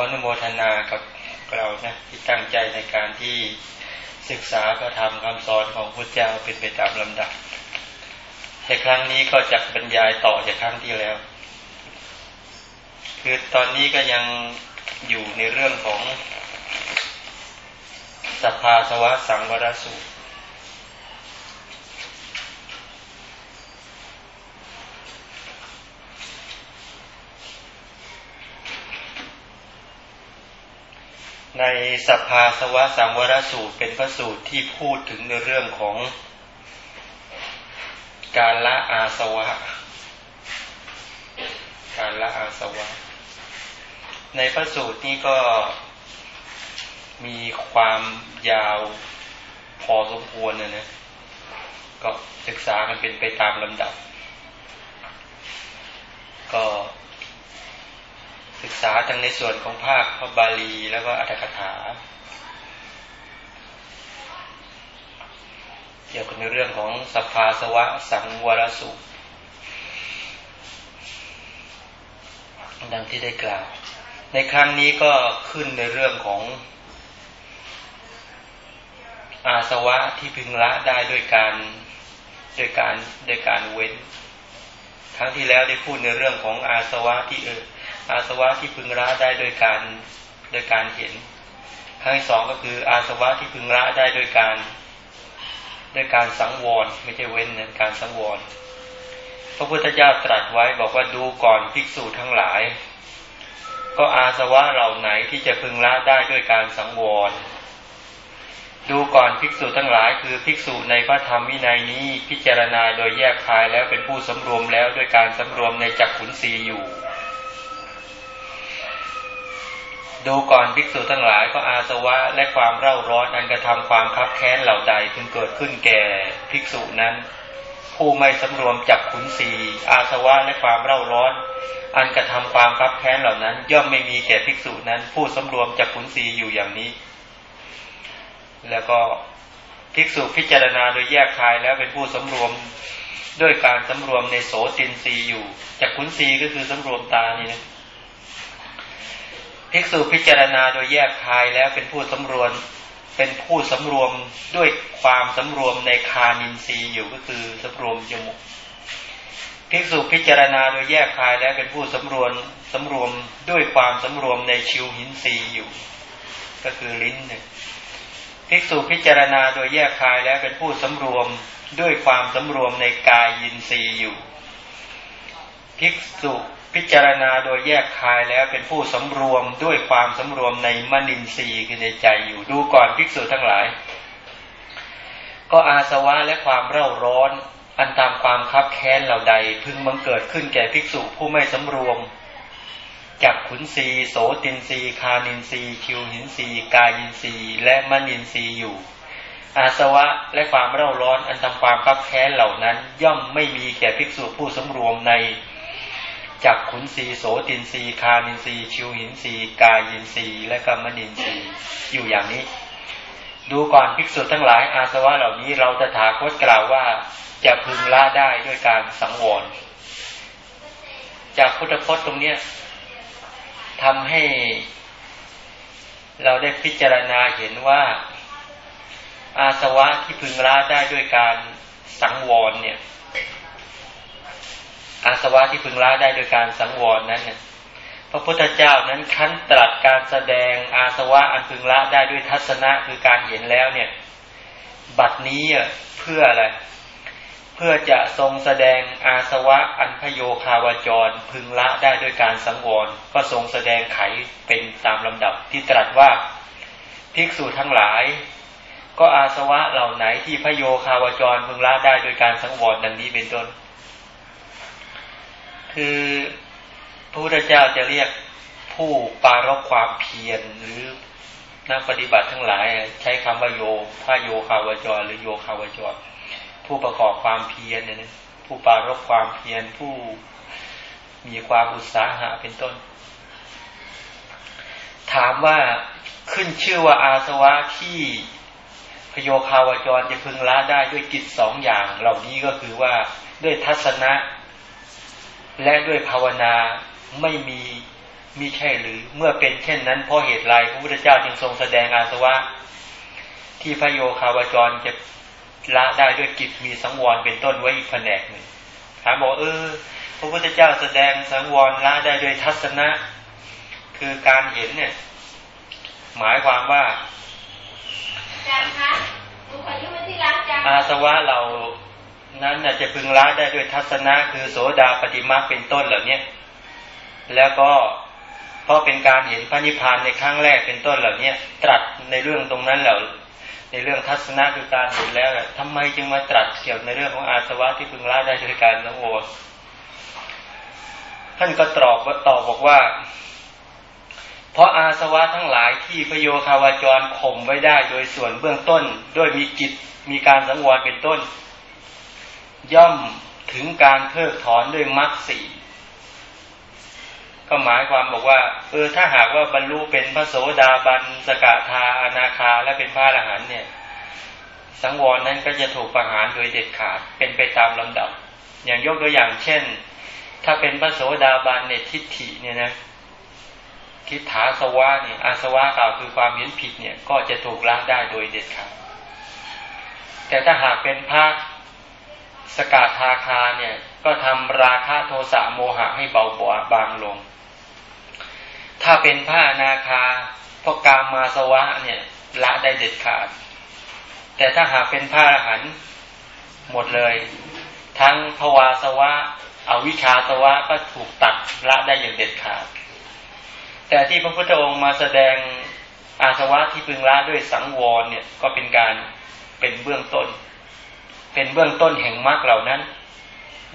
ออนุโมทนากับเรานะที่ตั้งใจในการที่ศึกษาพระธรรมคำสอนของพระเจ้าเป็นไปตามลำดับในครั้งนี้ก็จะบรรยายต่อจากครั้งที่แล้ว คือตอนนี้ก็ยังอยู่ในเรื่องของสภาสวะสังวรสูตร ในสภาสวะสังวรสูตรเป็นพระสูตรที่พูดถึงในเรื่องของการละอาสวะ การละอาสวะ ในพระสูตรนี้ก็มีความยาวพอสมควรนะนะ ก็ศึกษากันเป็นไปตามลำดับ ก็ ศึกษาทั้งในส่วนของภาคพระบาลีแล้วก็อัตถกถา เกี่ยวกับในเรื่องของสภาสวะสังวรสุดังที่ได้กล่าว ในครั้งนี้ก็ขึ้นในเรื่องของ อาสวะที่พึงละได้ด้วยการด้วยการด้วยการเว้น ครั้งที่แล้วได้พูดในเรื่องของอาสวะที่เออ อาสวะที่พึงละได้โดยการโดยการเห็นครั้งที่สองก็คือ อาสวะที่พึงละได้โดยการด้วยการสังวรไม่ใช่เว้นนะการสังวรพระพุทธเจ้าตรัสไว้บอกว่าดูก่อนภิกษุทั้งหลาย ก็อาสวะเหล่าไหนที่จะพึงละได้ด้วยการสังวร ดูก่อนภิกษุทั้งหลายคือภิกษุในพระธรรมวินัยนี้พิจารณาโดยแยกคายแล้วเป็นผู้สำรวมแล้วด้วยการสำรวมในจักขุนสีอยู่ ดูก่อนภิกษุทั้งหลายก็อาสวะและความเร่าร้อนอันกระทำความคับแค้นเหล่าใดพึงเกิดขึ้นแก่ภิกษุนั้น ผู้ไม่สำรวมจับขุนสีอาสวะและความเร่าร้อน อันกระทำความคับแค้นเหล่านั้น ย่อมไม่มีแก่ภิกษุนั้น ผู้สำรวมจับขุนสีอยู่อย่างนี้ แล้วก็ภิกษุพิจารณาโดยแยกคายแล้วเป็นผู้สำรวมด้วยการสำรวมในโสตินรีอยู่จักขุนสีก็คือสำรวมตานี่นะ ภิกษุพิจารณาโดยแยกคายแล้วเป็นผู้สำรวมเป็นผู้สำรวมด้วยความสำรวมในคานินทรีย์อยู่ก็คือสำรวมจมูกภิกษุพิจารณาโดยแยกคายแล้วเป็นผู้สำรวมสำรวมด้วยความสำรวมในชิวหินทรีย์อยู่ ก็คือลิ้นเนี่ยภิกษุพิจารณาโดยแยกคายแล้วเป็นผู้สำรวมด้วยความสำรวมในกายยินทรีย์อยู่ภิกษุ พิจารณาโดยแยกคายแล้วเป็นผู้สำรวมด้วยความสำรวมในมนินทรีย์คือในใจอยู่ดูก่อนภิกษุทั้งหลาย ก็อาสวะและความเร่าร้อน อันตามความคับแค้นเหล่าใด พึงบังเกิดขึ้นแก่ภิกษุผู้ไม่สำรวมจากขุนศีโสตินศีคานินศีคิวหินศีกายินศีและมนินศีอยู่ อาสวะและความเร่าร้อนอันทำความคับแค้นเหล่านั้น ย่อมไม่มีแก่ภิกษุผู้สำรวมใน จักขุนสีโสตินสีคานินสีชิวหินสีกายินสีและกรรมนินสีอยู่อย่างนี้ ดูก่อนภิกษุทั้งหลายอาสวะเหล่านี้เราจะถาคตกล่าวว่าจะพึงละได้ด้วยการสังวร จากพุทธพจน์ตรงเนี้ยทำให้เราได้พิจารณาเห็นว่า อาสวะที่พึงละได้ด้วยการสังวรเนี่ย อาสวะที่พึงละได้โดยการสังวรนั้นเนี่ยพระพุทธเจ้านั้นขั้นตรัสการแสดงอาสวะอันพึงละได้ด้วยทัศนะคือการเห็นแล้วเนี่ย บัดนี้เพื่ออะไร เพื่อจะทรงแสดงอาสวะอันพโยคาวจรพึงละได้ด้วยการสังวร ก็ทรงแสดงไขเป็นตามลำดับที่ตรัสว่าภิกษุทั้งหลาย ก็อาสวะเหล่าไหนที่พโยคาวจรพึงละได้โดยการสังวรดังนี้เป็นต้น คือพระพุทธเจ้าจะเรียกผู้ปารกความเพียรหรือนักปฏิบัติทั้งหลาย ใช้คำว่าโยพระโยคาวจร หรือโยคาวจร ผู้ประกอบความเพียรเนี่ยผู้ปารกความเพียรผู้มีความอุตสาหะเป็นต้น ถามว่าขึ้นชื่อว่าอาสวะที่พโยคาวจรจะพึงละได้ด้วยกิจสองอย่าง เหล่านี้ก็คือว่าด้วยทัศนะ และด้วยภาวนาไม่มีมีใช่หรือเมื่อเป็นเช่นนั้นเพราะเหตุไรพระพุทธเจ้าจึงทรงแสดงอาสวะ ที่พระโยคาวจรจะละได้ด้วยกิจมีสังวรเป็นต้นไว้อีกแผนกหนึ่งถามบอกเออพระพุทธเจ้าแสดงสังวรละได้ด้วยทัศนะ คือการเห็นเนี่ย หมายความว่าอาจารย์คะหนูขอยืมที่ร้านอาจารอาสวะเรา นั้นจะพึงละได้ด้วยทัศนะคือโสดาปฏิมาเป็นต้นเหล่านี้แล้วก็เพราะเป็นการเห็นพระนิพพานในครั้งแรกเป็นต้นเหล่านี้ตรัสในเรื่องตรงนั้นเหล่าในเรื่องทัศนะคือการเห็นแล้วทำไมจึงมาตรัสเกี่ยวในเรื่องของอาสวะที่พึงละได้ด้วยการสังโวท่านก็ตอบว่าตอบบอกว่า เพราะอาสวะทั้งหลายที่พโยคาวาจรข่มไว้ได้โดยส่วนเบื้องต้น ด้วยมีจิตมีการสังวรเป็นต้น ย่อมถึงการเพิกถอนด้วยมรรคสีก็หมายความบอกว่า เออถ้าหากว่าบรรลุเป็นพระโสดาบันสกทาอนาคาและเป็นพระอรหันต์เนี่ย สังวรนั้นก็จะถูกประหารโดยเด็ดขาดเป็นไปตามลำดับ อย่างยกตัวอย่างเช่น ถ้าเป็นพระโสดาบันในทิฏฐิเนี่ยนะทิฏฐาสวะเนี่ยอาสวะกล่าวคือความเห็นผิดเนี่ย ก็จะถูกล้างได้โดยเด็ดขาดแต่ถ้าหากเป็นพระ สกทาคาเนี่ยก็ทำราคะโทสะโมหะให้เบาบางลง ถ้าเป็นพระอนาคาพวกกามมาสวะเนี่ย ละได้เด็ดขาด แต่ถ้าหากเป็นพระอรหันหมดเลย ทั้งภวาสวะอวิชาสวะก็ถูกตัดละได้อย่างเด็ดขาด แต่ที่พระพุทธองค์มาแสดงอาสวะที่พึงละด้วยสังวรเนี่ยก็เป็นการเป็นเบื้องต้น เป็นเบื้องต้นแห่งมรรคเหล่านั้น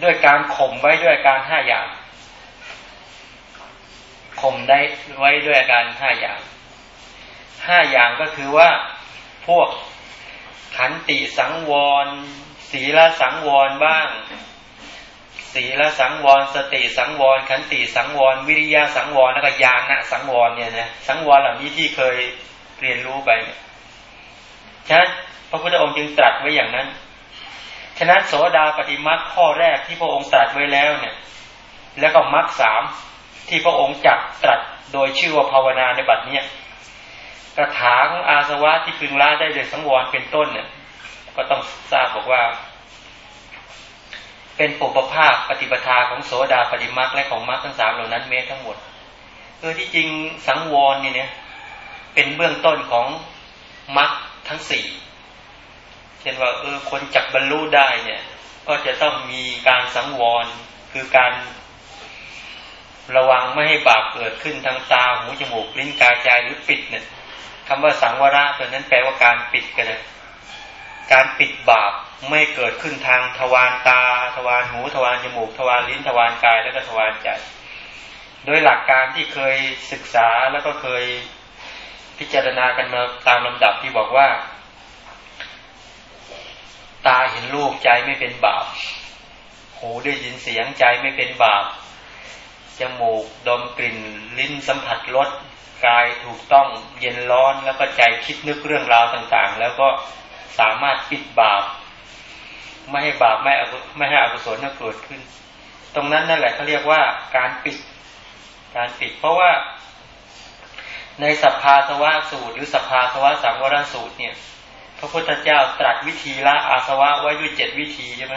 ด้วยการข่มไว้ด้วยการห้าอย่างข่มได้ไว้ด้วยการห้าอย่างห้าอย่างก็คือว่าพวกขันติสังวร ศีลสังวรบ้าง ศีลสังวร สติสังวร ขันติสังวร วิริยะสังวรแล้วก็ญาณสังวรเนี่ยนะสังวรเหล่านี้ที่เคยเรียนรู้ไปฉะนั้นพระพุทธองค์จึงตรัสไว้อย่างนั้น ฉะนั้นโสดาปฏิมาข้อแรกที่พระองค์ตรัสไว้แล้วเนี่ย แล้วก็มรรคสามที่พระองค์จักตรัสโดยชื่อว่าภาวนาในบัดเนี้ยกระถาของอาสวะที่พึงละได้โดยสังวรเป็นต้นเนี่ยก็ต้องทราบบอกว่า เป็นปุปภาพปฏิปทาของโสดาปฏิมาและของมรรคทั้งสามเหล่านั้นเมทั้งหมดคือที่จริงสังวรนี่เนี่ยเป็นเบื้องต้นของมรรคทั้งสี่ ช่นว่าเออคนจักบรรลุได้เนี่ย ก็จะต้องมีการสังวรคือการระวังไม่ให้บาปเกิดขึ้นทางตาหูจมูกลิ้นกายใจหรือปิดเนี่ยคำว่าสังวระตัวนั้นแปลว่าการปิดกันเลยการปิดบาปไม่เกิดขึ้นทางทวารตา ทวารหูทวารจมูก ทวารลิ้นทวารกายแล้วก็ทวารใจ โดยหลักการที่เคยศึกษาแล้วก็เคยพิจารณากันมาตามลำดับที่บอกว่า ตาเห็นรูปใจไม่เป็นบาป หูได้ยินเสียงใจไม่เป็นบาป จมูกดมกลิ่น ลิ้นสัมผัสรส กายถูกต้องเย็นร้อนแล้วก็ใจคิดนึกเรื่องราวต่างๆ แล้วก็สามารถปิดบาป ไม่ให้บาปไม่ไม่ให้อกุศลเกิดขึ้น ตรงนั้นนั่นแหละเขาเรียกว่าการปิด การปิด เพราะว่าในสัพพาสวะสูตร หรือสัพพาสวะสังวรสูตรเนี่ย ระพุทธเจ้าตรัสวิธีละอาสวะไว้ด้วยเจ็ดวิธีใช่ไหม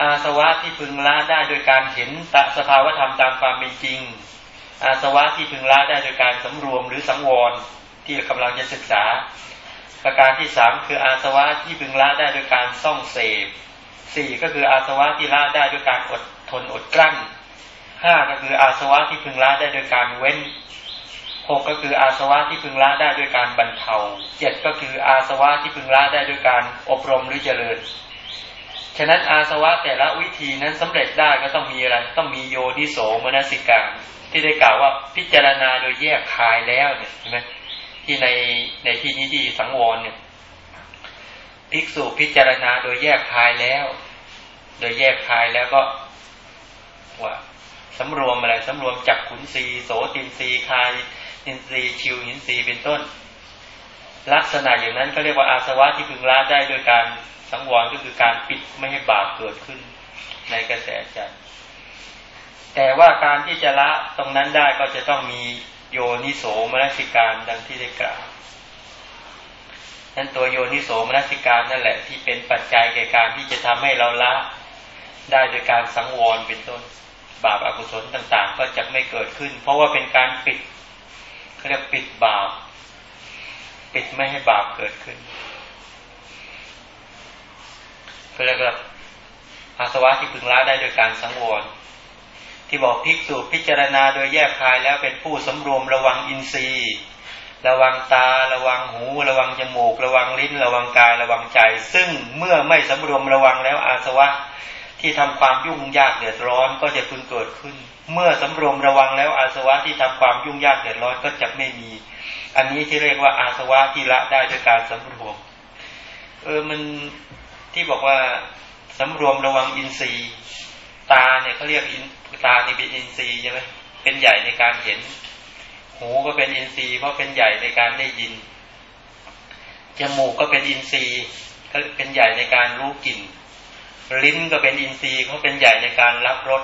อาสวะที่พึงละได้โดยการเห็นตสภาวธรรมตามความเป็นจริง อาสวะที่พึงละได้โดยการสำรวมหรือสังวรที่กำลังจะศึกษา ประการที่สามคืออาสวะที่พึงละได้โดยการซ่องเสพสี่ก็คืออาสวะที่ละได้โดยการอดทนอดกลั้นห้าก็คืออาสวะที่พึงละได้โดยการเว้น หกก็คืออาสวะที่พึงละได้โดยการบรรเทาเจ็ดก็คืออาสวะที่พึงละได้โดยการอบรมหรือเจริญ ฉะนั้นอาสวะแต่ละวิธีนั้นสำเร็จได้ก็ต้องมีอะไร ต้องมีโยนิโสมนสิการที่ได้กล่าวว่าพิจารณาโดยแยกคายแล้วเนี่ยใช่ไหมที่ในในที่นี้ที่สังวรเนี่ยภิกษุพิจารณาโดยแยกคายแล้ว โดยแยกคายแล้วก็ว่าสำรวมอะไรสำรวมจักขุนสีโสตินสีคาย นินสีชิวหินสีเป็นต้น ลักษณะอย่างนั้นก็เรียกว่าอาสวะที่พึงละได้โดยการสังวรก็คือการปิดไม่ให้บาปเกิดขึ้นในกระแสใจแต่ว่าการที่จะละตรงนั้นได้ก็จะต้องมีโยนิโสมนสิการดังที่ได้กล่าวนั้นตัวโยนิโสมนสิการนั่นแหละที่เป็นปัจจัยแก่การที่จะทำให้เราละได้โดยการสังวรเป็นต้น บาปอากุศลต่างๆ ก็จะไม่เกิดขึ้น เพราะว่าเป็นการปิด เขาเรียกปิดบาป ปิดไม่ให้บาปเกิดขึ้นเขาเรียกว่าอาสวะที่พึงละได้โดยการสังวรที่บอกภิกษุพิจารณาโดยแยกคายแล้วเป็นผู้สำรวมระวังอินทรีย์ ระวังตา ระวังหู ระวังจมูก ระวังลิ้น ระวังกาย ระวังใจ ซึ่งเมื่อไม่สำรวมระวังแล้วอาสวะที่ทำความยุ่งยากเดือดร้อนก็จะพึงเกิดขึ้น เมื่อสำรวมระวังแล้วอาสวะที่ทำความยุ่งยากเดือดร้อนก็จะไม่มี อันนี้ที่เรียกว่าอาสวะที่ละได้ด้วยการสำรวม เออมันที่บอกว่าสำรวมระวังอินทรีย์ ตาเนี่ยเขาเรียกอินตานี่เป็นอินทรีย์ใช่ไหมเป็นใหญ่ในการเห็น หูก็เป็นอินทรีย์เพราะเป็นใหญ่ในการได้ยินจมูกก็เป็นอินทรีย์ก็เป็นใหญ่ในการรู้กลิ่นลิ้นก็เป็นอินทรีย์เพราเป็นใหญ่ในการรับรส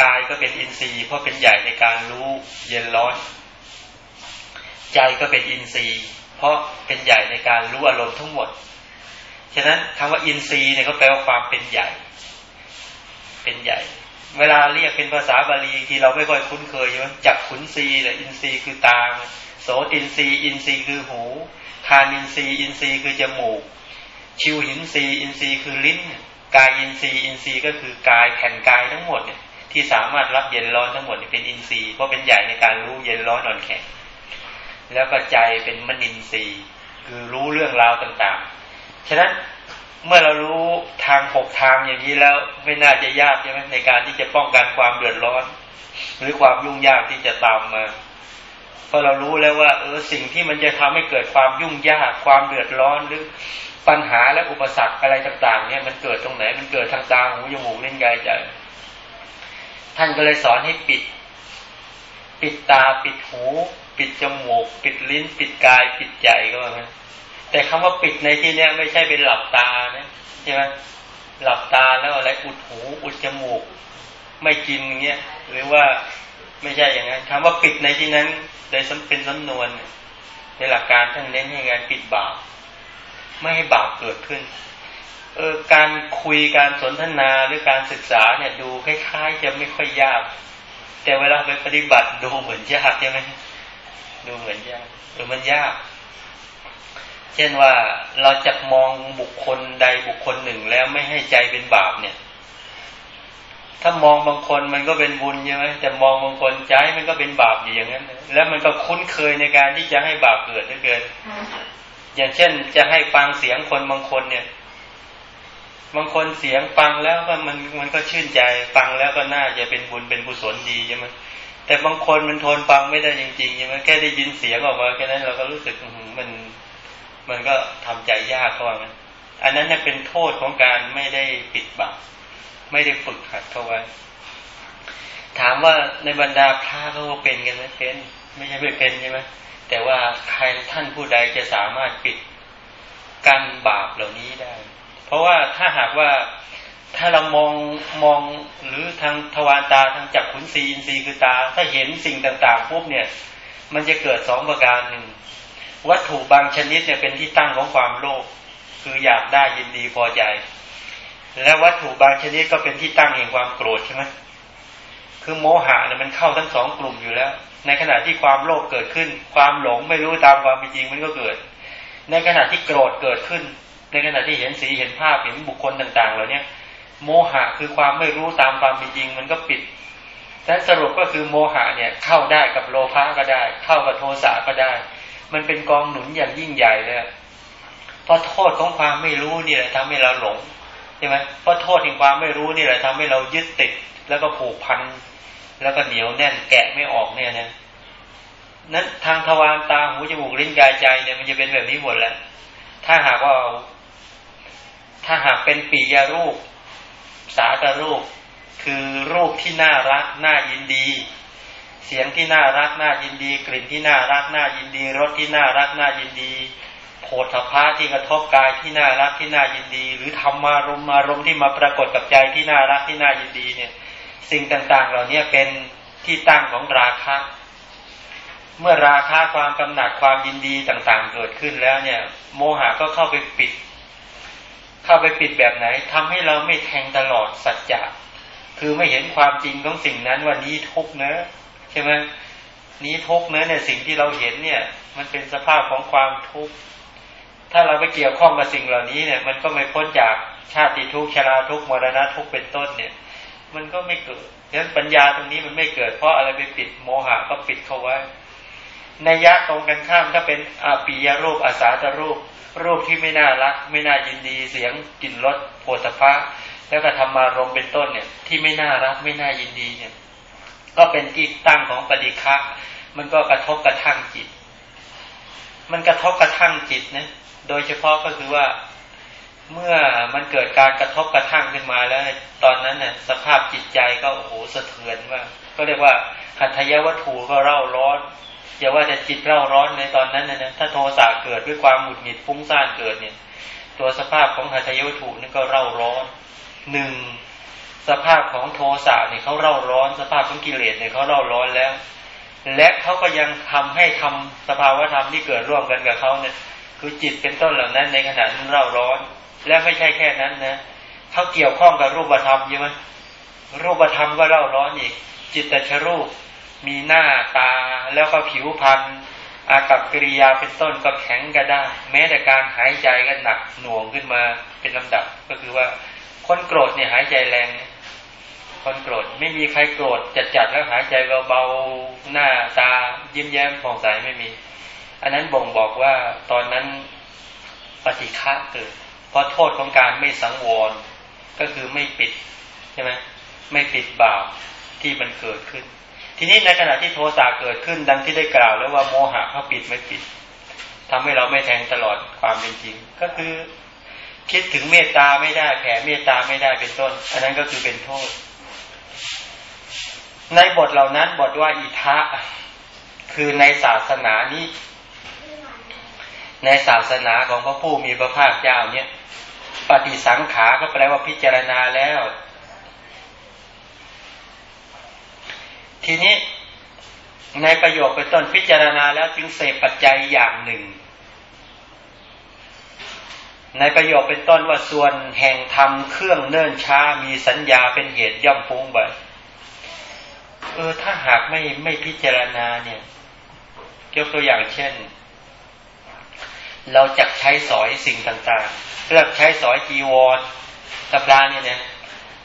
กายก็เป็นอินทรีย์ เพราะเป็นใหญ่ในการรู้เย็นร้อน ใจก็เป็นอินทรีย์ เพราะเป็นใหญ่ในการรู้อารมณ์ทั้งหมด ฉะนั้นคำว่าอินทรีย์เนี่ยก็แปลว่าความเป็นใหญ่ เป็นใหญ่ เวลาเรียกเป็นภาษาบาลีที่เราไม่ค่อยคุ้นเคยใช่ไหมจักขุนทรีย์แหละอินทรีย์คือตาโสตินทรีย์อินทรีย์คือหูฆานินทรีย์อินทรีย์คือจมูก ชิวหินทรีย์อินทรีย์คือลิ้นกายินทรีย์อินทรีย์ก็คือกายแผ่นกายทั้งหมดเนี่ย ที่สามารถรับเย็นร้อนทั้งหมดเป็นอินทรีย์เพราะเป็นใหญ่ในการรู้เย็นร้อนอ่อนแข็งแล้วก็ใจเป็นมนินทรีย์ คือรู้เรื่องราวต่างๆ ฉะนั้นเมื่อเรารู้ทางหกทางอย่างนี้แล้วไม่น่าจะยากใช่ไหมในการที่จะป้องกันความเดือดร้อน หรือความยุ่งยากที่จะตามมาเพราะเรารู้แล้วว่า เออสิ่งที่มันจะทำให้เกิดความยุ่งยากความเดือดร้อนหรือปัญหาและอุปสรรคอะไรต่าง ๆ เนี่ยมันเกิดตรงไหนมันเกิดทางตาหูจมูกเล่นกายใจ ท่านก็เลยสอนให้ปิด ปิดตาปิดหู ปิดจมูก ปิดลิ้น ปิดกาย ปิดใจก็ว่างั้นแต่คำว่าปิดในที่นี้ไม่ใช่เป็นหลับตานะใช่ไหมหลับตาแล้วอะไรอุดหู อุดจมูก ไม่กินเงี้ยหรือว่าไม่ใช่อย่างนั้นคำว่าปิดในที่นั้นโดยเป็นสำนวนในหลักการท่านเน้นให้งานปิดบาปไม่ให้บาปเกิดขึ้น เออการคุยการสนทนาหรือการศึกษาเนี่ยดูคล้ายๆ จะไม่ค่อยยาก แต่เวลาไปปฏิบัติดูเหมือนยากใช่ไหมดูเหมือนยากเออมันยาก เช่นว่าเราจะมองบุคคลใดบุคคลหนึ่งแล้วไม่ให้ใจเป็นบาปเนี่ย ถ้ามองบางคนมันก็เป็นบุญใช่ไหมแต่มองบางคนใจมันก็เป็นบาปอยู่อย่างนั้น แล้วมันก็คุ้นเคยในการที่จะให้บาปเกิดเกินอย่างเช่น จะให้ฟังเสียงคนบางคนเนี่ย บางคนเสียงฟังแล้วก็มันมันก็ชื่นใจฟังแล้วก็น่าจะเป็นบุญเป็นกุศลดีใช่ไหมแต่บางคนมันทนฟังไม่ได้จริงๆใช่ไหมแค่ได้ยินเสียงออกมาแค่นั้นเราก็รู้สึกมันมันก็ทำใจยากเขาว่างั้นอันนั้นเนี่ยเป็นโทษของการไม่ได้ปิดบังไม่ได้ฝึกหัดเขาไว้ ถามว่าในบรรดาพระเขาเป็นกันไหมเป็น ไม่ใช่ไม่เป็นใช่ไหมแต่ว่าใครท่านผู้ใดจะสามารถปิดกั้นบาปเหล่านี้ได้ เพราะว่าถ้าหากว่าถ้าเรามองมองหรือทางทวารตาทางจักขุนซีอินทรีย์คือตา ถ้าเห็นสิ่งต่างๆปุ๊บเนี่ย มันจะเกิดสองประการหนึ่งวัตถุบางชนิดเนี่ยเป็นที่ตั้งของความโลภคืออยากได้ยินดีพอใจ และวัตถุบางชนิดก็เป็นที่ตั้งแห่งความโกรธใช่ไหมคือโมหะเนี่ยมันเข้าทั้งสองกลุ่มอยู่แล้ว ในขณะที่ความโลภเกิดขึ้น ความหลงไม่รู้ตามความเป็นจริงมันก็เกิด ในขณะที่โกรธเกิดขึ้น ในขณะที่เห็นสีเห็นภาพเห็นบุคคลต่างๆเหล่านี้โมหะคือความไม่รู้ตามความเป็นจริง มันก็ปิดแต่สรุปก็คือโมหะเนี่ยเข้าได้กับโลภะก็ได้ เข้ากับโทสะก็ได้ มันเป็นกองหนุนอย่างยิ่งใหญ่เลยเพราะโทษของความไม่รู้นี่แหละทำให้เราหลงใช่ไหมเพราะโทษแห่งความไม่รู้นี่แหละทำให้เรายึดติดแล้วก็ผูกพันแล้วก็เหนียวแน่นแกะไม่ออกเนี่ยนะนั้นทางทวารตาหูจมูกลิ้นกายใจเนี่ยมันจะเป็นแบบนี้หมดแหละถ้าหากว่า ถ้าหากเป็นปียรูป สาตรูป คือรูปที่น่ารักน่ายินดี เสียงที่น่ารักน่ายินดี กลิ่นที่น่ารักน่ายินดีรสที่น่ารักน่ายินดีโผฏฐพะที่กระทบกายที่น่ารักที่น่ายินดี หรือธรรมารมอารมณ์ที่มาปรากฏกับใจที่น่ารักที่น่ายินดีเนี่ย สิ่งต่างๆ เหล่านี้เป็นที่ตั้งของราคะ เมื่อราคะความกำหนัดความยินดีต่างๆ เกิดขึ้นแล้วเนี่ย โมหะก็เข้าไปปิด เข้าไปปิดแบบไหนทำให้เราไม่แทงตลอดสัจจะคือไม่เห็นความจริงของสิ่งนั้นว่านี้ทุกเนะใช่ไหมนี้ทุกเนะเนี่ยสิ่งที่เราเห็นเนี่ย มันเป็นสภาพของความทุกข์ถ้าเราไปเกี่ยวข้องกับสิ่งเหล่านี้เนี่ย มันก็ไม่พ้นจากชาติทุกข์ชราทุกข์มรณะทุกข์เป็นต้นเนี่ย มันก็ไม่เกิดดังนั้นปัญญาตรงนี้มันไม่เกิดเพราะอะไรไปปิดโมหะก็ปิดเขาไว้ในยะตรงกันข้ามถ้าเป็นอาปียรูปอาสาตรูป รูปที่ไม่น่ารัก ไม่น่ายินดีเสียงกลิ่นรสโผฏฐะแล้วก็ธรรมารมเป็นต้นเนี่ย ที่ไม่น่ารักไม่น่ายินดีเนี่ย ก็เป็นที่ตั้งของปฏิฆะมันก็กระทบกระทั่งจิต มันกระทบกระทั่งจิตนะโดยเฉพาะก็คือว่าเมื่อมันเกิดการกระทบกระทั่งขึ้นมาแล้ว ตอนนั้นเนี่ยสภาพจิตใจก็โอ้โหสะเทือนมากก็เรียกว่าหัตถยวัตถุก็เร่าร้อน อย่าว่าแต่จิตเร่าร้อนในตอนนั้นนะถ้าโทสะเกิดด้วยความหงุดหงิดฟุ้งซ่านเกิดเนี่ย ตัวสภาพของหัตถยวัตถุนี่ก็เร่าร้อนหนึ่งสภาพของโทสะเนี่ยเขาเร่าร้อน สภาพของกิเลสเนี่ยเขาเร่าร้อนแล้ว และเขาก็ยังทำให้ทำสภาวะธรรมที่เกิดร่วมกันกับเขาเนี่ย คือจิตเป็นต้นเหล่านั้นในขณะนั้นเร่าร้อน และไม่ใช่แค่นั้นนะเขาเกี่ยวข้องกับรูปธรรมใช่ไหมรูปธรรมก็เร่าร้อนอีก จิตตชรูป มีหน้าตาแล้วก็ผิวพรรณอากับกิริยาเป็นต้นก็แข็งก็ได้ แม้แต่การหายใจก็หนักหน่วงขึ้นมาเป็นลำดับ ก็คือว่าคนโกรธเนี่ยหายใจแรง คนโกรธไม่มีใครโกรธจัดๆแล้วหายใจเบาๆหน้าตายิ้มแย้มผ่องใสไม่มี อันนั้นบ่งบอกว่าตอนนั้นปฏิฆะเกิด เพราะโทษของการไม่สังวรก็คือไม่ปิดใช่ไหมไม่ปิดบาปที่มันเกิดขึ้น ทีนี้ในขณะที่โทสะเกิดขึ้นดังที่ได้กล่าวแล้วว่าโมหะเขาปิดไม่ปิดทำให้เราไม่แทงตลอดความเป็นจริง ก็คือ คิดถึงเมตตาไม่ได้แผ่เมตตาไม่ได้เป็นต้น อันนั้นก็คือเป็นโทษ ในบทเหล่านั้นบทว่าอิทะคือในศาสนานี้ ในศาสนาของพระผู้มีพระภาคเจ้าเนี่ย ปฏิสังขาก็แปลว่าพิจารณาแล้ว ทีนี้ในประโยคเป็นต้นพิจารณาแล้วจึงเสพปัจจัยอย่างหนึ่ง ในประโยคเป็นต้นว่าส่วนแห่งธรรมเครื่องเนิ่นช้ามีสัญญาเป็นเหตุย่อมฟุ้งไปเออถ้าหากไม่ไม่พิจารณาเนี่ยยกตัวอย่างเช่น เราจะใช้สอยสิ่งต่างๆเลือกใช้สอยจีวรตำราเนี่ยนะ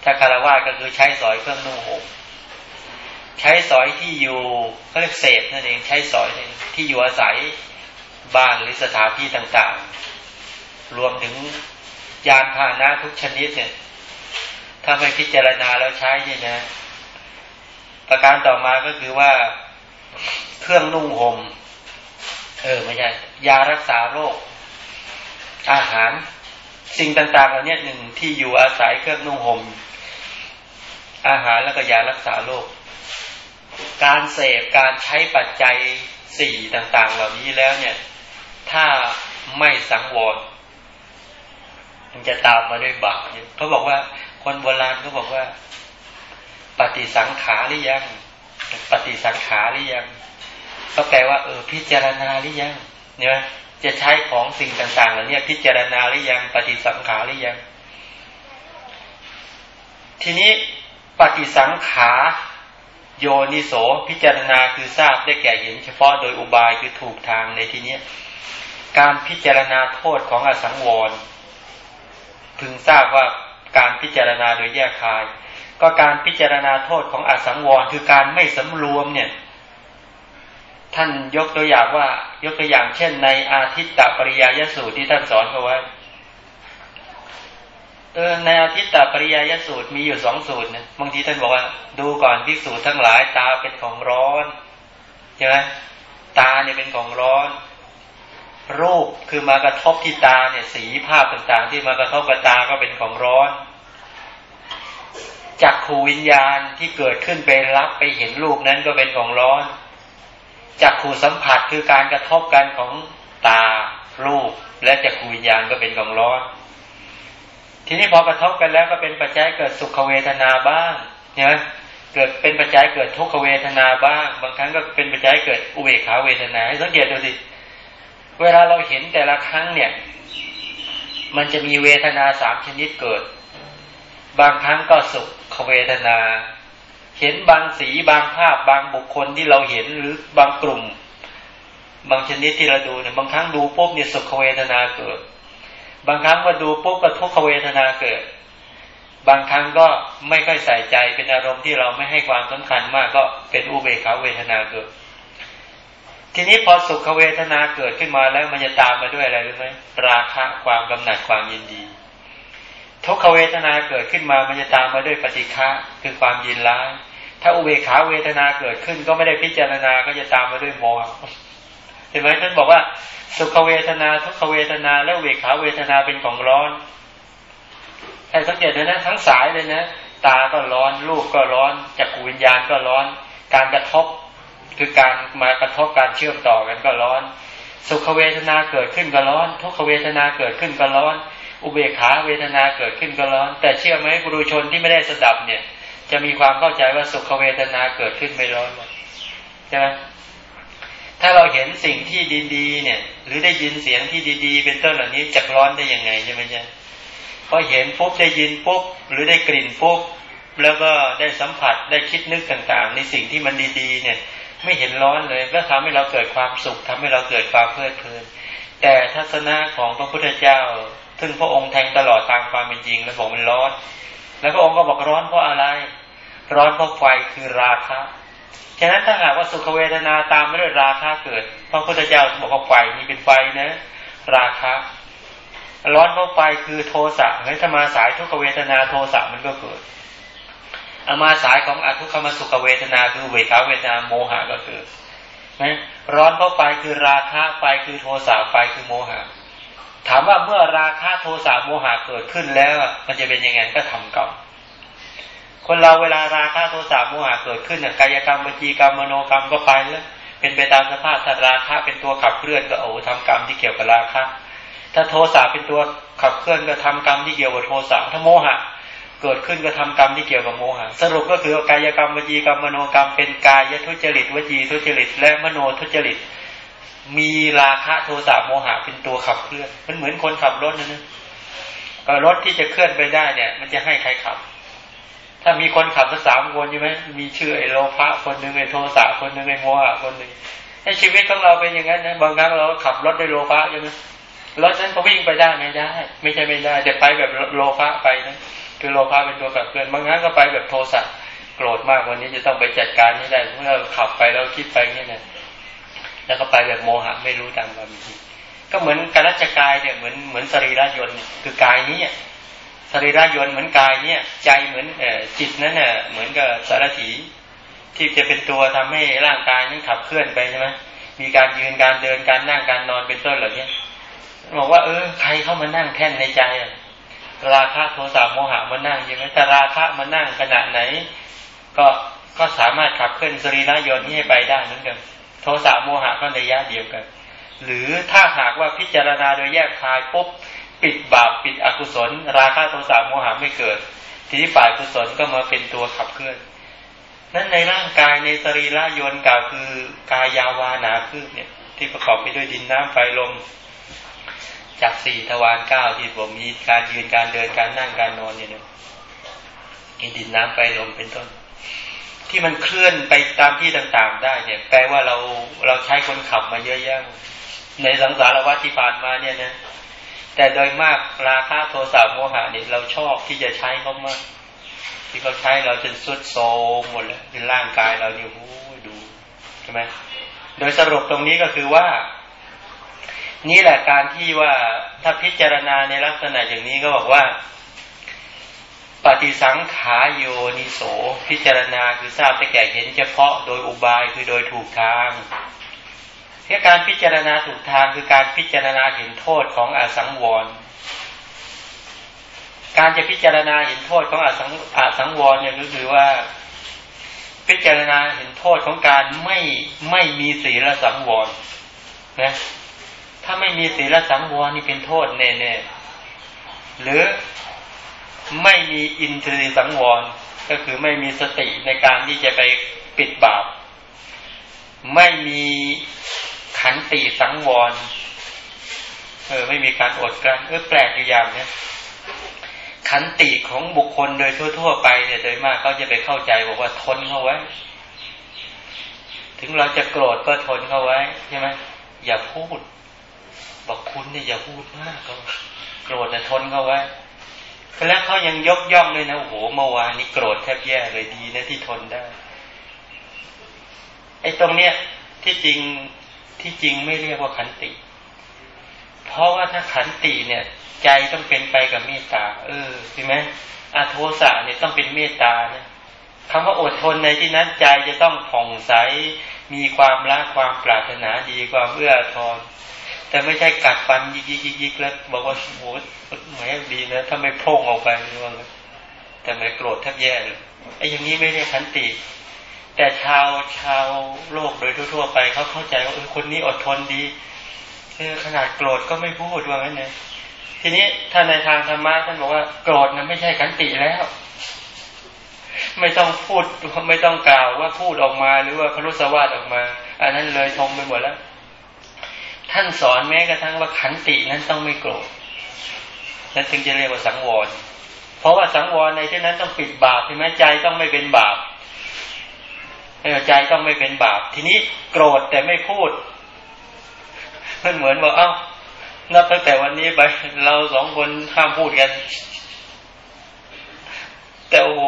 ถ้าคารวะก็คือใช้สอยเครื่องนุ่งห่ม ใช้สอยที่อยู่เขาเรียกเศษนั่นเองใช้สอยที่อยู่อาศัยบ้านหรือสถานที่ต่างๆ รวมถึงยานพาหนะทุกชนิดเนี่ย ถ้าไม่พิจารณาแล้วใช้เนี่ยนะ ประการต่อมาก็คือว่าเครื่องนุ่งห่มเออไม่ใช่ยารักษาโรค อาหาร สิ่งต่างๆเหล่านี้หนึ่งที่อยู่อาศัยเครื่องนุ่งห่มอาหารแล้วก็ยารักษาโรค การเสพการใช้ปัจจัยสี่ต่าง ๆ เหล่านี้แล้วเนี่ย ถ้าไม่สังวรมันจะตามมาด้วยบาปเขาบอกว่าคนโบราณเขาบอกว่า ปฏิสังขารหรือยัง ปฏิสังขารหรือยัง ก็แปลว่าเออพิจารณาหรือยังเนี่ยจะใช้ของสิ่งต่างๆเหล่านี้พิจารณาหรือยัง ปฏิสังขารหรือยัง ทีนี้ปฏิสังขา โยนิโสพิจารณาคือทราบได้แก่เห็นเฉพาะโดยอุบายคือถูกทางในที่นี้การพิจารณาโทษของอสังวร พึงทราบว่าการพิจารณาโดยแยกคาย ก็การพิจารณาโทษของอสังวร คือการไม่สำรวมเนี่ย ท่านยกตัวอย่างว่ายกตัวอย่างเช่น ในอาทิตตปริยายสูตรที่ท่านสอนเอาไว้ เออในอาทิตตปริยายสูตรมีอยู่สองสูตรเนี่ยบางทีท่านบอกว่า ดูก่อนภิกษุทั้งหลายตาเป็นของร้อนใช่ไหมตาเนี่ยเป็นของร้อน รูปคือมากระทบที่ตาเนี่ย สีภาพต่างๆ ที่มากระทบกับตาก็เป็นของร้อนจากขูวิญญาณที่เกิดขึ้นไปรับไปเห็นรูปนั้นก็เป็นของร้อนจากขูสัมผัสคือการกระทบกันของตารูป และจากขูวิญญาณก็เป็นของร้อน ทีนี้พอกระทบกันแล้วก็เป็นปัจจัยเกิดสุขเวทนาบ้างเนี่ยเกิดเป็นปัจจัยเกิดทุกขเวทนาบ้าง บางครั้งก็เป็นปัจจัยเกิดอุเบกขาเวทนาให้สังเกตดูสิเวลาเราเห็นแต่ละครั้งเนี่ย มันจะมีเวทนาสามชนิดเกิด บางครั้งก็สุขเวทนา เห็นบางสีบางภาพบางบุคคลที่เราเห็นหรือบางกลุ่ม บางชนิดที่เราดูเนี่ยบางครั้งดูปุ๊บเนี่ยสุขเวทนาเกิด บางครั้งก็ดูปุ๊บก็ทุกขเวทนาเกิด บางครั้งก็ไม่ค่อยใส่ใจเป็นอารมณ์ที่เราไม่ให้ความสำคัญมากก็เป็นอุเบกขาเวทนาเกิด ทีนี้พอสุขเวทนาเกิดขึ้นมาแล้วมันจะตามมาด้วยอะไรรู้ไหมราคะความกำหนัดความยินดี ทุกขเวทนาเกิดขึ้นมามันจะตามมาด้วยปฏิฆะคือความยินร้ายถ้าอุเบกขาเวทนาเกิดขึ้นก็ไม่ได้พิจารณาก็จะตามมาด้วยโมหะ ห็นไหมท่านบอกว่า สุขเวทนา ทุกขเวทนา และเบกขาเวทนาเป็นของร้อนให้สังเกตเลยนะทั้งสายเลยนะตาก็ร้อนรูปก็ร้อนจักรวิญญาณก็ร้อน การกระทบคือการมากระทบการเชื่อมต่อกันก็ร้อน สุขเวทนาเกิดขึ้นก็ร้อน ทุกขเวทนาเกิดขึ้นก็ร้อน อุเบกขาเวทนาเกิดขึ้นก็ร้อน แต่เชื่อไหมบุรุชนที่ไม่ได้สดับเนี่ย จะมีความเข้าใจว่าสุขเวทนาเกิดขึ้นไม่ร้อนใช่ไหม ถ้าเราเห็นสิ่งที่ดีๆเนี่ย หรือได้ยินเสียงที่ดีๆ เป็นต้นเหล่านี้จะร้อนได้ยังไงใช่ไหมจ๊ะพอเห็นปุ๊บได้ยินปุ๊บหรือได้กลิ่นปุ๊บแล้วก็ได้สัมผัสได้คิดนึกต่างๆ ในสิ่งที่มันดีๆ เนี่ย ไม่เห็นร้อนเลยก็ทำให้เราเกิดความสุขทำให้เราเกิดความเพลิดเพลิน แต่ทัศนะของพระพุทธเจ้าซึ่งพระองค์แทงตลอดตามความเป็นจริง แล้วบอกมันร้อน แล้วพระองค์ก็บอกร้อนเพราะอะไร ร้อนเพราะไฟคือราคะ ฉะนั้นถ้าหากว่าสุขเวทนาตามไม่ด้วยราคะเกิดพระพุทธเจ้าบอกว่าไฟนี้เป็นไฟนะ ราคะ ร้อนเพราะไฟคือโทสะเฮ้ยถ้ามาสายทุกขเวทนาโทสะมันก็เกิดอามาสายของอทุกขมสุขเวทนาคือเวทาเวทนาโมหะก็เกิดนะร้อนเพราะไฟคือราคะไฟคือโทสะไฟคือโมหะ ถามว่าเมื่อราคะโทสะโมหะเกิดขึ้นแล้วมันจะเป็นยังไงก็ทำกรรม คนเราเวลาราคะโทสะโมหะเกิดขึ้นกายกรรมวจีกรรมมโนกรรมก็ไปแล้วเป็นไปตามสภาพถ้าราคะเป็นตัวขับเคลื่อนก็โอ้ทำกรรมที่เกี่ยวกับราคะถ้าโทสะเป็นตัวขับเคลื่อนก็ทำกรรมที่เกี่ยวกับโทสะถ้าโมหะ เกิดขึ้นก็ทำกรรมที่เกี่ยวกับโมหะสรุปก็คือกายกรรมวจีกรรมมโนกรรม เป็นกายทุจริตวจีทุจริต และมโนทุจริต มีราคะโทสะโมหะเป็นตัวขับเคลื่อน มันเหมือนคนขับรถนะนะรถที่จะเคลื่อนไปได้เนี่ย มันจะให้ใครขับ ถ้ามีคนขับสักสามคนใช่ไหมมีชื่อไอ้โลภะคนหนึ่งไอ้โทสะคนหนึ่งไอ้โมหะคนหนึ่งในชีวิตของเราเป็นอย่างนั้นนะบางครั้งเราขับรถด้วยโลภะใช่ไหมรถนั้นก็วิ่งไปได้ไม่ได้ ไม่ใช่ไม่ได้แต่ไปแบบโลภะไปนะคือโลภะเป็นตัวกับเพื่อนบางครั้งก็ไปแบบโทสะโกรธมากวันนี้จะต้องไปจัดการนี่ได้เมื่อขับไปแล้วคิดไปนี่นะแล้วก็ไปแบบโมหะไม่รู้ตามความจริงก็เหมือนการัชกายเนี่ยเหมือนเหมือนสรีระยนต์คือกายนี้ส รีระยนต์เหมือนกายเนี่ย ใจเหมือนอจิตนั้นเน่ยเหมือนกับสารถีที่จะเป็นตัวทำให้ร่างกายนั้นขับเคลื่อนไปใช่ไหมมีการยืนการเดินการนั่งการนอนเป็นต้นเหล่านี้บอกว่าเออใครเข้ามานั่งแท่นในใจอะราคะโทสะโมหะมานั่งยังไงแต่ราคะมานั่งขนาดไหน ก็ก็สามารถขับเคลื่อนสรีระยนต์นี้ให้ไปได้เหมือนกันโทสะโมหะก็ในยะเดียวกัน หรือถ้าหากว่าพิจารณาโดยแยกคายปุ๊บ ปิดบาปปิดอกุศล ราคะโทสะโมหะไม่เกิด ทีนี้ฝ่ายกุศลก็มาเป็นตัวขับเคลื่อน นั้นในร่างกายในสรีระยนต์กล่าวคือกายาวานาคืบเนี่ย ที่ประกอบไปด้วยดินน้ำไฟลมจากสี่ทวารเก้าที่ผมมีการยืนการเดินการนั่งการนอนเนี่ยมีดินน้ำไฟลมเป็นต้น ที่มันเคลื่อนไปตามที่ต่างๆ ได้เนี่ย แปลว่าเราเราใช้คนขับมาเยอะแยะในสังสารวัฏที่ผ่านมาเนี่ยนะ แต่โดยมากราคาโทสะโมหะเนี่ยเราชอบที่จะใช้เขามาก ที่เขาใช้เราจนสุดโซมหมดเลยเป็นร่างกายเราเนี่ยโอ้ดูใช่ไหมโดยสรุปตรงนี้ก็คือว่า นี่แหละการที่ว่าถ้าพิจารณาในลักษณะอย่างนี้ก็บอกว่า ปฏิสังขาโยนิโส พิจารณาคือทราบแต่แก่เห็นเฉพาะโดยอุบายคือโดยถูกทาง แค่การพิจารณาถูกทางคือการพิจารณาเห็นโทษของอสังวร การจะพิจารณาเห็นโทษของอสังอสังวรเนี่ยก็คือว่า พิจารณาเห็นโทษของการไม่ไม่มีศีลสังวรนะถ้าไม่มีศีลสังวรนี่เป็นโทษแน่ๆหรือไม่มีอินทรีย์สังวร ก็คือไม่มีสติในการที่จะไปปิดบาปไม่มี ขันติสังวร เออ ไม่มีการอดกลั้นเออแปลกอย่างเนี่ยขันติของบุคคลโดยทั่ว ๆ ไปเนี่ยโดยมากเขาจะไปเข้าใจบอกว่าทนเขาไว้ ถึงเราจะโกรธก็ทนเขาไว้ใช่ไหมอย่าพูด บอกคุณเนี่ยอย่าพูดมากก็โกรธแต่ทนเขาไว้แล้วเขายังยกย่องเลยนะโอ้โหเมื่อวานนี้โกรธแทบแย่เลยดีนะที่ทนได้ไอ้ตรงเนี้ยที่จริง ที่จริงไม่เรียกว่าขันติ เพราะว่าถ้าขันติเนี่ย ใจต้องเป็นไปกับเมตตา เออใช่ไหมอาโทสะเนี่ยต้องเป็นเมตตานะคำว่าอดทนในที่นั้นใจจะต้องผ่องใส มีความรักความปรารถนาดีความเอื้อทอนแต่ไม่ใช่กัดฟันยิกยิกยิกยิกแล้วบอกว่าโอ้หมายดีนะถ้าไม่พ่งออกไปว่าแต่ไม่โกรธแทบแย่เลยไอ้อย่างนี้ไม่ได้ขันติ แต่ชาวชาวโลกโดยทั่ว ๆ ไปเขาเข้าใจว่าเออคนนี้อดทนดีเออขนาดโกรธก็ไม่พูดว่างั้นนะทีนี้ถ้าในทางธรรมะท่านบอกว่าโกรธนะไม่ใช่ขันติแล้ว ไม่ต้องพูดไม่ต้องกล่าวว่าพูดออกมาหรือว่าพรุสวาสออกมา อันนั้นเลยทงไปหมดแล้ว ท่านสอนแม้กระทั่งว่าขันตินั้นต้องไม่โกรธนั่นถึงจะเรียกว่าสังวรเพราะว่าสังวรในที่นั้นต้องปิดบาปใช่ไหมใจต้องไม่เป็นบาป ใจต้องไม่เป็นบาป ทีนี้โกรธแต่ไม่พูด มันเหมือนว่า เอ้า นับตั้งแต่วันนี้ไป เราสองคนห้ามพูดกัน แต่โอ้โห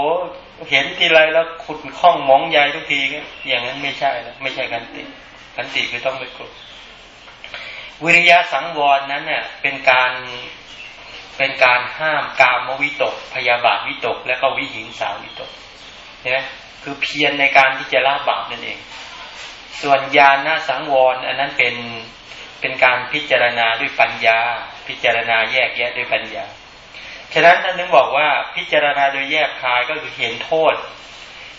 เห็นทีไรแล้วขุดข้องมองใหญ่ทุกทีอย่างนั้นไม่ใช่แล้วไม่ใช่กันติกันติคือต้องไม่โกรธวิริยะสังวรนั้นเนี่ยเป็นการเป็นการห้ามกามวิตก พยาบาทวิตก และก็วิหิงสาวิตกเนี่ย คือเพียรในการที่จะละบาปนั่นเอง ส่วนญาณสังวร อันนั้นเป็นเป็นการพิจารณาด้วยปัญญา พิจารณาแยกแยะด้วยปัญญา ฉะนั้นท่านนึงบอกว่าพิจารณาโดยแยกคายก็คือเห็นโทษ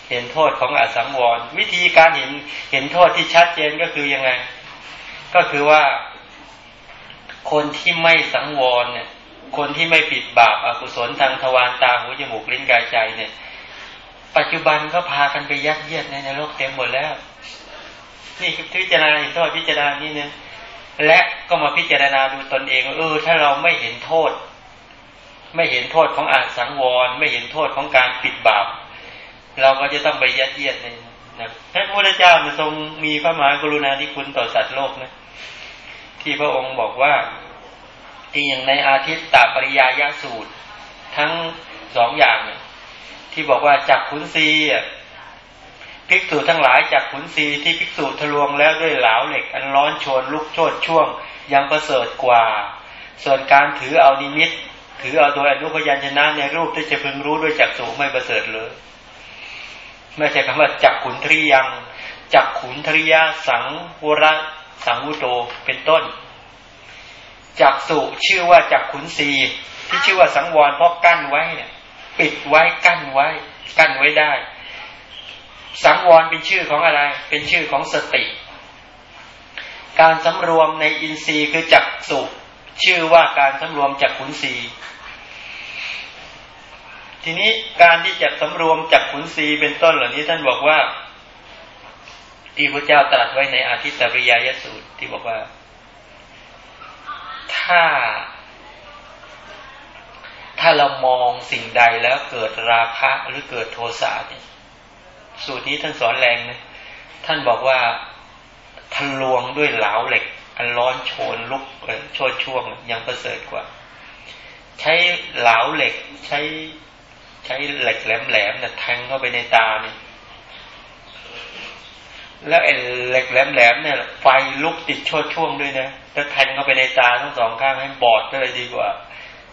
เห็นโทษของอสังวร วิธีการเห็นเห็นโทษที่ชัดเจนก็คือยังไง ก็คือว่าคนที่ไม่สังวรเนี่ย คนที่ไม่ปิดบาปอากุศลทางทวารตาหูจมูกลิ้นกายใจเนี่ย ปัจจุบันก็พากันไปยัดเยียดในนรกเต็มหมดแล้ว นี่คือพิจารณาเห็นโทษพิจารณานี่เนี่ยและก็มาพิจารณาดูตนเองเออ ถ้าเราไม่เห็นโทษ ไม่เห็นโทษของอาสังวร ไม่เห็นโทษของการปิดบาปเราก็จะต้องไปยัดเยียดในนะท่านพระเจ้าทรงมีพระมหากรุณาธิคุณต่อสัตว์โลกนะที่พระองค์บอกว่าที่อย่างในอาทิตตปริยายาสูตร ทั้งสองอย่างเนี่ย ที่บอกว่าจักขุนซีภิกษุทั้งหลายจากขุนซีที่ภิกษุทะลวงแล้วด้วยเหลาเหล็ก อันร้อนชนลุกโชดช่วง ยังประเสริฐกว่า ส่วนการถือเอานิมิต ถือเอาโดยอนุพยัญชนะในรูปที่จะพึงรู้ด้วยจักสูไม่ประเสริฐเลยไม่ใช่คำว่าจักขุนทริยังจักขุนทริยาสังวรสังวุโตเป็นต้นจักสุชื่อว่าจักขุนศีที่ชื่อว่าสังวรเพราะกั้นไว้เนี่ย ปิดไว้กั้นไว้ กั้นไว้ได้ สังวรเป็นชื่อของอะไร เป็นชื่อของสติ การสำรวมในอินทรีย์คือจักสุชื่อว่าการสำรวมจักขุนศีทีนี้การที่จะสำรวมจักขุนศีเป็นต้นเหล่านี้ท่านบอกว่าที่พระเจ้าตรัสไว้ในอาทิตตริยยสูตรที่บอกว่า ถ้า ถ้าเรามองสิ่งใดแล้วเกิดราคะหรือเกิดโทสะเนี่ยสูตรนี้ท่านสอนแรงนะท่านบอกว่าทะลวงด้วยเหลาเหล็ก อันร้อนโชนลุกโชนช่วงยังประเสริฐกว่า ใช้เหลาเหล็กใช้ใช้เหล็กแหลมๆเนี่ยแทงเข้าไปในตาเนี่ยแล้วไอ้เหล็กแหลมๆเนี่ยไฟลุกติดช่วช่วงด้วยนะแล้วแทงเข้าไปในตาทั้งสองข้างให้บอดก็เลยดีกว่า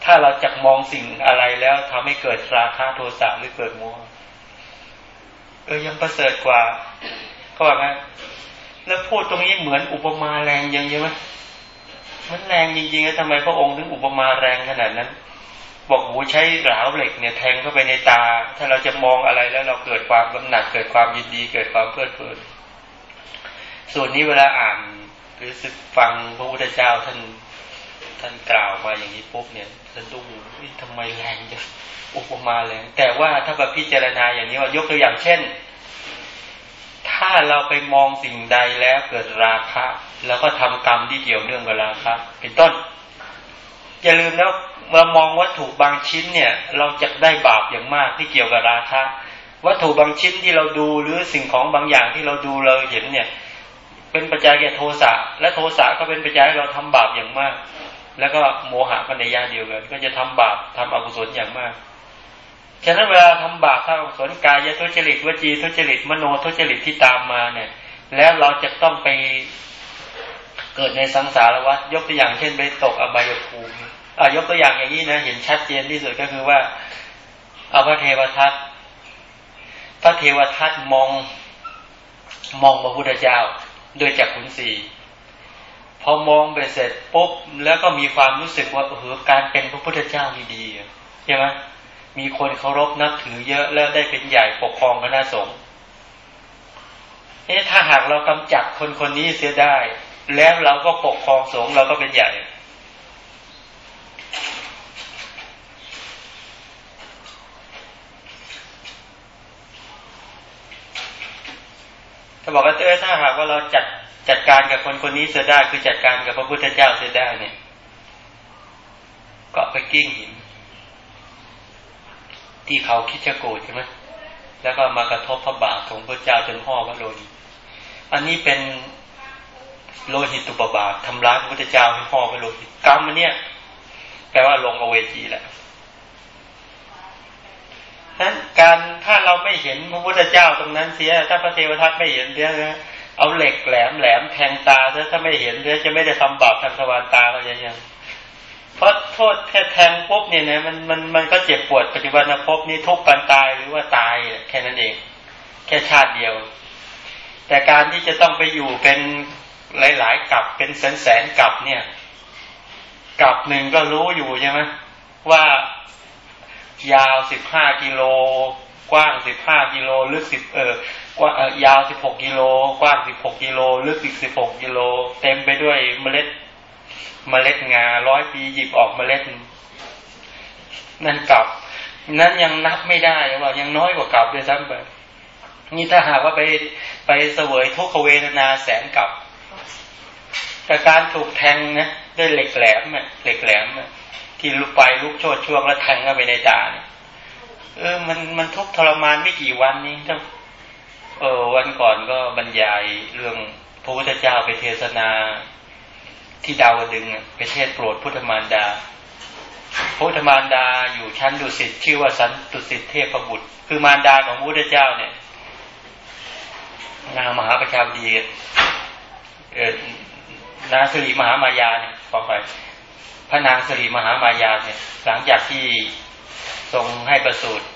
ถ้าเราจะมองสิ่งอะไรแล้วทำให้เกิดราคะโทสะหรือเกิดโมหเออยังประเสริฐกว่าก็ว่าไงแล้วพูดตรงนี้เหมือนอุปมาแรงยังใช่ไหมมันแรงจริงๆแล้วทำไมพระองค์ถึงอุปมาแรงขนาดนั้น บอกหูใช้เหลาเหล็กเนี่ยแทงเข้าไปในตา ถ้าเราจะมองอะไรแล้วเราเกิดความกำหนัดเกิดความยินดี เกิดความเพลิดเพลินส่วนนี้เวลาอ่านหรือสึกฟังพระพุทธเจ้าท่านท่านกล่าวมาอย่างนี้ปุ๊บเนี่ย สะดุ้งทำไมแรงจังอุปมาแรงแต่ว่าถ้าแบบพิจารณาอย่างนี้ว่ายกตัวอย่างเช่น ถ้าเราไปมองสิ่งใดแล้วเกิดราคะ แล้วก็ทำกรรมที่เกี่ยวเนื่องกับราคะเป็นต้น อย่าลืมนะเมื่อมองวัตถุบางชิ้นเนี่ย เราจะได้บาปอย่างมากที่เกี่ยวกับราคะวัตถุบางชิ้นที่เราดูหรือสิ่งของบางอย่างที่เราดูเราเห็นเนี่ย เป็นปัจจัยแก่โทสะและโทสะก็เป็นปัจจัยเราทำบาปอย่างมาก แล้วก็โมหะก็ในยาเดียวกัน ก็จะทำบาปทำอกุศลอย่างมาก ฉะนั้นเวลาทำบาปทำอกุศลกายทุจริตวจีทุจริตมโนทุจริตที่ตามมาเนี่ย แล้วเราจะต้องไปเกิดในสังสารวัฏยกตัวอย่างเช่นไปตกอบายภูมิอ่ายกตัวอย่างอย่างนี้นะเห็นชัดเจนที่สุดก็คือว่าเอาพระเทวทัตพระเทวทัตมองมองพระพุทธเจ้า โดยจากขุนศี พอมองไปเสร็จปุ๊บแล้วก็มีความรู้สึกว่าเออการเป็นพระพุทธเจ้าดีใช่ไหมมีคนเคารพนับถือเยอะแล้วได้เป็นใหญ่ปกครองคณะสงฆ์เอ๊ะถ้าหากเรากำจัดคนคนนี้เสียได้ แล้วเราก็ปกครองสงฆ์เราก็เป็นใหญ่ ถ้าบอกว่าเออถ้าหากว่าเราจัด จัดการกับคนคนนี้เสียได้คือจัดการกับพระพุทธเจ้าเสียได้เนี่ย ก็ไปกิ้งหิน ที่เขาคิดจะโกรธใช่ไหมแล้วก็มากระทบพระบาทของพระเจ้าจนห่อพระโลหิตอันนี้เป็นโลหิตตุปบาททำร้ายพระพุทธเจ้าให้ห่อพระโลหิตกรรมมันเนี่ยแปลว่าลงอเวจีแหละนั้นการถ้าเราไม่เห็นพระพุทธเจ้าตรงนั้นเสีย ถ้าพระเทวทัตไม่เห็นเสียนะ เอาเหล็กแหลมแหลมแทงตาถ้าไม่เห็นเสียจะไม่ได้ทำบาปทางสวรรค์ตาก็ยังยังเพราะโทษแค่แทงปุ๊บเนี่ยนะมันมันมันก็เจ็บปวดปัจจุบันนะพบนี้ทุกปันตายหรือว่าตายแค่นั้นเอง แค่ชาติเดียว แต่การที่จะต้องไปอยู่เป็นหลาย ๆ กับเป็นแสนแสนกับเนี่ย กับหนึ่งก็รู้อยู่ใช่ไหมว่ายาวสิบห้ากิโลกว้างสิบห้ากิโลลึกสิบเออ กว้างยาวสิบหกกิโลกว้างสิบหกกิโลลึกอีกสิบหกกิโล เต็มไปด้วยเมล็ด เมล็ดงาร้อยปีหยิบออกเมล็ด นั่นกลับ นั้นยังนับไม่ได้ว่ายังน้อยกว่ากลับด้วยซ้ำไปนี่ถ้าหากว่าไปไปเสวยทุกขเวทนาแสนกลับแต่การถูกแทงนะด้วยเหล็กแหลมเหล็กแหลมที่ลุกไปลุกโชดช่วงแล้วแทงเข้าไปในตาเนี่ยเออมันมันทุกทรมานไม่กี่วันนี้ถ้า เออวันก่อนก็บรรยายเรื่องพระพุทธเจ้าไปเทศนาที่ดาวดึงไปเทศโปรดพุทธมารดาพระพุทธมารดาอยู่ชั้นดุสิตชื่อว่าสันตุสิตเทพบุตร คือมารดาของพระพุทธเจ้าเนี่ยนางมหาประชาบดีเออนางสิริมหามายาเนี่ยขอไปพระนางสิริมหามายาเนี่ย หลังจากที่ทรงให้ประสูติ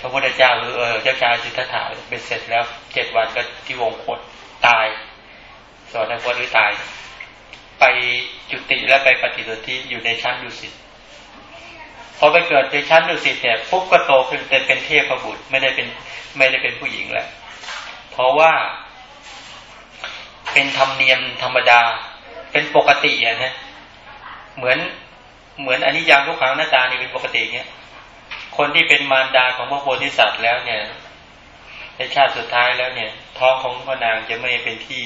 พระพุทธเจ้าหรือเจ้าชายสิทธัตถะเป็นเสร็จแล้วเจ็ดวันก็ที่วงโคตตายสอนคตหรือตาย ไปจุติและไปปฏิสนธิอยู่ในชั้นดุสิตพอไปเกิดในชั้นดุสิตเนี่ยปุ๊บก็โตขึ้นเป็นเป็นเทพบุตรไม่ได้เป็นไม่ได้เป็นผู้หญิงแล้ว เพราะว่า เป็นธรรมเนียมธรรมดา เป็นปกติอะนะเหมือนเหมือนอนิจจังทุกขังหน้าตานี่เป็นปกติเนี่ย คนที่เป็นมารดาของพระโพธิสัตว์แล้วเนี่ยในชาติสุดท้ายแล้วเนี่ย ท้องของพระนางจะไม่เป็นที่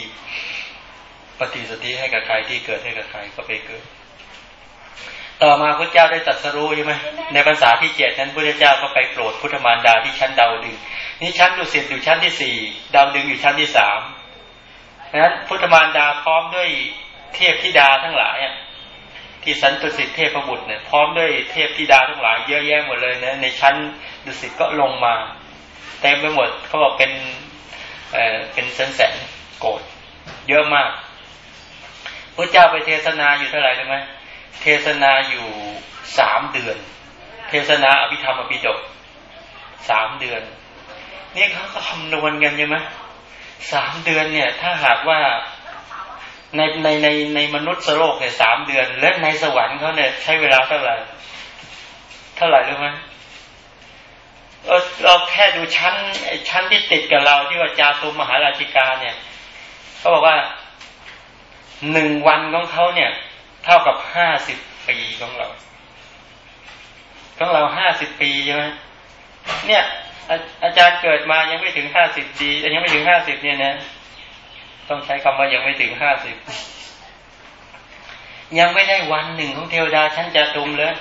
ปฏิสติให้กับใครที่เกิดให้กับใครก็ไปเกิด ต่อมาพระเจ้าได้ตรัสรู้ใช่ไหมในภาษาที่เจ็ดนั้นพระเจ้าก็ไปโปรดพุทธมารดาที่ชั้นดาวดึงนี่ชั้นดุสิตอยู่ชั้นที่สี่ดาวดึงอยู่ชั้นที่สามนั้นพุทธมารดาพร้อมด้วยเทพธิดาทั้งหลายอะ ที่สันตุสิทธิเทพบุตรเนี่ยพร้อมด้วยเทพธิดาทั้งหลายเยอะแยะหมดเลยนะในชั้นดุสิตก็ลงมาเต็มไปหมดเขาบอกเป็นเอ่อเป็นแสนแสนโกรธเยอะมากพระเจ้าไปเทศนาอยู่เท่าไหร่รู้ไหมเทศนาอยู่สามเดือน เทศนาอภิธรรมอภิจบสามเดือน นี่เขาก็คำนวณกันใช่ไหมสามเดือนเนี่ย ถ้าหากว่า ในในในในมนุษย์โลกเนี่ยสามเดือน และในสวรรค์เขาเนี่ยใช้เวลาเท่าไหร่ เท่าไหร่รู้ไหมเราแค่ดูชั้นชั้นที่ติดกับเราที่ว่าจาตุมหาราชิกาเนี่ยเขาบอกว่าหนึ่งวันของเขาเนี่ย เท่ากับห้าสิบปีของเราของเราห้าสิบปีใช่ไหมเนี่ย อาจารย์เกิดมายังไม่ถึงห้าสิบปียังไม่ถึงห้าสิบเนี่ยนะ ต้องใช้คำว่ายังไม่ถึงห้าสิบยังไม่ได้วันหนึ่งของเทวดาชั้นจาตุมเลย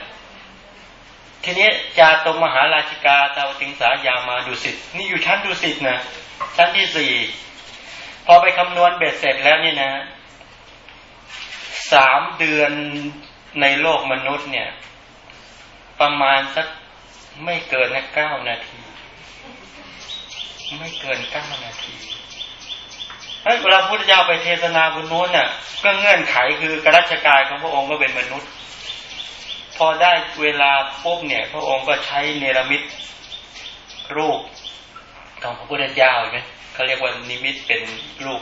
ทีนี้จาตุมมหาราชิกาเจ้าติงสายามาดุสิตนี่อยู่ชั้นดุสิตนะชั้นที่สี่พอไปคำนวณเบ็ดเสร็จแล้วเนี่ยนะสามเดือนในโลกมนุษย์เนี่ย ประมาณสักไม่เกินนะเก้านาที ไม่เกินเก้านาที เวลาพุทธเจ้าไปเทศนาบนนู้นน่ะ ก็เงื่อนไขคือกรัชกายของพระองค์ก็เป็นมนุษย์ พอได้เวลาปุ๊บเนี่ย พระองค์ก็ใช้เนรมิตรูปของพระพุทธเจ้าใช่ไหมเขาเรียกว่านิมิตเป็นรูป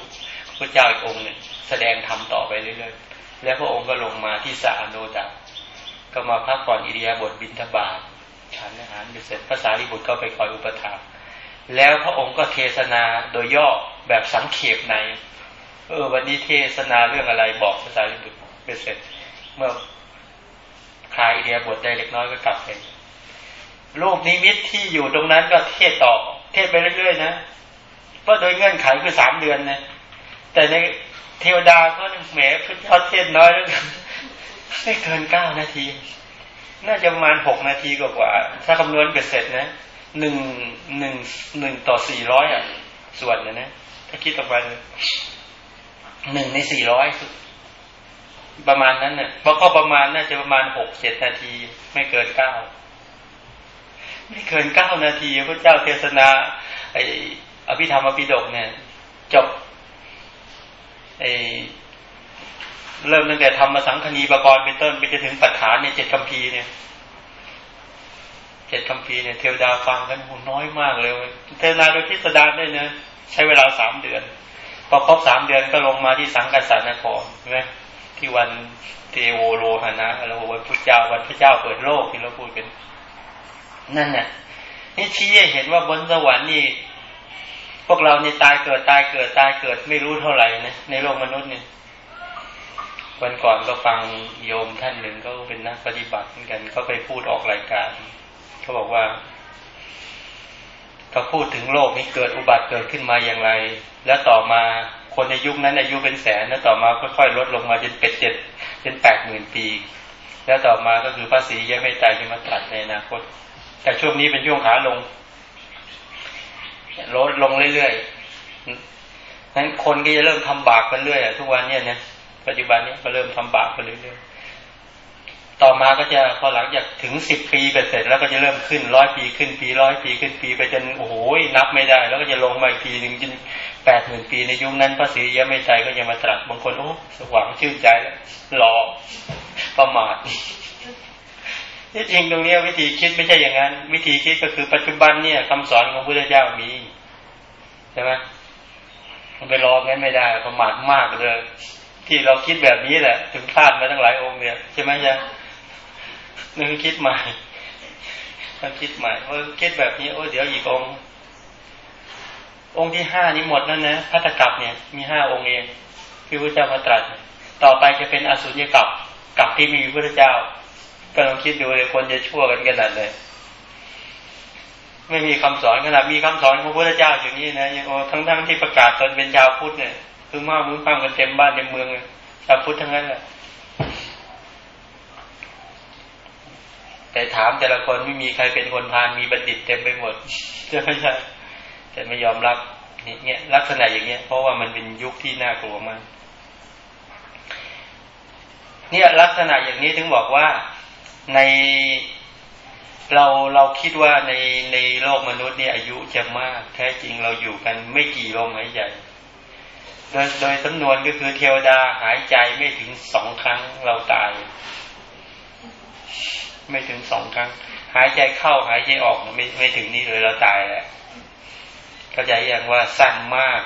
พระเจ้าอีกองค์หนึ่งแสดงธรรมต่อไปเรื่อยๆแล้วพระองค์ก็ลงมาที่สาโนดาก็มาพักผ่อนอิริยาบถบินทบาทฉันอาหารเสร็จภาษาลิบุตรก็ไปคอยอุปถัมภ์แล้วพระองค์ก็เทศนาโดยย่อ แบบสังเขปใน เออ วันนี้เทศนาเรื่องอะไรบอกภาษาลิบุตรเสร็จ เมื่อคลายอิริยบถได้เล็กน้อยก็กลับไปรูปนิมิตที่อยู่ตรงนั้นก็เทศต่อ เทศไปเรื่อยๆนะเพราะโดยเงื่อนไขคือสามเดือนนะแต่ในเทวดาก็แหมพระเจ้าเทศน้อยแล้วไม่เกินเก้านาที น่าจะประมาณหกนาทีกว่าถ้าคำนวณเบ็ดเสร็จนะหนึ่งหนึ่งหนึ่งต่อสี่ร้อยอะ ส่วนนะนะ ถ้าคิดต่อไปหนึ่งในสี่ร้อยประมาณนั้นเนี่ยเพราะก็ประมาณน่าจะประมาณหกเจ็ดนาที ไม่เกินเก้าไม่เกินเก้านาทีพระเจ้าเทศนาไออภิธรรมอภิดกเนี่ย จบไอเริ่มตั้งแต่ทำมาสังคณีปกรณ์เป็นต้นไปจะถึงปัจฐานในเจ็ดคำพีเนี่ยเจ็ดคำพีเนี่ยเทวดาฟังกันหน้อยมากเลยเทวดาโดยพิสดารได้เนะ ใช้เวลาสามเดือน พอครบสามเดือนก็ลงมาที่สังกัสานครใช่ไหมที่วันเทโวโลหนะเราวันพุทธเจ้าวันพระเจ้าเปิดโลกที่เราพูดกัน นั่นเนี่ยนี่ชี้ให้เห็นว่าบนสวรรค์นี่ พวกเราเนี่ตายเกิดตายเกิดตายเกิดไม่รู้เท่าไหร่นะในโลกมนุษย์เนี่ยวันก่อนก็ฟังโยมท่านหนึ่งก็เป็นนักปฏิบัติเหมือนกันเขาไปพูดออกรายการเขาบอกว่า เขาพูดถึงโลกนี้เกิดอุบัติเกิดขึ้นมาอย่างไร แล้วต่อมาคนในยุคนั้นอายุเป็นแสน แล้วต่อมาค่อยๆลดลงมาจนเป็นเจ็ดเป็นแปดหมื่นปี แล้วต่อมาก็คือภาษียังไม่ตายจะมาตัดในอนาคต แต่ช่วงนี้เป็นช่วงขาลงลดลงเรื่อยๆนั้นคนก็จะเริ่มทำบาปกันเรื่อยทุกวันเนี่ยนะปัจจุบันนี้ก็เริ่มทำบาปกันเรื่อยๆ ต่อมาก็จะพอหลังจากถึงสิบปีไปเสร็จแล้วก็จะเริ่มขึ้นร้อยปีขึ้นปีร้อยปีขึ้นปีไปจนโอ้โหนับไม่ได้ แล้วก็จะลงมาอีกทีหนึ่งจนแปดหมื่นปีในยุคนั้นพระศรียังไม่ใจก็ยังมาตรัสบางคนโอ้สว่างชื่นใจแล้วรอประมาทที่จริงตรงนี้วิธีคิดไม่ใช่อย่างนั้น วิธีคิดก็คือปัจจุบันเนี่ยคำสอนของพระพุทธเจ้ามีใช่ไหมมันไปรองั้นไม่ได้ประมาทมากเลย ที่เราคิดแบบนี้แหละ ถึงพลาดมาทั้งหลายองค์เนี่ยใช่ไหมจ๊ะ นึกคิดใหม่ต้องคิดใหม่ว่าคิดแบบนี้โอ้เดี๋ยวอีกองค์องค์ที่ห้านี้หมดแล้วนะพัตกับเนี่ย มีห้าองค์เองที่พระเจ้ามาตรัสต่อไปจะเป็นอสุญญกับกับที่มีพระเจ้าก็ลองคิดดูเลยคนจะชั่วกันขนาดเลย ไม่มีคำสอนขนาดมีคำสอนของพระเจ้าอย่างนี้นะยังทั้งทั้งที่ประกาศตนเป็นชาวพุทธเนี่ยคือมามุ้งปั้งกันเต็มบ้านเต็มเมืองชาวพุทธทั้งนั้นแหละ แต่ถามแต่ละคนไม่มีใครเป็นคนพานมีบัณฑิตเต็มไปหมดใช่ไหมใช่แต่ไม่ยอมรับเนี่ยลักษณะอย่างเงี้ยเพราะว่ามันเป็นยุคที่น่ากลัวมากเนี่ยลักษณะอย่างนี้ถึงบอกว่าในเราเราคิดว่าในในโลกมนุษย์เนี่ยอายุจะมาก แท้จริงเราอยู่กันไม่กี่ลมหายใจโดยโดยสำนวนก็คือเทวดาหายใจไม่ถึงสองครั้งเราตาย ไม่ถึงสองครั้ง หายใจเข้าหายใจออกไม่ไม่ถึงนี่เลยเราตายแหละเข้าใจอย่างว่าสั้นมาก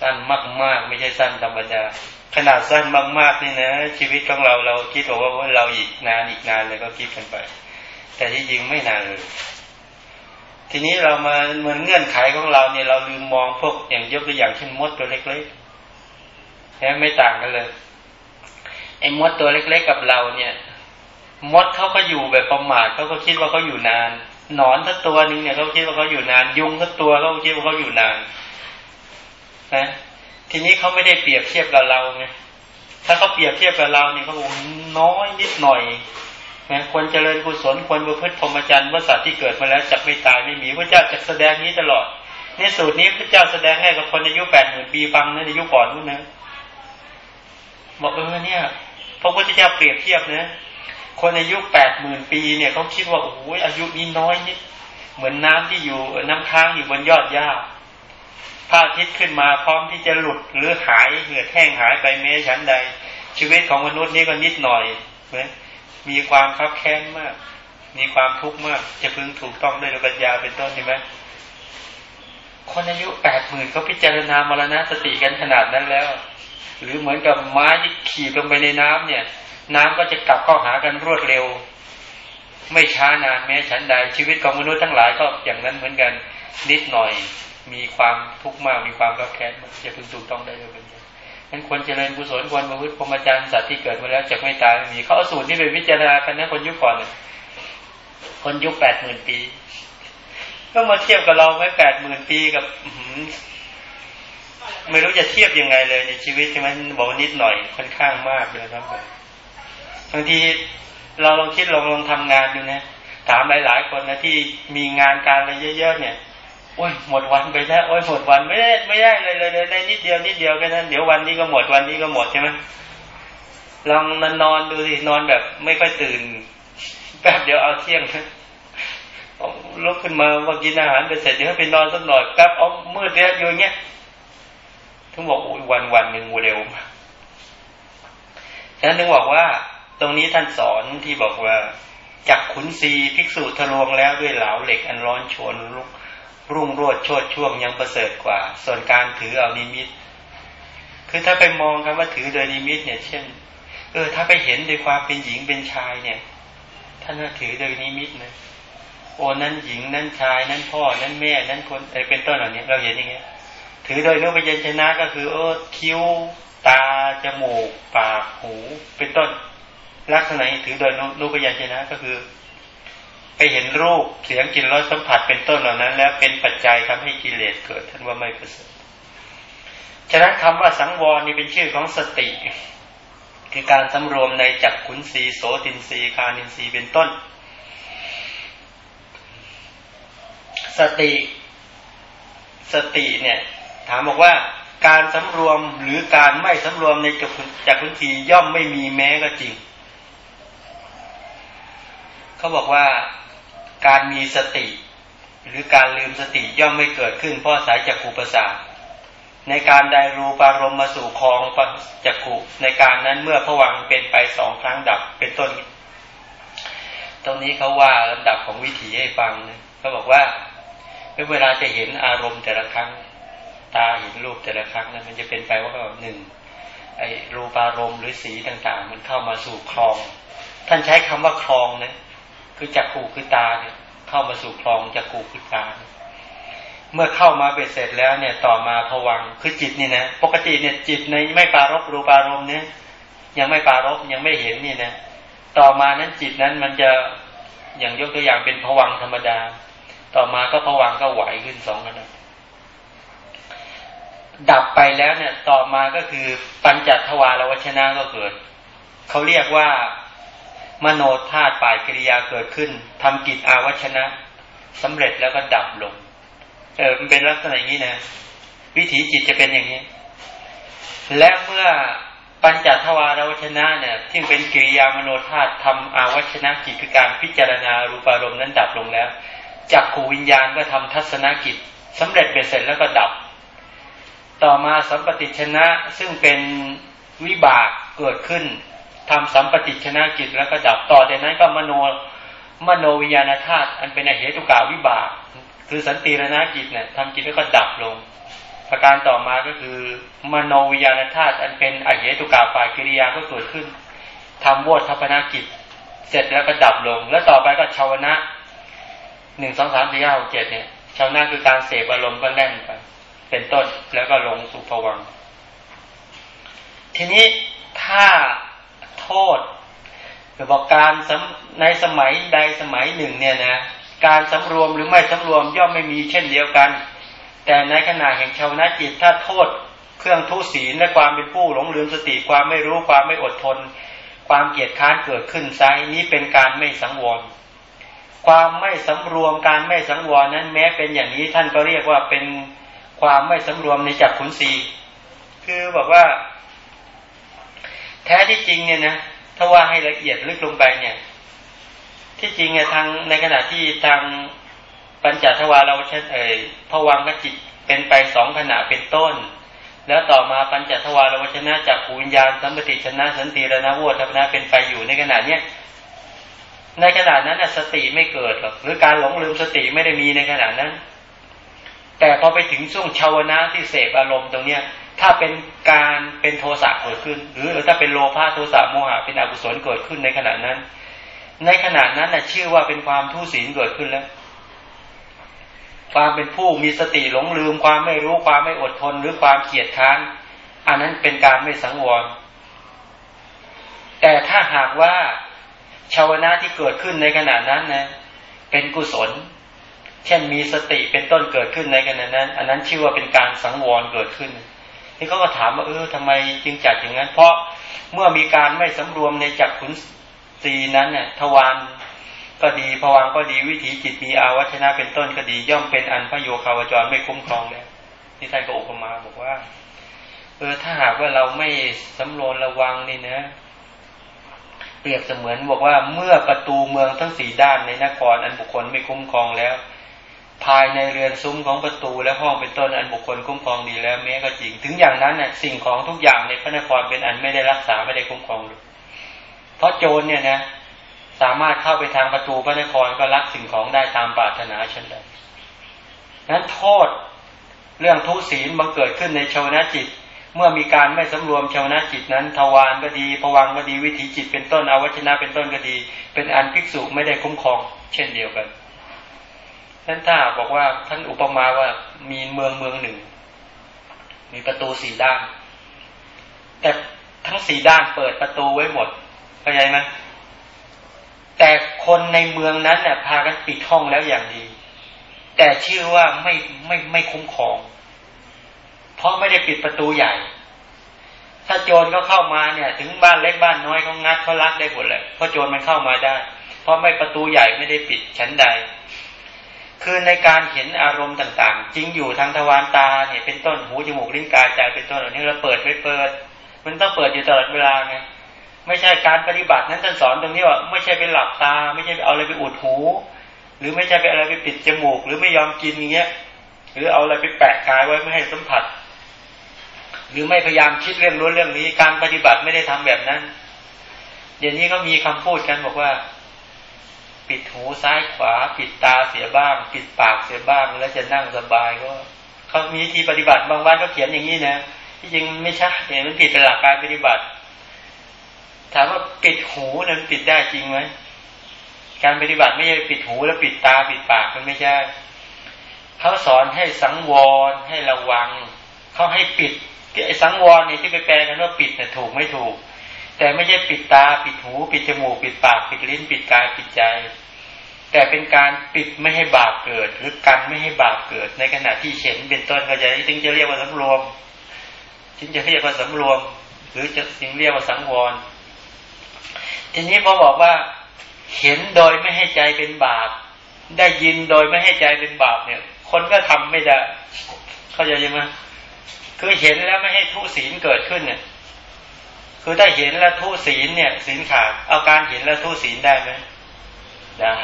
สั้นมากมากไม่ใช่สั้นธรรมดาขนาดสั้นมากๆนี่นะชีวิตของเราเราคิดว่าว่าเราอีกนานอีกนานเลยก็คิดกันไป แต่ที่จริงไม่นานเลย ทีนี้เรามาเหมือนเงื่อนไขของเราเนี่ยเราลืมมองพวกอย่างยกตัวอย่างเช่นมดตัวเล็กๆแค่ไม่ต่างกันเลยไอ้มดตัวเล็ก ๆกับเราเนี่ย มดเขาก็อยู่แบบประมาทเขาก็คิดว่าเขาอยู่นานหนอนทั้งตัวนึงเนี่ยเขาคิดว่าเขาอยู่นาน ยุงทั้งตัวเขาคิดว่าเขาอยู่นานนะทีนี้เขาไม่ได้เปรียบเทียบกับเราไงถ้าเขาเปรียบเทียบกับเราเนี่ยเขาบอกน้อยนิดหน่อยนะควรเจริญกุศลควรประพฤติพรหมจรรย์ว่าสัตว์ที่เกิดมาแล้วจะไม่ตายไม่มีพระเจ้าจะแสดงนี้ตลอดในสูตรนี้พระเจ้าแสดงให้กับคนอายุแปดหมื่นปีฟังนะในยุคก่อนนู้นนะบอกเออเนี่ยพระพุทธเจ้าเปรียบเทียบนะ คนอายุแปดหมื่นปีเนี่ยเขาคิดว่าโอ้ยอายุนี้น้อยนิดเหมือนน้ำที่อยู่น้ำค้างอยู่บนยอดหญ้าพระอาทิตย์ขึ้นมาพร้อมที่จะหลุดหรือหายเหือดแห้งหายไปเมชั้นใด ชีวิตของมนุษย์นี้ก็นิดหน่อยนะมีความคับแค้นมาก มีความทุกข์มาก จะพึงถูกต้องด้วยปัญญาเป็นต้นใช่ไหมคนอายุแปดหมื่นเขาพิจารณามรณะสติกันขนาดนั้นแล้ว หรือเหมือนกับไม้ที่ขี่ลงไปในน้ำเนี่ย น้ำก็จะกลับเข้าหากันรวดเร็ว ไม่ช้านานแม้ฉันใดชีวิตของมนุษย์ทั้งหลายก็อย่างนั้นเหมือนกันนิดหน่อย มีความทุกข์มากมีความรับแค้นจะพึงถูกต้องได้เลยเป็นนั้นควรเจริญกุศลควรประพฤติพรหมจรรย์สัตว์ที่เกิดมาแล้วจะไม่ตายไม่มีเขาเอาสูตรที่ไปพิจารณากันนะคนยุคก่อนคนยุคแปดหมื่นปีก็มาเทียบกับเราไม่แปดหมื่นปีกับไม่รู้จะเทียบยังไงเลยในชีวิตใช่ไหมบอกนิดหน่อยค่อนข้างมากเลยครับ บางทีเราลองคิดลองลองทำงานดูนะถามหลาย ๆ คนนะที่มีงานการอะไรเยอะ ๆ เนี่ยโอ้ยหมดวันไปแล้วโอ้ยหมดวันไม่ได้ไม่ได้เลยเลยได้นิดเดียวนิดเดียวแค่นั้นเดี๋ยววันนี้ก็หมดวันนี้ก็หมดใช่ไหมลองนอนนอนดูสินอนแบบไม่ค่อยตื่นแป๊บเดี๋ยวเอาเที่ยงลุกขึ้นมาว่ากินอาหารไปเสร็จเดี๋ยวไปนอนสักหน่อยแป๊บเอามืดแล้วอยู่เงี้ยทั้งบอกโอ้ยวันวันหนึ่งเร็วฉะนั้นถึงบอกว่า ตรงนี้ท่านสอนที่บอกว่าจากขุนศีภิกษุทะลวงแล้วด้วยเหลาเหล็กอันร้อนชวนลุกรุ่งโรดโชดช่วงยังประเสริฐกว่า ส่วนการถือเอานิมิต คือถ้าไปมองคำว่าถือโดยนิมิต เนี่ย เช่น เออ ถ้าไปเห็นโดยความเป็นหญิงเป็นชายเนี่ยท่านถือโดยนิมิตนะโอ้นั่นหญิงนั่นชายนั่นพ่อนั่นแม่นั่นคนอะไรเป็นต้นเหล่านี้เราเห็นอย่างเงี้ย ถือโดยนุพยัญชนะก็คือ เออคิ้ว ตาจมูก ปากหู เป็นต้น ลักษณะถือโดยนุพยัญชนะก็คือไปเห็นรูปเสียงกลิ่นรสสัมผัสเป็นต้นเหล่านั้น แล้วเป็นปัจจัยทำให้กิเลสเกิดท่านว่าไม่ประเสริฐฉะนั้นคำว่าสังวรนี่เป็นชื่อของสติ คือการสำรวมในจักขุนสีโสตินสีคานินสีเป็นต้น สติ สติเนี่ย ถามบอกว่าการสำรวมหรือการไม่สำรวมในจักขุนสีย่อมไม่มีแม้ก็จริง เขาบอกว่าการมีสติ หรือการลืมสติย่อมไม่เกิดขึ้น เพราะสายจักขุประสาทในการได้รูปารมณ์มาสู่คลองจักขุในการนั้นเมื่อผวังเป็นไปสองครั้งดับเป็นต้น ตรงนี้เขาว่าลำดับของวิถีให้ฟังนะเขาบอกว่าเวลาจะเห็นอารมณ์แต่ละครั้ง ตาเห็นรูปแต่ละครั้งนะมันจะเป็นไปว่าหนึ่งไอ้รูปารมณ์หรือสีต่างๆ มันเข้ามาสู่คลอง ท่านใช้คำว่าคลองนะ คือจักขู่คือตาเนี่ยเข้ามาสู่คลองจักขู่คือตา เมื่อเข้ามาเบ็ดเสร็จแล้วเนี่ยต่อมาผวังคือจิตนี่นะปกติเนี่ยจิตในไม่ปารบรูปารมณ์เนี่ยยังไม่ปารบยังไม่เห็นนี่นะต่อมานั้นจิตนั้นมันจะอย่างยกตัวอย่างเป็นผวังธรรมดา ต่อมาก็ผวังก็ไหวขึ้นสองขนาดดับไปแล้วเนี่ยต่อมาก็คือปัญจทวารวัชนะก็เกิดเขาเรียกว่า มโนธาตุฝ่ายกิริยาเกิดขึ้นทำกิจอาวัชนะสำเร็จแล้วก็ดับลง เออมันเป็นลักษณะอย่างนี้นะ วิถีจิตจะเป็นอย่างนี้ และเมื่อปัญจทวารวัชนะเนี่ยที่เป็นกิริยามโนธาตุทำอาวัชนะกิจคือการพิจารณารูปารมณ์นั้นดับลงแล้วจักขูวิญญาณก็ทำทัศนกิจสำเร็จเบ็ดเสร็จแล้วก็ดับ ต่อมาสัมปติชนะซึ่งเป็นวิบากเกิดขึ้น ทำสัมปติชนะกิจแล้วก็ดับต่อจากนั้นก็มโนมโนวิญญาณธาตุอันเป็นเหตุกาวิบาก คือสันติรณกิจเนี่ยทำกิจแล้วก็ดับลง ประการต่อมาก็คือ มโนวิญญาณธาตุอันเป็นอเหตุกาฝ่ายกิริยาก็เกิดขึ้นทำวอดทัพนากิจ เสร็จแล้วก็ดับลง แล้วต่อไปก็ชาวนะหนึ่งสองสามสี่ห้าหกเจ็ดเนี่ยชาวนะคือการเสพอารมณ์ก็แล่นไปเป็นต้นแล้วก็ลงสู่ภวังทีนี้ถ้า โทษหรือบอกการในสมัยใดสมัยหนึ่งเนี่ยนะการสำรวมหรือไม่สำรวมย่อมไม่มีเช่นเดียวกัน แต่ในขณะแห่งชาวนาจิตถ้าโทษ เครื่องทุศีลและความเป็นผู้หลงลืมสติความไม่รู้ความไม่อดทน ความเกียดค้านเกิดขึ้นไซนี้เป็นการไม่สังวรความไม่สำรวมการไม่สังวรนั้นแม้เป็นอย่างนี้ท่านก็เรียกว่าเป็นความไม่สำรวมในจักขุนสีคือบอกว่า แท้ที่จริงเนี่ยนะถ้าว่าให้ละเอียดลึกลงไปเนี่ย ที่จริงเนี่ยทางในขณะที่ทางปัญจทวารเราเช่นเอ่ยผวังกจิตเป็นไปสองขณะเป็นต้น แล้วต่อมาปัญจทวารวชนะจากภูญญาณสัมปติชนะสันติระนาวัฒนะเป็นไปอยู่ในขณะเนี้ยในขณะนั้นสติไม่เกิดหรอกหรือการหลงลืมสติไม่ได้มีในขณะนั้น แต่พอไปถึงช่วงชาวนะที่เสพอารมณ์ตรงเนี้ย ถ้าเป็นการเป็นโทสะเกิดขึ้น หรือถ้าเป็นโลภะโทสะโมหะเป็นอกุศลเกิดขึ้นในขณะนั้น ในขณะนั้นนะชื่อว่าเป็นความทุศีลเกิดขึ้นแล้ว ความเป็นผู้มีสติหลงลืม ความไม่รู้ความไม่อดทนหรือความเกียดค้านอันนั้นเป็นการไม่สังวร แต่ถ้าหากว่าชาวนะที่เกิดขึ้นในขณะนั้นนะเป็นกุศล เช่นมีสติเป็นต้นเกิดขึ้นในขณะนั้น อันนั้นชื่อว่าเป็นการสังวรเกิดขึ้น นี่เขาก็ถามว่าเออทำไมจึงจัดอย่างนั้น เพราะเมื่อมีการไม่สำรวมในจักขุนสีนั้นเนี่ยทวารก็ดีผวังก็ดีวิถีจิตมีอาวัชนะเป็นต้นก็ดีย่อมเป็นอันพระโยคาวจรไม่คุ้มครองแล้วนี่ท่านก็อุปมาบอกว่า เออถ้าหากว่าเราไม่สำรวมระวังนี่นะ เปรียบเสมือนบอกว่าเมื่อประตูเมืองทั้งสี่ด้านในนครอันบุคคลไม่คุ้มครองแล้ว ภายในเรือนซุ้มของประตูและห้องเป็นต้นอันบุคคลคุ้มครองดีแล้วแม้ก็จริง ถึงอย่างนั้นเนี่ยสิ่งของทุกอย่างในพระนครเป็นอันไม่ได้รักษาไม่ได้คุ้มครองเลยเพราะโจรเนี่ยนะสามารถเข้าไปทางประตูพระนครก็รักสิ่งของได้ตามปรารถนาเช่นใดนั้นโทษเรื่องทุศีลบังเกิดขึ้นในชาวนาจิต เมื่อมีการไม่สำรวมชาวนาจิตนั้น ทวารก็ดีผวังก็ดีวิถีจิตเป็นต้นอวัชนะเป็นต้นก็ดี เป็นอันภิกษุไม่ได้คุ้มครอง เช่นเดียวกัน ท่านถ้าบอกว่าท่านอุปมาว่ามีเมืองเมืองหนึ่ง มีประตูสี่ด้าน แต่ทั้งสี่ด้านเปิดประตูไว้หมดเข้าใจไหมแต่คนในเมืองนั้นเนี่ยพากันปิดห้องแล้วอย่างดี แต่ชื่อว่าไม่ไม่ไม่คุ้มครอง เพราะไม่ได้ปิดประตูใหญ่ ถ้าโจรก็เข้ามาเนี่ย ถึงบ้านเล็กบ้านน้อยเขางัดเขาลักได้หมดเลยเพราะโจรมันเข้ามาได้ เพราะไม่ประตูใหญ่ไม่ได้ปิดชั้นใด คือในการเห็นอารมณ์ต่างๆ จริงอยู่ทางทวารตาเนี่ยเป็นต้นหูจมูกลิ้นกายใจเป็นต้นเหล่านี้เราเปิดไม่เปิด มันต้องเปิดอยู่ตลอดเวลาไงไม่ใช่การปฏิบัตินั้นท่านสอนตรงนี้ว่าไม่ใช่ไปหลับตา ไม่ใช่ไปเอาอะไรไปอุดหู หรือไม่ใช่ไปอะไรไปปิดจมูก หรือไม่ยอมกินอย่างเงี้ย หรือเอาอะไรไปแปะกายไว้ไม่ให้สัมผัส หรือไม่พยายามคิดเรื่องรู้เรื่องนี้ การปฏิบัติไม่ได้ทำแบบนั้นเดี๋ยวนี้ก็มีคำพูดกันบอกว่า ปิดหูซ้ายขวา ปิดตาเสียบ้าง ปิดปากเสียบ้าง แล้วจะนั่งสบายก็เขามีทีปฏิบัติบางวันก็เขียนอย่างนี้นะที่จริงไม่ใช่เนี่ยมันผิดหลักการปฏิบัติ ถามว่าปิดหูนั้นปิดได้จริงไหมการปฏิบัติไม่ใช่ปิดหูแล้วปิดตาปิดปากมันไม่ใช่เขาสอนให้สังวรให้ระวังเขาให้ปิดไอ้สังวรเนี่ยที่ไปแปลกันว่าปิดเนี่ยถูกไม่ถูก แต่ไม่ใช่ปิดตา ปิดหู ปิดจมูก ปิดปาก ปิดลิ้น ปิดกาย ปิดใจ แต่เป็นการปิดไม่ให้บาปเกิด หรือกันไม่ให้บาปเกิด ในขณะที่เฉ็นเป็นต้นก็จะจึงจะเรียกว่าสำรวมจึงจะเรียกว่าสำรวม หรือจะจึงเรียกว่าสังวร ทีนี้พอบอกว่าเห็นโดยไม่ให้ใจเป็นบาป ได้ยินโดยไม่ให้ใจเป็นบาปเนี่ย คนก็ทำไม่ได้ เข้าใจไหมคือเห็นแล้วไม่ให้ทุศีลเกิดขึ้นเนี่ย คือถ้าเห็นแล้วทุศีลเนี่ย ศีลขาด เอาการเห็นแล้วทุศีลได้ไหมได้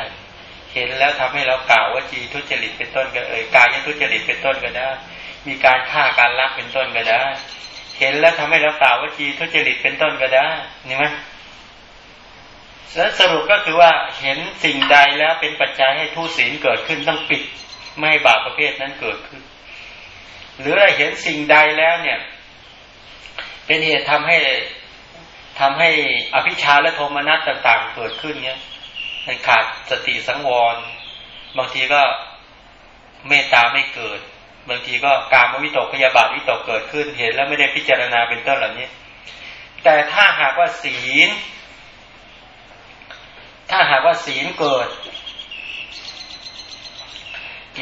เห็นแล้วทำให้เรากล่าวว่าจีทุจริตเป็นต้นก็เอ่ยกายทุจริตเป็นต้นก็ได้ มีการฆ่าการลักเป็นต้นก็ได้ เห็นแล้วทำให้เรากล่าวว่าจีทุจริตเป็นต้นก็ได้นี่ไหมแล้วสรุปก็คือว่าเห็นสิ่งใดแล้วเป็นปัจจัยให้ทุศีลเกิดขึ้นต้องปิดไม่ให้บาปประเภทนั้นเกิดขึ้น หรือเราเห็นสิ่งใดแล้วเนี่ย เป็นเหตุทำให้ ทำให้อภิชาและโทมนัสต่างๆ เกิดขึ้นเนี่ยให้ขาดสติสังวร บางทีก็เมตตาไม่เกิด บางทีก็การมวิตกพยาบาทวิตกเกิดขึ้นเห็นแล้วไม่ได้พิจารณาเป็นต้นเหล่านี้ แต่ถ้าหากว่าศีล ถ้าหากว่าศีลเกิด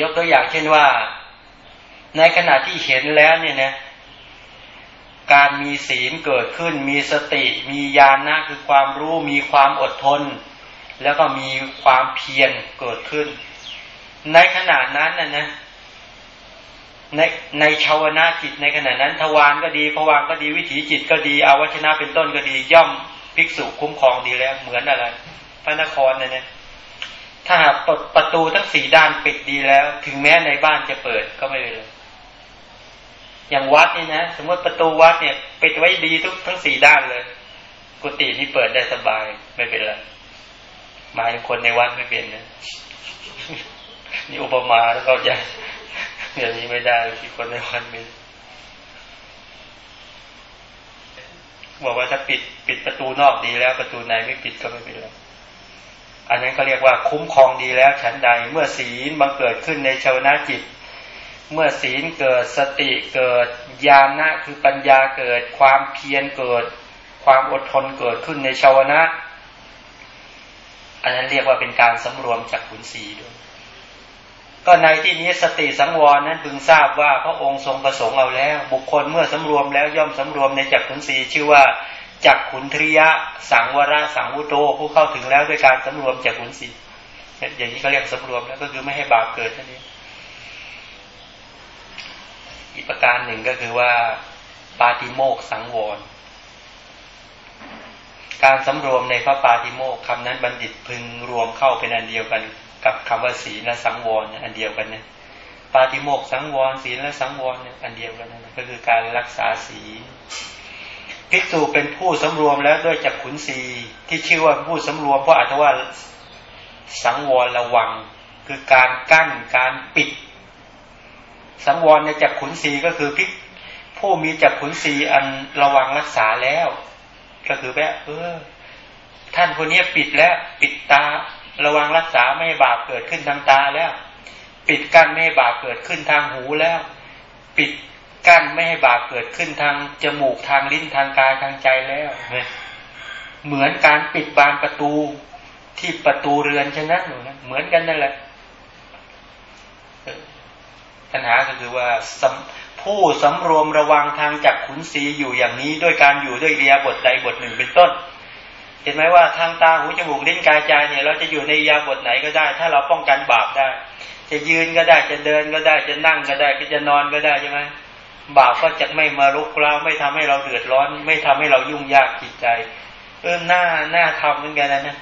ยกตัวอย่างเช่นว่า ในขณะที่เห็นแล้วเนี่ยนะ การมีศีลเกิดขึ้น มีสติ มีญาณนะคือความรู้ มีความอดทน แล้วก็มีความเพียรเกิดขึ้น ในขณะนั้นนะนะในในชาวนาจิตในขณะนั้นทวารก็ดีผวางก็ดีวิถีจิตก็ดีอาวัชนะเป็นต้นก็ดี ย่อมภิกษุคุ้มครองดีแล้ว เหมือนอะไร พระนครนะเนี่ยถ้าหากประตูทั้งสี่ด้านปิดดีแล้ว ถึงแม้ในบ้านจะเปิดก็ไม่เป็นไร อย่างวัดนี่นะสมมติประตูวัดเนี่ยปิดไว้ดีทุกทั้งสี่ด้านเลย กุฏินี่เปิดได้สบายไม่เป็นไรหมายคนในวัดไม่เป็นนะนี่อุปมาแล้วก็จะอย่างนี้ไม่ได้ที่คนในวัดมีบอกว่าถ้าปิดปิดประตูนอกดีแล้ว ประตูในไม่ปิดก็ไม่เป็นไรอันนั้นเขาเรียกว่าคุ้มครองดีแล้วฉันใดเมื่อศีลบังเกิดขึ้นในชาวนาจิต เมื่อศีลเกิดสติเกิดญาณะคือปัญญาเกิด ความเพียรเกิด ความอดทนเกิดขึ้นในชาวนะ อันนั้นเรียกว่าเป็นการสำรวมจากขุนศีด้วย ก็ในที่นี้สติสังวรนั้นพึงทราบว่าพระองค์ทรงประสงค์เอาแล้ว บุคคลเมื่อสำรวมแล้วย่อมสำรวมในจักขุนศีชื่อว่าจักขุนทริยะ สังวรสังวุโตผู้เข้าถึงแล้วด้วยการสำรวมจากขุนศีอย่างนี้เขาเรียกสำรวมแล้วก็คือไม่ให้บาปเกิดนั่นเอง อีกประการหนึ่งก็คือว่าปาติโมกสังวร การสำรวมในพระปาติโมกคำนั้นบัณฑิตพึงรวมเข้าเป็นอันเดียวกันกับคำว่าศีลและสังวรอันเดียวกันนะปาติโมกสังวรศีลและสังวรอันเดียวกันนะก็คือการรักษาศีลภิกษุเป็นผู้สำรวมแล้วด้วยจักขุนศีที่ชื่อว่าผู้สำรวมเพราะอัตว่าสังวรระวัง คือการกั้นการปิด สังวรในจักขุนสีก็คือพิผู้มีจักขุนสีอันระวังรักษาแล้ว ก็คือแบบเออ ท่านคนนี้ปิดแล้วปิดตาระวังรักษาไม่ให้บาปเกิดขึ้นทางตาแล้ว ปิดกั้นไม่ให้บาปเกิดขึ้นทางหูแล้ว ปิดกั้นไม่ให้บาปเกิดขึ้นทางจมูกทางลิ้นทางกายทางใจแล้วเหมือนการปิดบานประตูที่ประตูเรือนฉะนั้นเหมือนกันนั่นแหละ ปัญหาก็คือว่าผู้สำรวมระวังทางจากขุนศีอยู่อย่างนี้ ด้วยการอยู่ด้วยเรียบทใดบทหนึ่งเป็นต้น เห็นไหมว่าทางตาหูจมูกลิ้นกายใจเนี่ย เราจะอยู่ในยาบทไหนก็ได้ ถ้าเราป้องกันบาปได้ จะยืนก็ได้จะเดินก็ได้จะนั่งก็ได้ก็จะนอนก็ได้ใช่ไหมบาปก็จะไม่มาลุกเราไม่ทำให้เราเดือดร้อน ไม่ทำให้เรายุ่งยากจิตใจ เออหน้าหน้าทำเหมือนกันนะ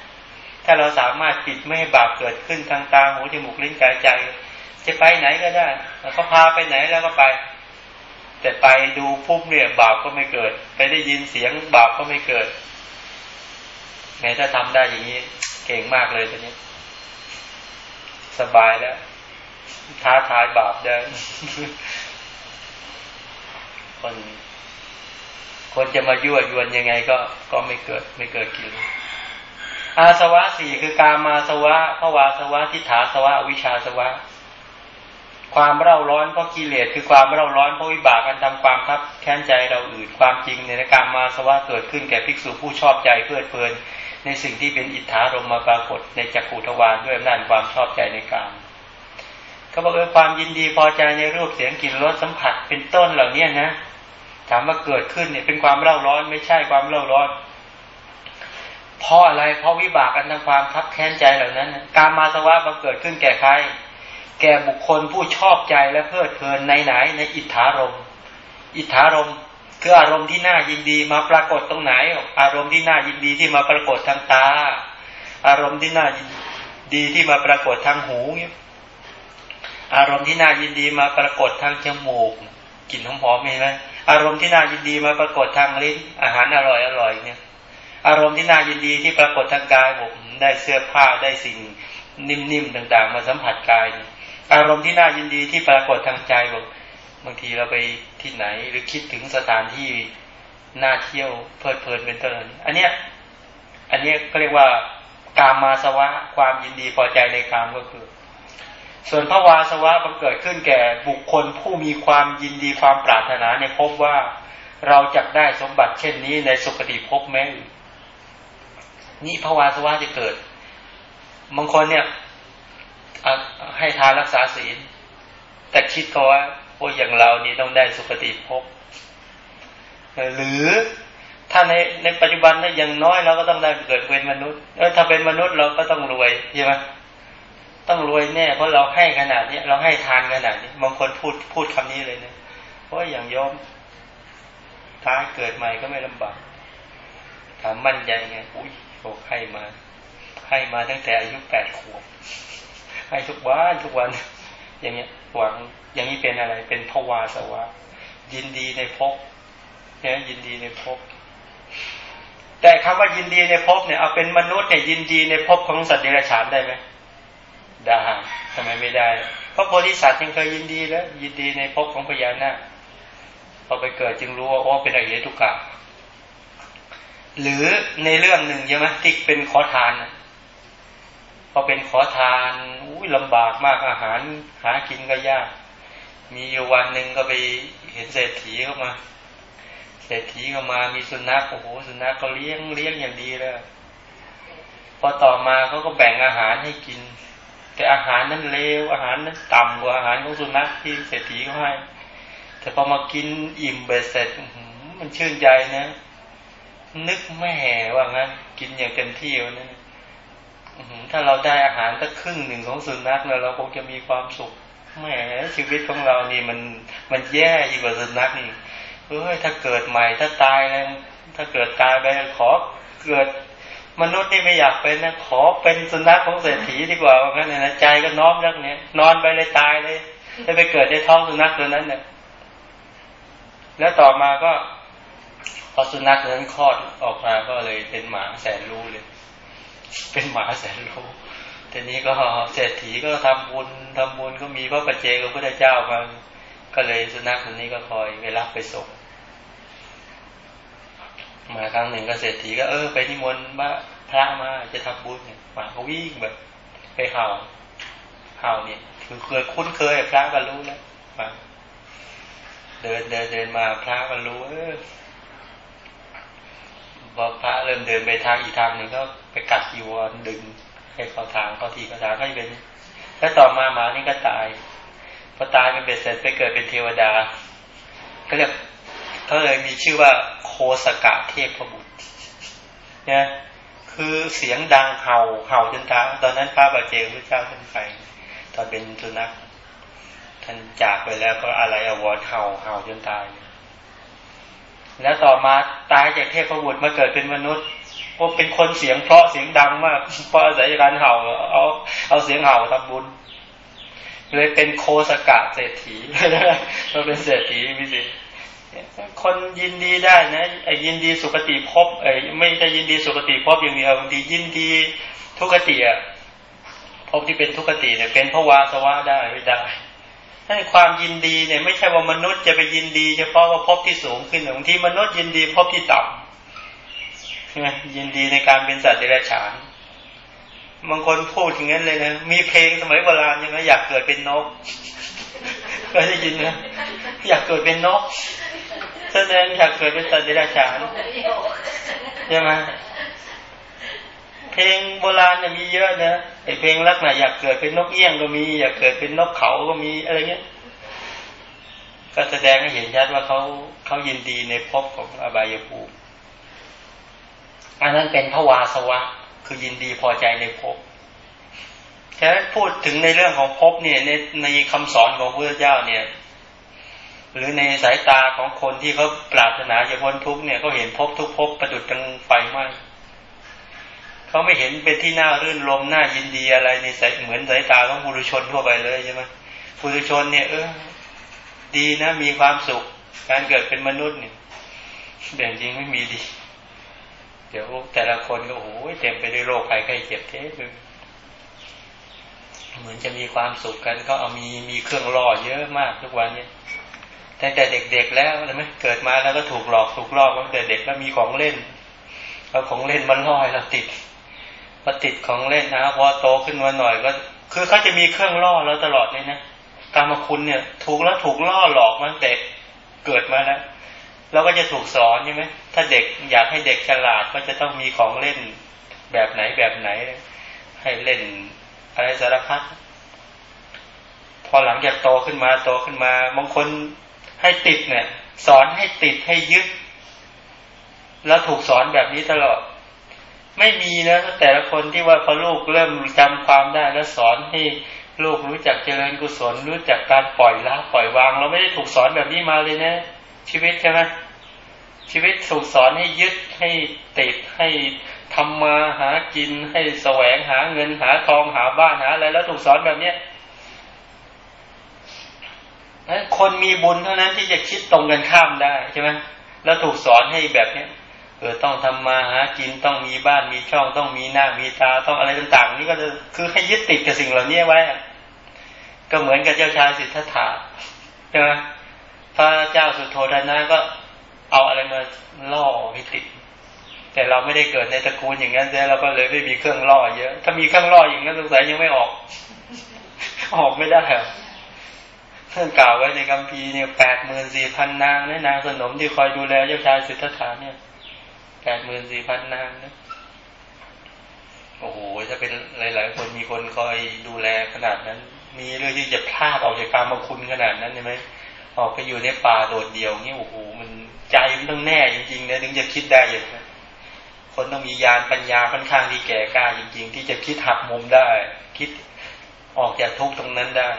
ถ้าเราสามารถปิดไม่ให้บาปเกิดขึ้นทางตาหูจมูกลิ้นกายใจ จะไปไหนก็ได้ เขาพาไปไหนแล้วก็ไป แต่ไปดูพุ่มเนี่ยบาปก็ไม่เกิด ไปได้ยินเสียงบาปก็ไม่เกิดไงถ้าทำได้อย่างนี้เก่งมากเลยตอนนี้ สบายแล้ว ท้าทายบาปได้ คนคนจะมายั่วยวนยังไงก็ก็ไม่เกิด ไม่เกิดกิเลสอาสวะสี่คือการมาสวะภวาสวะทิฏฐาสวะวิชาสวะ ความเร่าร้อนเพราะกิเลสคือความเร่าร้อนเพราะวิบากการทำความคับแค้นใจเราอื่นความจริงในการมาสวะเกิดขึ้นแก่ภิกษุผู้ชอบใจเพลิดเพลิน ในสิ่งที่เป็นอิทธารมมาปรากฏในจักรุทวารด้วยอำนาจความชอบใจในการเขาบอกเออความยินดีพอใจในรูปเสียงกลิ่นรสสัมผัสเป็นต้นเหล่านี้นะถามว่าเกิดขึ้นเนี่ยเป็นความเร่าร้อนไม่ใช่ความเร่าร้อนเพราะอะไรเพราะวิบากกันทางความทับแค้นใจเหล่านั้น การมาสวะมาเกิดขึ้นแก่ใคร แก่บุคคลผู้ชอบใจและเพลิดเพลินในไหนในอิทธารม อิทธารมคืออารมณ์ที่น่ายินดีมาปรากฏตรงไหน อารมณ์ที่น่ายินดีที่มาปรากฏทางตา อารมณ์ที่น่ายินดีที่มาปรากฏทางหูอารมณ์ที่น่ายินดีมาปรากฏทางจมูกกลิ่นหอมๆเห็นไหมอารมณ์ที่น่ายินดีมาปรากฏทางลิ้นอาหารอร่อยอร่อยเนี่ยอารมณ์ที่น่ายินดีที่ปรากฏทางกายผมได้เสื้อผ้าได้สิ่งนิ่มๆต่าง ๆ มาสัมผัสกายเนี่ย อารมณ์ที่น่ายินดีที่ปรากฏทางใจบอกบางทีเราไปที่ไหนหรือคิดถึงสถานที่น่าเที่ยวเพลิดเพลินเป็นต้นอันเนี้ยอันนี้ก็เรียกว่ากามาสวะความยินดีพอใจในกามก็คือ ส่วนภาวาสวะมันเกิดขึ้นแก่บุคคลผู้มีความยินดีความปรารถนาในพบว่าเราจะได้สมบัติเช่นนี้ในสุคติภพแม้นี่ภาวาสวะจะเกิดบางคนเนี่ย ให้ทานรักษาศีล แต่คิดเขาว่าโอ้อย่างเรานี่ต้องได้สุคติภพหรือถ้าในในปัจจุบันเนี่ยอย่างน้อยเราก็ต้องได้เกิดเป็นมนุษย์เออถ้าเป็นมนุษย์เราก็ต้องรวยใช่ไหมต้องรวยแน่เพราะเราให้ขนาดนี้เราให้ทานขนาดนี้บางคนพูดพูดคำนี้เลยเนะเพราะอย่างยอมท้าเกิดใหม่ก็ไม่ลำบากถามมั่นใจไงอุ้ยโอ้ให้มา ให้มาตั้งแต่อายุแปดขวบ ให้ทุกวันทุกวัน อย่างเงี้ยหวังอย่างนี้เป็นอะไร เป็นภวาสวะ ยินดีในภพเนี่ยยินดีในภพแต่คำว่ายินดีในภพเนี่ยเอาเป็นมนุษย์เนี่ยยินดีในภพของสัตว์เดรัจฉานได้ไหมได้ทำไมไม่ได้ เพราะโพธิสัตว์ยังเคยยินดีแล้ว ยินดีในภพของพญานาคพอไปเกิดจึงรู้ว่าโอ้เป็นอริยทุกขะหรือในเรื่องหนึ่งใช่ไหมที่เป็นขอทานพ อเป็นขอทานอุ้ยลำบากมากอาหารหากินก็ยาก มีอยู่วันหนึ่งก็ไปเห็นเศรษฐีเข้ามา เศรษฐีก็มามีสุนัขโอ้โหสุนัขก็เลี้ยงเลี้ยงอย่างดีเลยพอต่อมาเขาก็แบ่งอาหารให้กิน แต่อาหารนั้นเลวอาหารนั้นต่ำกว่าอาหารของสุนัขที่เศรษฐีเขาให้ แต่พอมากินอิ่มเบสเสร็จมันชื่นใจนะ นึกแม่ว่างั้นกินอย่างเต็มที่วันนั้น ถ้าเราได้อาหารสักครึ่งหนึ่งของสุนัขแล้วเราคงจะมีความสุขแหมชีวิตของเรานี่มันมันแย่ยิ่งกว่าสุนัขนี่เอ้ยถ้าเกิดใหม่ถ้าตายแล้วถ้าเกิดตายไปขอเกิดมนุษย์นี่ไม่อยากเป็นนะขอเป็นสุนัขของเศรษฐีดีกว่าว่าะงั้นนะใจก็น้อมรักเนี้ยนอนไปเลยตายเลยจะไปเกิดในท้องสุนัขตัวนั้นเนี่ยแล้วต่อมาก็ พอสุนัขตัวนั้นคลอดออกมาก็เลยเป็นหมาแสนรู้เลย เป็นหมาแสนรู้ทีนี้ก็เศรษฐีก็ทำบุญทำบุญก็มีพระปัจเจกพระพุทธเจ้ามาก็เลยสุนัขตัวนี้ก็คอยไปรับไปส่งมาครั้งหนึ่งก็เศรษฐีก็เออไปนิมนต์มาพระมาจะทำบุญเนี่ยหมาเขาวิ่งแบบไปเห่าเห่าเนี่ยคือเคยคุ้นเคยพระก็รู้แล้วมาเดินเดินเดินมาพระก็รู้เออ พอพระเริ่มเดินไปทางอีกทางหนึ่งก็ไปกัดยีวรดึงให้เขาทางเขาทีเขาทางให้เป็น แล้วต่อมาหมานี่ก็ตาย พอตายเป็นเบ็ดเสร็จไปเกิดเป็นเทวดาก็เรียกเขาเลยมีชื่อว่าโคสกะเทพบุตรเนี่ยคือเสียงดังเห่าเห่าจนตาตอนนั้นพระบาเจพระเจ้าท่านไปตอนเป็นสุนัขท่านจากไปแล้วก็อะไรอวอร์เห่าเห่าจนตาย แล้วต่อมาตายจากเทพบุตรมาเกิดเป็นมนุษย์ก็เป็นคนเสียงเพราะเสียงดังมากเพราะอาศัยการเห่าเอาเอาเสียงเห่าทำบุญเลยเป็นโคสกะเศรษฐีเราเป็นเศรษฐีมิสิคนยินดีได้นะไอ้ยินดีสุคติภพไอ้ไม่ได้ยินดีสุคติภพอย่างเดียวดียินดีทุกติอะภพที่เป็นทุกติเนี่ยเป็นพระวาสวะได้ไม่ได้ ถ้าความยินดีเนี่ยไม่ใช่ว่ามนุษย์จะไปยินดี เฉพาะว่าภพที่สูงขึ้นบางทีมนุษย์ยินดีภพที่ต่ำใช่ไหมยินดีในการเป็นสัตว์เดรัจฉานบางคนพูดอย่างนั้นเลยนะ มีเพลงสมัยโบราณยังไงอยากเกิดเป็นนกเคยได้ยินนะอยากเกิดเป็นนกแสดงอยากเกิดเป็นสัตว์เดรัจฉานใช่ไหม เพลงโบราณเนี่ยมีเยอะนะไอเพลงลักษณะอยากเกิดเป็นนกเอี้ยงก็มี อยากเกิดเป็นนกเขาก็มีอะไรเงี้ย ก็แสดงให้เห็นชัดว่าเขาเขายินดีในภพของอบายภูมิอันนั้นเป็นภวาสวะ คือยินดีพอใจในภพฉะนั้นพูดถึงในเรื่องของภพเนี่ยในในคำสอนของพระเจ้าเนี่ย หรือในสายตาของคนที่เขาปรารถนาจะพ้นทุกเนี่ยเขาเห็นภพทุกภพประดุจดังไฟไหม้ เขาไม่เห็นเป็นที่น่ารื่นรมน่ายินดีอะไรในสายเหมือนสายตาของบุรุชนทั่วไปเลยใช่ไหมบุรุชนเนี่ยเออดีนะมีความสุข การเกิดเป็นมนุษย์เนี่ยแต่จริงไม่มีดี เดี๋ยวแต่ละคนก็โอ้โหเต็มไปด้วยโรคภัยไข้เจ็บเทปเหมือนจะมีความสุขกันก็เอามีมีเครื่องล่อเยอะมากทุกวันเนี้ตั้งแต่เด็กๆแล้วใช่ไหมเกิดมาแล้วก็ถูกหลอกถูกล่อตั้งแต่เด็กแล้วมีของเล่นเอาของเล่นมันล่อเราติด พอติดของเล่นนะพอโตขึ้นมาหน่อยก็ คือเขาจะมีเครื่องล่อเราตลอดเลยนะกรรมคุณเนี่ย ถูกแล้วถูกล่อหลอกมาตั้งแต่เกิดมาแล้วเราก็จะถูกสอนใช่ไหมถ้าเด็กอยากให้เด็กฉลาดก็จะต้องมีของเล่นแบบไหนแบบไหน ให้เล่นอะไรสารพัดพอหลังจากโตขึ้นมาโตขึ้นมาบางคนให้ติดเนี่ย สอนให้ติดให้ยึด แล้วถูกสอนแบบนี้ตลอด ไม่มีนะแต่ละคนที่ว่าพอลูกเริ่มจำความได้แล้วสอนให้ลูกรู้จักเจริญกุศลรู้จักการปล่อยละปล่อยวาง เราไม่ได้ถูกสอนแบบนี้มาเลยนะ ชีวิตใช่ไหมชีวิตถูกสอนให้ยึดให้ติดให้ทำมาหากินให้แสวงหาเงินหาทองหาบ้านหาอะไรแล้วถูกสอนแบบเนี้ยคนมีบุญเท่านั้นที่จะคิดตรงกันข้ามได้ใช่ไหมแล้วถูกสอนให้แบบเนี้ย เออต้องทำมาหากินต้องมีบ้านมีช่องต้องมีหน้ามีตาต้องอะไรต่างๆ นี่ก็จะคือให้ยึดติดกับสิ่งเหล่านี้ไว้ ก็เหมือนกับเจ้าชายสิทธัตถะใช่ไหมพระเจ้าสุโธทนะก็เอาอะไรมาล่อให้ติด แต่เราไม่ได้เกิดในตระกูลอย่างนั้นเราก็เลยไม่มีเครื่องล่อเยอะ ถ้ามีเครื่องล่ออย่างนั้นสงสัยยังไม่ออก ออกไม่ได้ครับท่านกล่าวไว้ในคัมภีเนี่ยแปดหมื่นสี่พันนางนี่นางสนมที่คอยดูแลเจ้าชายสิทธัตถะเนี่ย แปดหมื่นสี่พันนางนะโอ้โหถ้าเป็นหลาย ๆ คนมีคนคอยดูแลขนาดนั้น มีเรื่องที่จะพลาดออกจากการบังคุณขนาดนั้นใช่ไหมออกไปอยู่ในป่าโดดเดี่ยวนี่โอ้โหมันใจมันต้องแน่จริงๆนะถึงจะคิดได้อย่างนี้คนต้องมียานปัญญาค่อนข้างที่แก่กล้าจริง ๆ ที่จะคิดหักมุมได้ คิดออกจากทุกตรงนั้นได้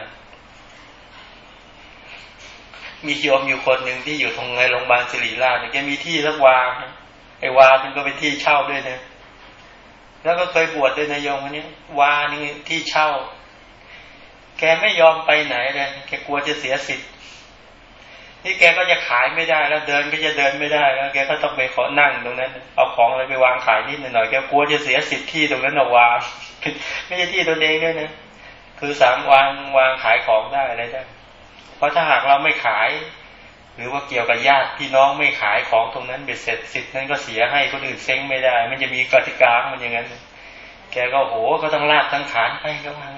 มีโยมอยู่คนหนึ่งที่อยู่ตรงในโรงพยาบาลศิริราชเนี่ยแกมีที่สักวาง ไอ้วามันก็เป็นที่เช่าด้วยนะ แล้วก็เคยบวชด้วยนะโยมคนนี้วานี่ที่เช่า แกไม่ยอมไปไหนเลย แกกลัวจะเสียสิทธิ์นี่แกก็จะขายไม่ได้แล้วเดินก็จะเดินไม่ได้แล้ว แกก็ต้องไปขอนั่งตรงนั้น เอาของอะไรไปวางขายนิดหน่อยแกกลัวจะเสียสิทธิ์ที่ตรงนั้นเอาวางไม่ใช่ที่ตัวเองด้วยนะคือสามวางวางขายของได้อะไรได้เพราะถ้าหากเราไม่ขาย รือว่าเกี่ยวกับญาติพี่น้องไม่ขายของตรงนั้นเบ็ดเสร็จสิทธิ์นั้นก็เสียให้คนอื่นเซ้งไม่ได้ มันจะมีกติกามันอย่างนั้น แกก็โหก็ต้องลากทั้งขานไปก็ว่า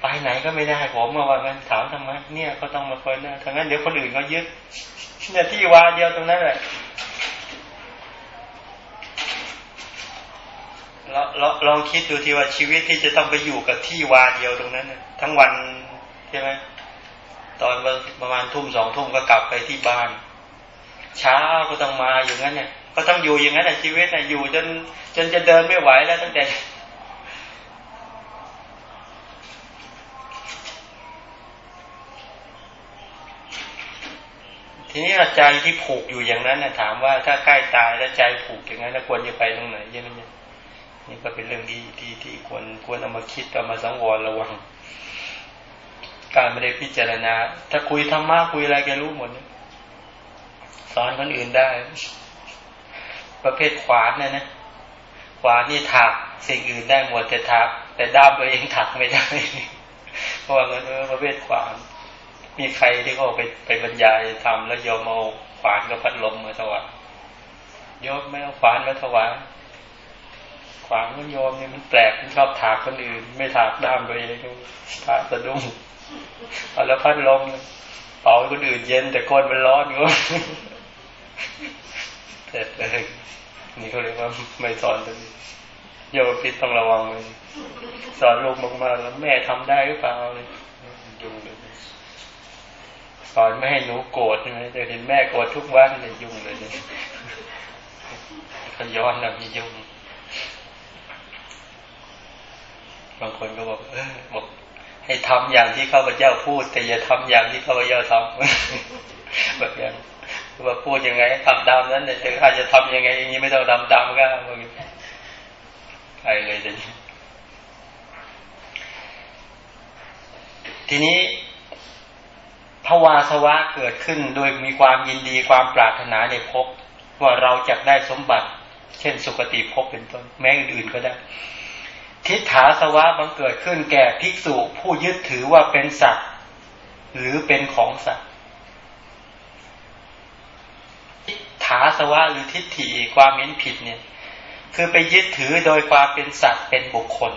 ไปไหนก็ไม่ได้ผมมาว่างั้นถามทำไมเนี่ยก็ต้องมาคอยนะทั้งนั้นเดี๋ยวคนอื่นเขายึดเนี่ยที่วาเดียวตรงนั้นแหละเราเราลองคิดดูทีว่าชีวิตที่จะต้องไปอยู่กับที่วาเดียวตรงนั้นทั้งวันใช่ไหม ตอนประมาณทุ่มสองทุ่มก็กลับไปที่บ้าน เช้าก็ต้องมาอยู่งั้นเนี่ย ก็ต้องอยู่อย่างนั้นชีวิตเนี่ยอยู่จนจนจะเดินไม่ไหวแล้วตั้งแต่ทีนี้ใจที่ผูกอยู่อย่างนั้นนะถามว่าถ้าใกล้ตายแล้วใจผูกอย่างนั้นควรจะไปตรงไหนใช่ไหมเนี่ยนี่ก็เป็นเรื่องที่ที่ที่ควรควรเอามาคิดเอามาสังวรระวัง การไม่ได้พิจารณา ถ้าคุยธรรมะคุยอะไรแกรู้หมดสอนคนอื่นได้ ประเภทขวานเนี่ยนะขวานนี่ถักสิ่งอื่นได้หมดแต่ถัก แต่ด้ามตัวเองถักไม่ได้เพราะว่าเงินประเภทขวาน มีใครที่เขาไปไปบรรยายทำแล้วโยมเอาขวานกับพัดลมมาถวายโยมไม่เอาขวานมาถวายขวานของโยมนี่ยมันแปลกมันชอบถากคนอื่น ไม่ถากด้ามตัวเองถากสะดุ้ง เอาแล้วพัดลมเป่าคนอื่นเย็น แต่ก้นมันร้อนอยู่เสร็จเลยนี่เขาเรียกว่าไม่สอนเลยโยมพิษต้องระวังเลย สอนลูกมากๆแล้วแม่ทำได้หรือเปล่าเลยยุ่งเลยสอนไม่ให้หนูโกรธใช่ไหมแต่เห็นแม่โกรธทุกวันเลยยุ่งเลยก็ย้อนนะพี่ยุ่งบางคนก็บอกเออบอก ให้ทำอย่างที่ข้าพเจ้าพูด แต่อย่าทำอย่างที่ข้าพเจ้าทำแบบอย่างว่าพูดยังไงทำตามนั้นแต่ถ้าจะทำยังไงอย่างนี้ไม่ต้องทำตามก็ใครเลยเดี๋ยทีนี้ภาวาสวะเกิดขึ้นโดยมีความยินดีความปรารถนาในภพว่าเราจะได้สมบัติ เช่นสุคติภพเป็นต้น แม้อื่นๆก็ได้ ทิฏฐาสวะบังเกิดขึ้นแก่ภิกษุผู้ยึดถือว่าเป็นสัตว์ หรือเป็นของสัตว์ถาสวะหรือทิฏฐิความเห็นผิดเนี่ย คือไปยึดถือโดยความเป็นสัตว์เป็นบุคคล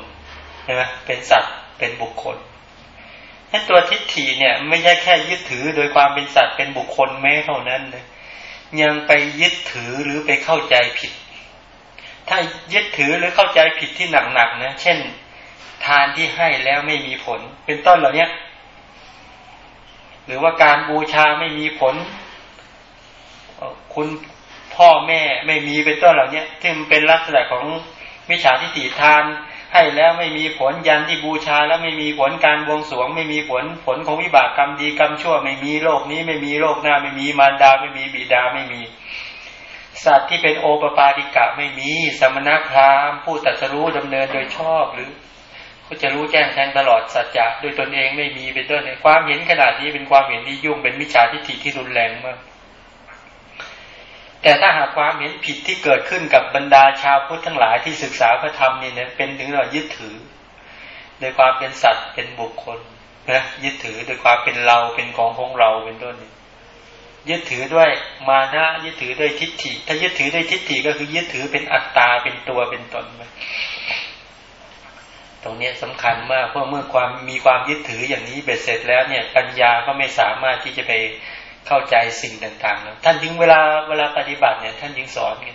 ใช่ไหมเป็นสัตว์เป็นบุคคลถ้าตัวทิฏฐิเนี่ย ไม่ใช่แค่ยึดถือโดยความเป็นสัตว์เป็นบุคคลแม้เท่านั้นเลยยังไปยึดถือหรือไปเข้าใจผิด ถ้ายึดถือหรือเข้าใจผิดที่หนักๆนะเช่น ทานที่ให้แล้วไม่มีผล เป็นต้นเหล่านี้หรือว่าการบูชาไม่มีผล คุณพ่อแม่ไม่มีเป็นต้นเหล่านี้ที่มันเป็นลักษณะของมิจฉาทิฏฐิทานให้แล้วไม่มีผลยันที่บูชาแล้วไม่มีผลการบวงสรวง ไม่มีผลผลของวิบากกรรมดีกรรมชั่ว ไม่มีโลกนี้ไม่มีโลกหน้า ไม่มีมารดาไม่มีบิดาไม่มี สัตว์ที่เป็นโอปปาติกะไม่มี สมณพราหมณ์ผู้ตัดสรู้ดำเนินโดยชอบหรือก็จะรู้แจ้งแทงตลอดสัจจะโดยตนเองไม่มีเป็นต้นความเห็นขนาดนี้เป็นความเห็นที่ยุ่งเป็นมิจฉาทิฏฐิที่รุนแรงมาก แต่ถ้าหากความเห็นผิดที่เกิดขึ้นกับบรรดาชาวพุทธทั้งหลายที่ศึกษาพระธรรมนี่เนี่ยเป็นถึงเรายึดถือ โดยความเป็นสัตว์เป็นบุคคลนะยึดถือโดยความเป็นเราเป็นของของเราเป็นต้นนี่ย ยึดถือด้วยมานะยึดถือด้วยทิฏฐิ ถ้ายึดถือด้วยทิฏฐิก็คือยึดถือเป็นอัตตาเป็นตัวเป็นตนไปตรงนี้สำคัญมากเพราะเมื่อความมีความยึดถืออย่างนี้เบ็ดเสร็จแล้วเนี่ยปัญญาก็ไม่สามารถที่จะไปเข้าใจสิ่งต่างๆแล้วท่านจึงเวลาเวลาปฏิบัติเนี่ย ท่านจึงสอนไง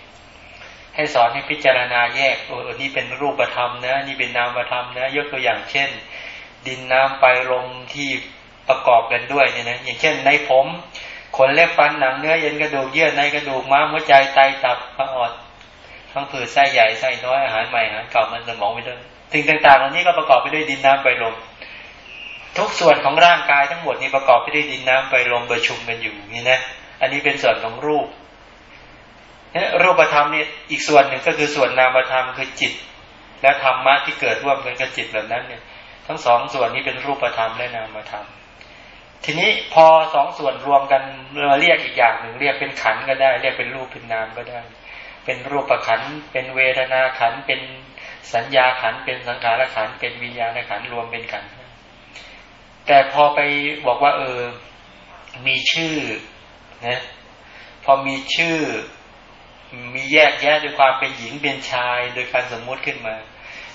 ให้สอนให้พิจารณาแยกโอ้นี่เป็นรูปธรรมนะนี่เป็นนามธรรมนะ ยกตัวอย่างเช่น ดินน้ำไฟลมที่ประกอบกันด้วยเนี่ยนะอย่างเช่นในผม ขนเล็บฟันหนังเนื้อเย็นกระดูกเยื่อในกระดูกม้ามหัวใจไตตับปอดทั้งผืดไส้ใหญ่ไส้น้อยอาหารใหม่อาหารเก่ามันสมองไปด้วยสิ่งต่างๆเหล่านี้ก็ประกอบไปด้วยดินน้ำไฟลมทุกส่วนของร่างกายทั้งหมดนี้ประกอบไปด้วยดินน้ำไฟลมประชุมกันอยู่นี่นะอันนี้เป็นส่วนของรูปนี่รูปธรรมนี่อีกส่วนหนึ่งก็คือส่วนนามธรรมคือจิต และธรรมะที่เกิดร่วมกันกับจิตเหล่านั้นเนี่ย ทั้งสองส่วนนี้เป็นรูปธรรมและนามธรรม ทีนี้พอสองส่วนรวมกันเราเรียกอีกอย่างหนึ่งเรียกเป็นขันก็ได้ เรียกเป็นรูปเป็นนามก็ได้ เป็นรูปขันเป็นเวทนาขันเป็นสัญญาขันเป็นสังขารขันเป็นวิญญาณขันรวมเป็นขันแต่พอไปบอกว่า เออ มีชื่อนะพอมีชื่อ มีแยกแยะด้วยความเป็นหญิงเป็นชายโดยการสมมุติขึ้นมา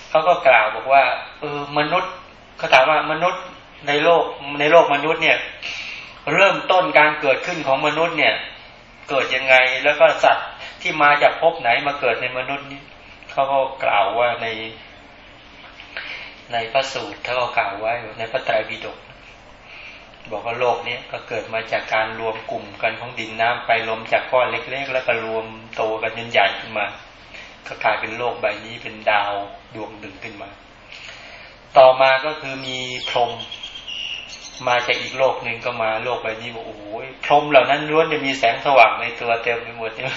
เขาก็กล่าวบอกว่า เออ มนุษย์เขาถามว่ามนุษย์ ในโลกในโลกมนุษย์เนี่ย เริ่มต้นการเกิดขึ้นของมนุษย์เนี่ย เกิดยังไงแล้วก็สัตว์ที่มาจากภพไหนมาเกิดในมนุษย์นี้เขาก็กล่าวว่าใน ในพระสูตรท่านก็กล่าวไว้ในพระไตรปิฎกบอกว่าโลกนี้ก็เกิดมาจากการรวมกลุ่มกันของดินน้ำไปลมจากก้อนเล็ก ๆ แล้วก็รวมโตกันจนใหญ่ขึ้นมาก็กลายเป็นโลกใบนี้เป็นดาวดวงหนึ่งขึ้นมา ต่อมาก็คือมีพรหม มาจากอีกโลกหนึ่งก็มาโลกใบนี้บอกโอ้โหพรหมเหล่านั้นล้วนจะมีแสงสว่างในตัวเต็มไปหมดเนี่ย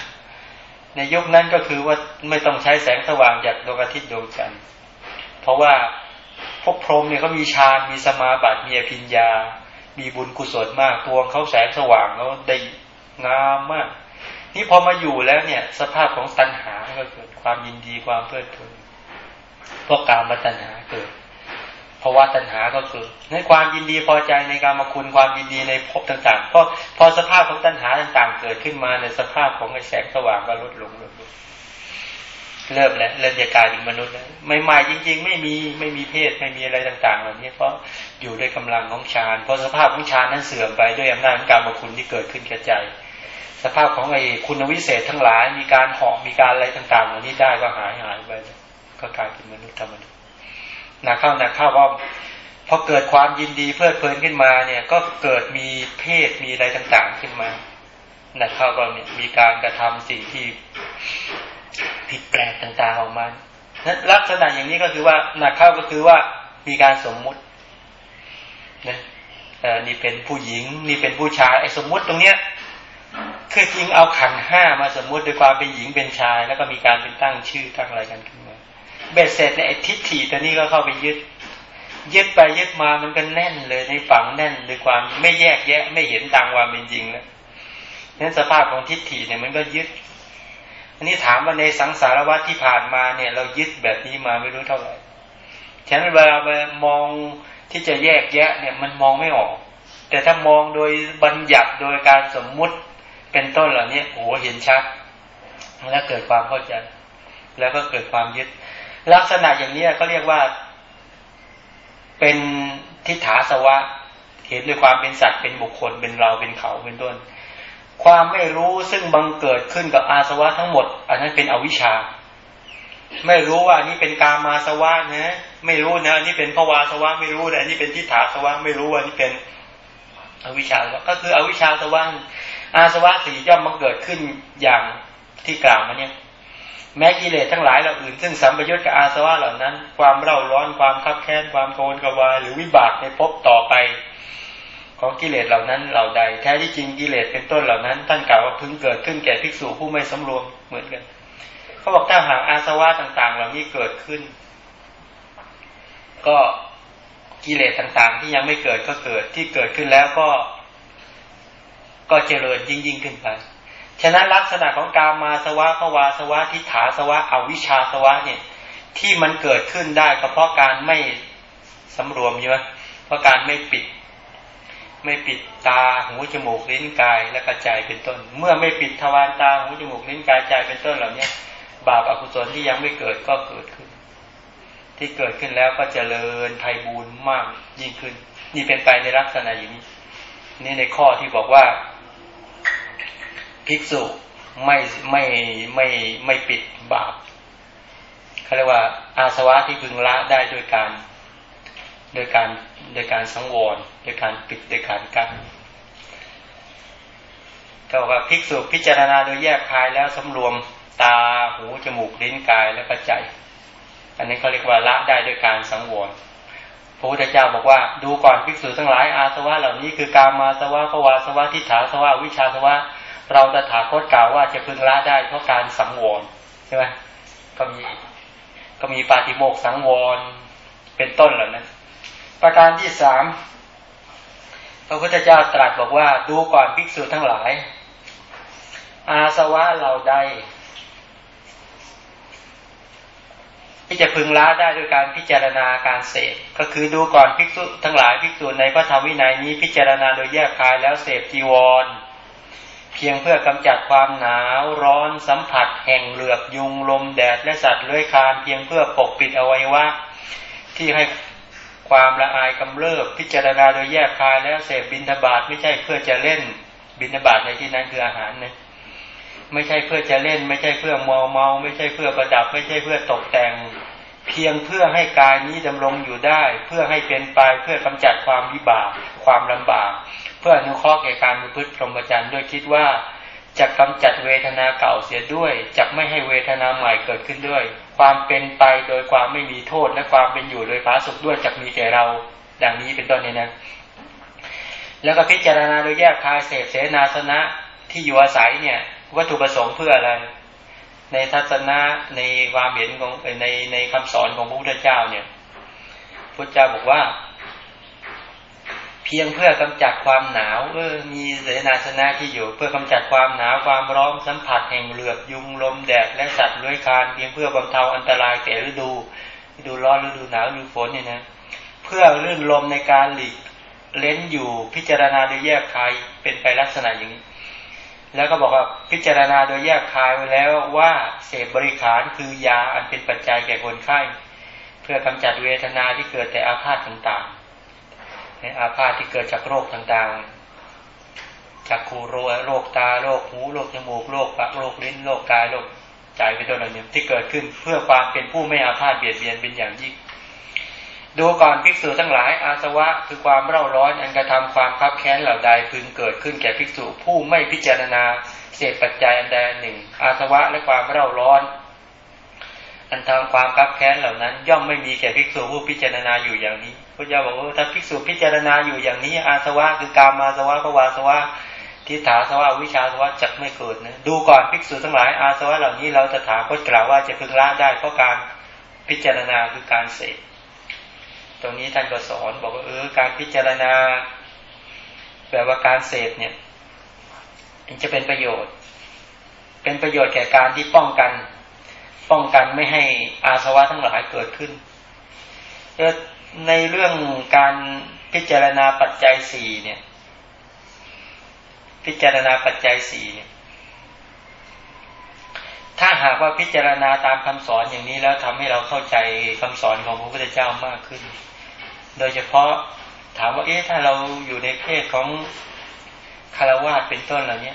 ในยุคนั้นก็คือว่าไม่ต้องใช้แสงสว่างจากดวงอาทิตย์ดวงจันทร์เพราะว่าพวกพรหมเนี่ยเขามีฌานมีสมาบัติมีอภิญญา มีบุญกุศลมากตัวเขาแสงสว่างเขาได้งามมาก นี่พอมาอยู่แล้วเนี่ย สภาพของตัณหาก็เกิดความยินดีความเพลิดเพลินเพราะการมตัณหาเกิด เพราะว่าตัณหาก็คือในความยินดีพอใจในการมาคุณความยินดีในภพต่างๆเพราะพอสภาพของตัณหาต่างๆ เกิดขึ้นมาในสภาพของแสงสว่างก็ลดลงลดลงเริ่มแล้วเริ่มจะกลายเป็นมนุษย์แล้วใหม่ๆจริง ๆ ไม่มีไม่มีเพศไม่มีอะไรต่าง ๆ เหล่านี้เพราะอยู่ด้วยกำลังของฌานเพราะสภาพของฌานนั้นเสื่อมไปด้วยอำนาจของการมาคุณที่เกิดขึ้นแกระจสภาพของไอ้คุณวิเศษทั้งหลายมีการหอมมีการอะไรต่างๆเหล่านี้ได้ก็หายหายไปก็กลายเป็นมนุษย์ธรรมดา หนักเข้าหนักเข้าว่าพอเกิดความยินดีเพลิดเพลินขึ้นมาเนี่ย ก็เกิดมีเพศมีอะไรต่าง ๆขึ้นมาหนักเข้าก็มีการกระทำสิ่งที่ผิดแปลกต่างๆออกมาลักษณะอย่างนี้ก็คือว่าหนักเข้าก็คือว่ามีการสมมุตินะนี่เป็นผู้หญิง นี่เป็นผู้ชายไอ้สมมุติตรงเนี้ยคือจริงเอาขันห้ามาสมมุติด้วยความเป็นหญิงเป็นชาย แล้วก็มีการเป็นตั้งชื่อตั้งอะไรกันขึ้น เบ็ดเสร็จในทิฏฐิตัวนี้ก็เข้าไปยึด ยึดไปยึดมามันก็แน่นเลยในฝังแน่นด้วยความไม่แยกแยะ ไม่เห็นตามความเป็นจริงแล้วนั้นสภาพของทิฏฐิเนี่ยมันก็ยึด อันนี้ถามว่าในสังสารวัฏที่ผ่านมาเนี่ย เรายึดแบบนี้มาไม่รู้เท่าไหร่ฉะนั้นเวลาไปมองที่จะแยกแยะเนี่ยมันมองไม่ออก แต่ถ้ามองโดยบัญญัติโดยการสมมุติเป็นต้นเหล่านี้โอ้เห็นชัด แล้วเกิดความเข้าใจ แล้วก็เกิดความยึด ลักษณะอย่างนี้ก็เรียกว่าเป็นทิฏฐาสวะ เห็นด้วยความเป็นสัตว์เป็นบุคคลเป็นเราเป็นเขาเป็นต้น ความไม่รู้ซึ่งบังเกิดขึ้นกับอาสวะทั้งหมด อันนั้นเป็นอวิชชา ไม่รู้ว่านี่เป็นกามาสวะนะไม่รู้นะนี่เป็นภวาสวะไม่รู้นะนี่เป็นทิฏฐาสวะไม่รู้ว่านี่เป็นอวิชชาก็คืออวิชชาสวะอาสวะสี่ย่อมมาเกิดขึ้นอย่างที่กล่าวมาเนี่ย แม้กิเลสทั้งหลายเหล่าอื่น ซึ่งสัมปยุตกับอาสวะเหล่านั้น ความเร่าร้อนความคับแค้นความโกรธกวายหรือวิบากในภพต่อไป ของกิเลสเหล่านั้นเหล่าใด แท้ที่จริงกิเลสเป็นต้นเหล่านั้น ท่านกล่าวว่าพึงเกิดขึ้นแก่ภิกษุผู้ไม่สำรวมเหมือนกันเขาบอกถ้าหากอาสวะต่าง ๆ เหล่านี้เกิดขึ้น ก็กิเลสต่างๆ ที่ยังไม่เกิดก็เกิดที่เกิดขึ้นแล้วก็ ก็เจริญยิ่งยิ่งขึ้นไป ฉะนั้นลักษณะของกามาสวะภวาสวะทิฏฐาสวะอวิชชาสวะเนี่ย ที่มันเกิดขึ้นได้ก็เพราะการไม่สำรวมใช่ไหมเพราะการไม่ปิด ไม่ปิดตาหูจมูกลิ้นกายและกระจายเป็นต้น เมื่อไม่ปิดทวารตาหูจมูกลิ้นกายใจเป็นต้นเหล่านี้บาปอกุศลที่ยังไม่เกิดก็เกิดขึ้น ที่เกิดขึ้นแล้วก็จเจริญไพบูรณ์มากยิ่งขึ้น นี่เป็นไปในลักษณะอย่างนี้ นี่ในข้อที่บอกว่า ภิกษุไม่ไม่ไม่ไม่ปิดบาปเขาเรียกว่าอาสวะที่พึงละได้โดยการโดยการโดยการสังวรโดยการปิดโดยการกั้นก็ว่าภิกษุพิจารณาโดยแยกคายแล้วสำรวมตาหูจมูกลิ้นกายและก็ใจอันนี้เขาเรียกว่าละได้ด้วยการสังวรพระพุทธเจ้าบอกว่าดูก่อนภิกษุทั้งหลายอาสวะเหล่านี้คือ การมาสวะภวาสวะทิฏฐาสวะวิชาสวะ เราจะถาคตกล่าวว่าจะพึงละได้เพราะการสังวรใช่ไหมก็มีก็มีปาฏิโมกสังวรเป็นต้นเหล่านั้นประการที่สามพระพุทธเจ้าตรัสบอกว่าดูก่อนภิกษุทั้งหลาย อาสวะเหล่าใดที่จะพึงละได้โดยการพิจารณาการเสพก็คือดูก่อนภิกษุทั้งหลายภิกษุในพระธรรมวินัยนี้พิจารณาโดยแยกคายแล้วเสพจีวร พียงเพื่อกำจัดความหนาวร้อนสัมผัส แห่งเหลือบยุงลมแดดและสัตว์เลื้อยคานเพียงเพื่อปกปิดอวัยวะที่ให้ความละอายกำเริบพิจารณาโดยแยกคายแล้วเสพบินทบาทไม่ใช่เพื่อจะเล่นบินทบาทในที่นั้นคืออาหารนะไม่ใช่เพื่อจะเล่น ไม่ใช่เพื่อเมาเมา ไม่ใช่เพื่อประดับ ไม่ใช่เพื่อตกแต่ง เพียงเพื่อให้กายนี้ดำรงอยู่ได้ เพื่อให้เป็นไปเพื่อกำจัดความวิบากความลำบาก เพื่ออนุเคราะห์แก่การประพฤติพรหมจรรย์ด้วยคิดว่าจะกำจัดเวทนาเก่าเสียด้วยจะไม่ให้เวทนาใหม่เกิดขึ้นด้วย ความเป็นไปโดยความไม่มีโทษและความเป็นอยู่โดยพาสุขด้วยจะมีแก่เราดังนี้เป็นต้นเนี่ยนะ แล้วก็พิจารณาโดยแยกคายเสพเสนาสนะที่อยู่อาศัยเนี่ย วัตถุประสงค์เพื่ออะไร ในทัศนะในความเห็นของในในคำสอนของพระพุทธเจ้าเนี่ยพระเจ้าบอกว่า พียงเพื่อกำจัดความหนาวเออมีเสนาสนะที่อยู่ เพื่อกำจัดความหนาวความร้อนสัมผัสแห่งเหลือบยุงลมแดดและสัตว์เลื้อยคานเพียงเพื่อบรรเทาอันตรายแก่ฤดูฤดูร้อนฤดูหนาวฤดูฝนเนี่ยนะเพื่อลื่นลมในการหลีกเล้นอยู่พิจารณาโดยแยกคายเป็นไปลักษณะอย่างนี้ แล้วก็บอกว่าพิจารณาโดยแยกคายไว้แล้วว่าเสพบริขารคือยาอันเป็นปัจจัยแก่คนไข้ เพื่อกำจัดเวทนาที่เกิดแต่อาพาธต่างๆ อาพาธที่เกิดจากโรคต่างๆ จากคูโรโรคตาโรคหูโรคจมูกโรคปากโรคลิ้นโรคกายโรคใจเป็นต้นเหล่านี้ที่เกิดขึ้นเพื่อความเป็นผู้ไม่อาพาธเบียดเบียนเป็นอย่างยิ่งดูก่อนภิกษุทั้งหลายอาสวะคือความเร่าร้อนอันกระทำความคับแค้นเหล่าใดพึงเกิดขึ้นแก่ภิกษุผู้ไม่พิจารณาเศษปัจจัยอันใดหนึ่ง อาสวะและความเร่าร้อน อันทำความคับแค้นเหล่านั้น ย่อมไม่มีแก่ภิกษุผู้พิจารณาอยู่อย่างนี้ พระเจ้าบอกว่าถ้าภิกษุพิจารณาอยู่อย่างนี้ อาสวะคือกามาสวะภวาสวะทิฏฐาสวะวิชาสวะจักไม่เกิดนะดูก่อนภิกษุทั้งหลายอาสวะเหล่านี้เราจะถามพจกล่าวว่าจะพึงละได้เพราะการพิจารณาคือการเสพตรงนี้ท่านก็สอนบอกว่าเออการพิจารณาแบบว่าการเสพเนี่ยจะเป็นประโยชน์ เป็นประโยชน์แก่การที่ป้องกัน ป้องกันไม่ให้อาสวะทั้งหลายเกิดขึ้น ในเรื่องการพิจารณาปัจจัยสี่เนี่ย พิจารณาปัจจัยสี่เนี่ยถ้าหากว่าพิจารณาตามคำสอนอย่างนี้แล้วทำให้เราเข้าใจคำสอนของพระพุทธเจ้ามากขึ้น โดยเฉพาะถามว่าเอ๊ะถ้าเราอยู่ในเพศของคารวะเป็นต้นเหล่านี้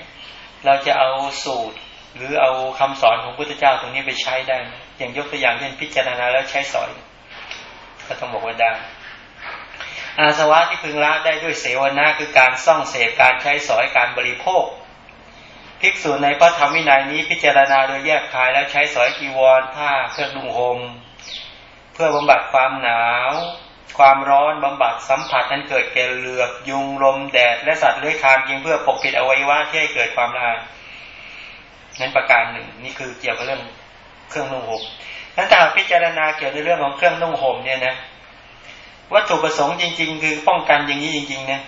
เราจะเอาสูตรหรือเอาคำสอนของพระพุทธเจ้าตรงนี้ไปใช้ได้ อย่างยกตัวอย่างเช่นพิจารณาแล้วใช้สอน ก็ต้องบอกว่าได้ อาสวะที่พึงละได้ด้วยเสวนาคือการซ่องเสพการใช้สอยการบริโภค ภิกษุในพระธรรมวินัยนี้พิจารณาโดยแยกคายแล้วใช้สอยกีวรผ้าเครื่องนุ่งหมเพื่อบำบัดความหนาว ความร้อนบำบัดสัมผัสนั้นเกิดแก่เหลือบยุงลมแดด และสัตว์เลื้อยคลานเพียงเพื่อปกปิดอวัยวะที่ให้เกิดความร้ายนั้นประการหนึ่งนี่คือเกี่ยวกับเรื่องเครื่องนุ่งห่ม นั้นถ้าพิจารณาเกี่ยวกับเรื่องของเครื่องนุ่งห่มเนี่ยนะวัตถุประสงค์จริง ๆ คือป้องกันอย่างนี้จริงๆนะ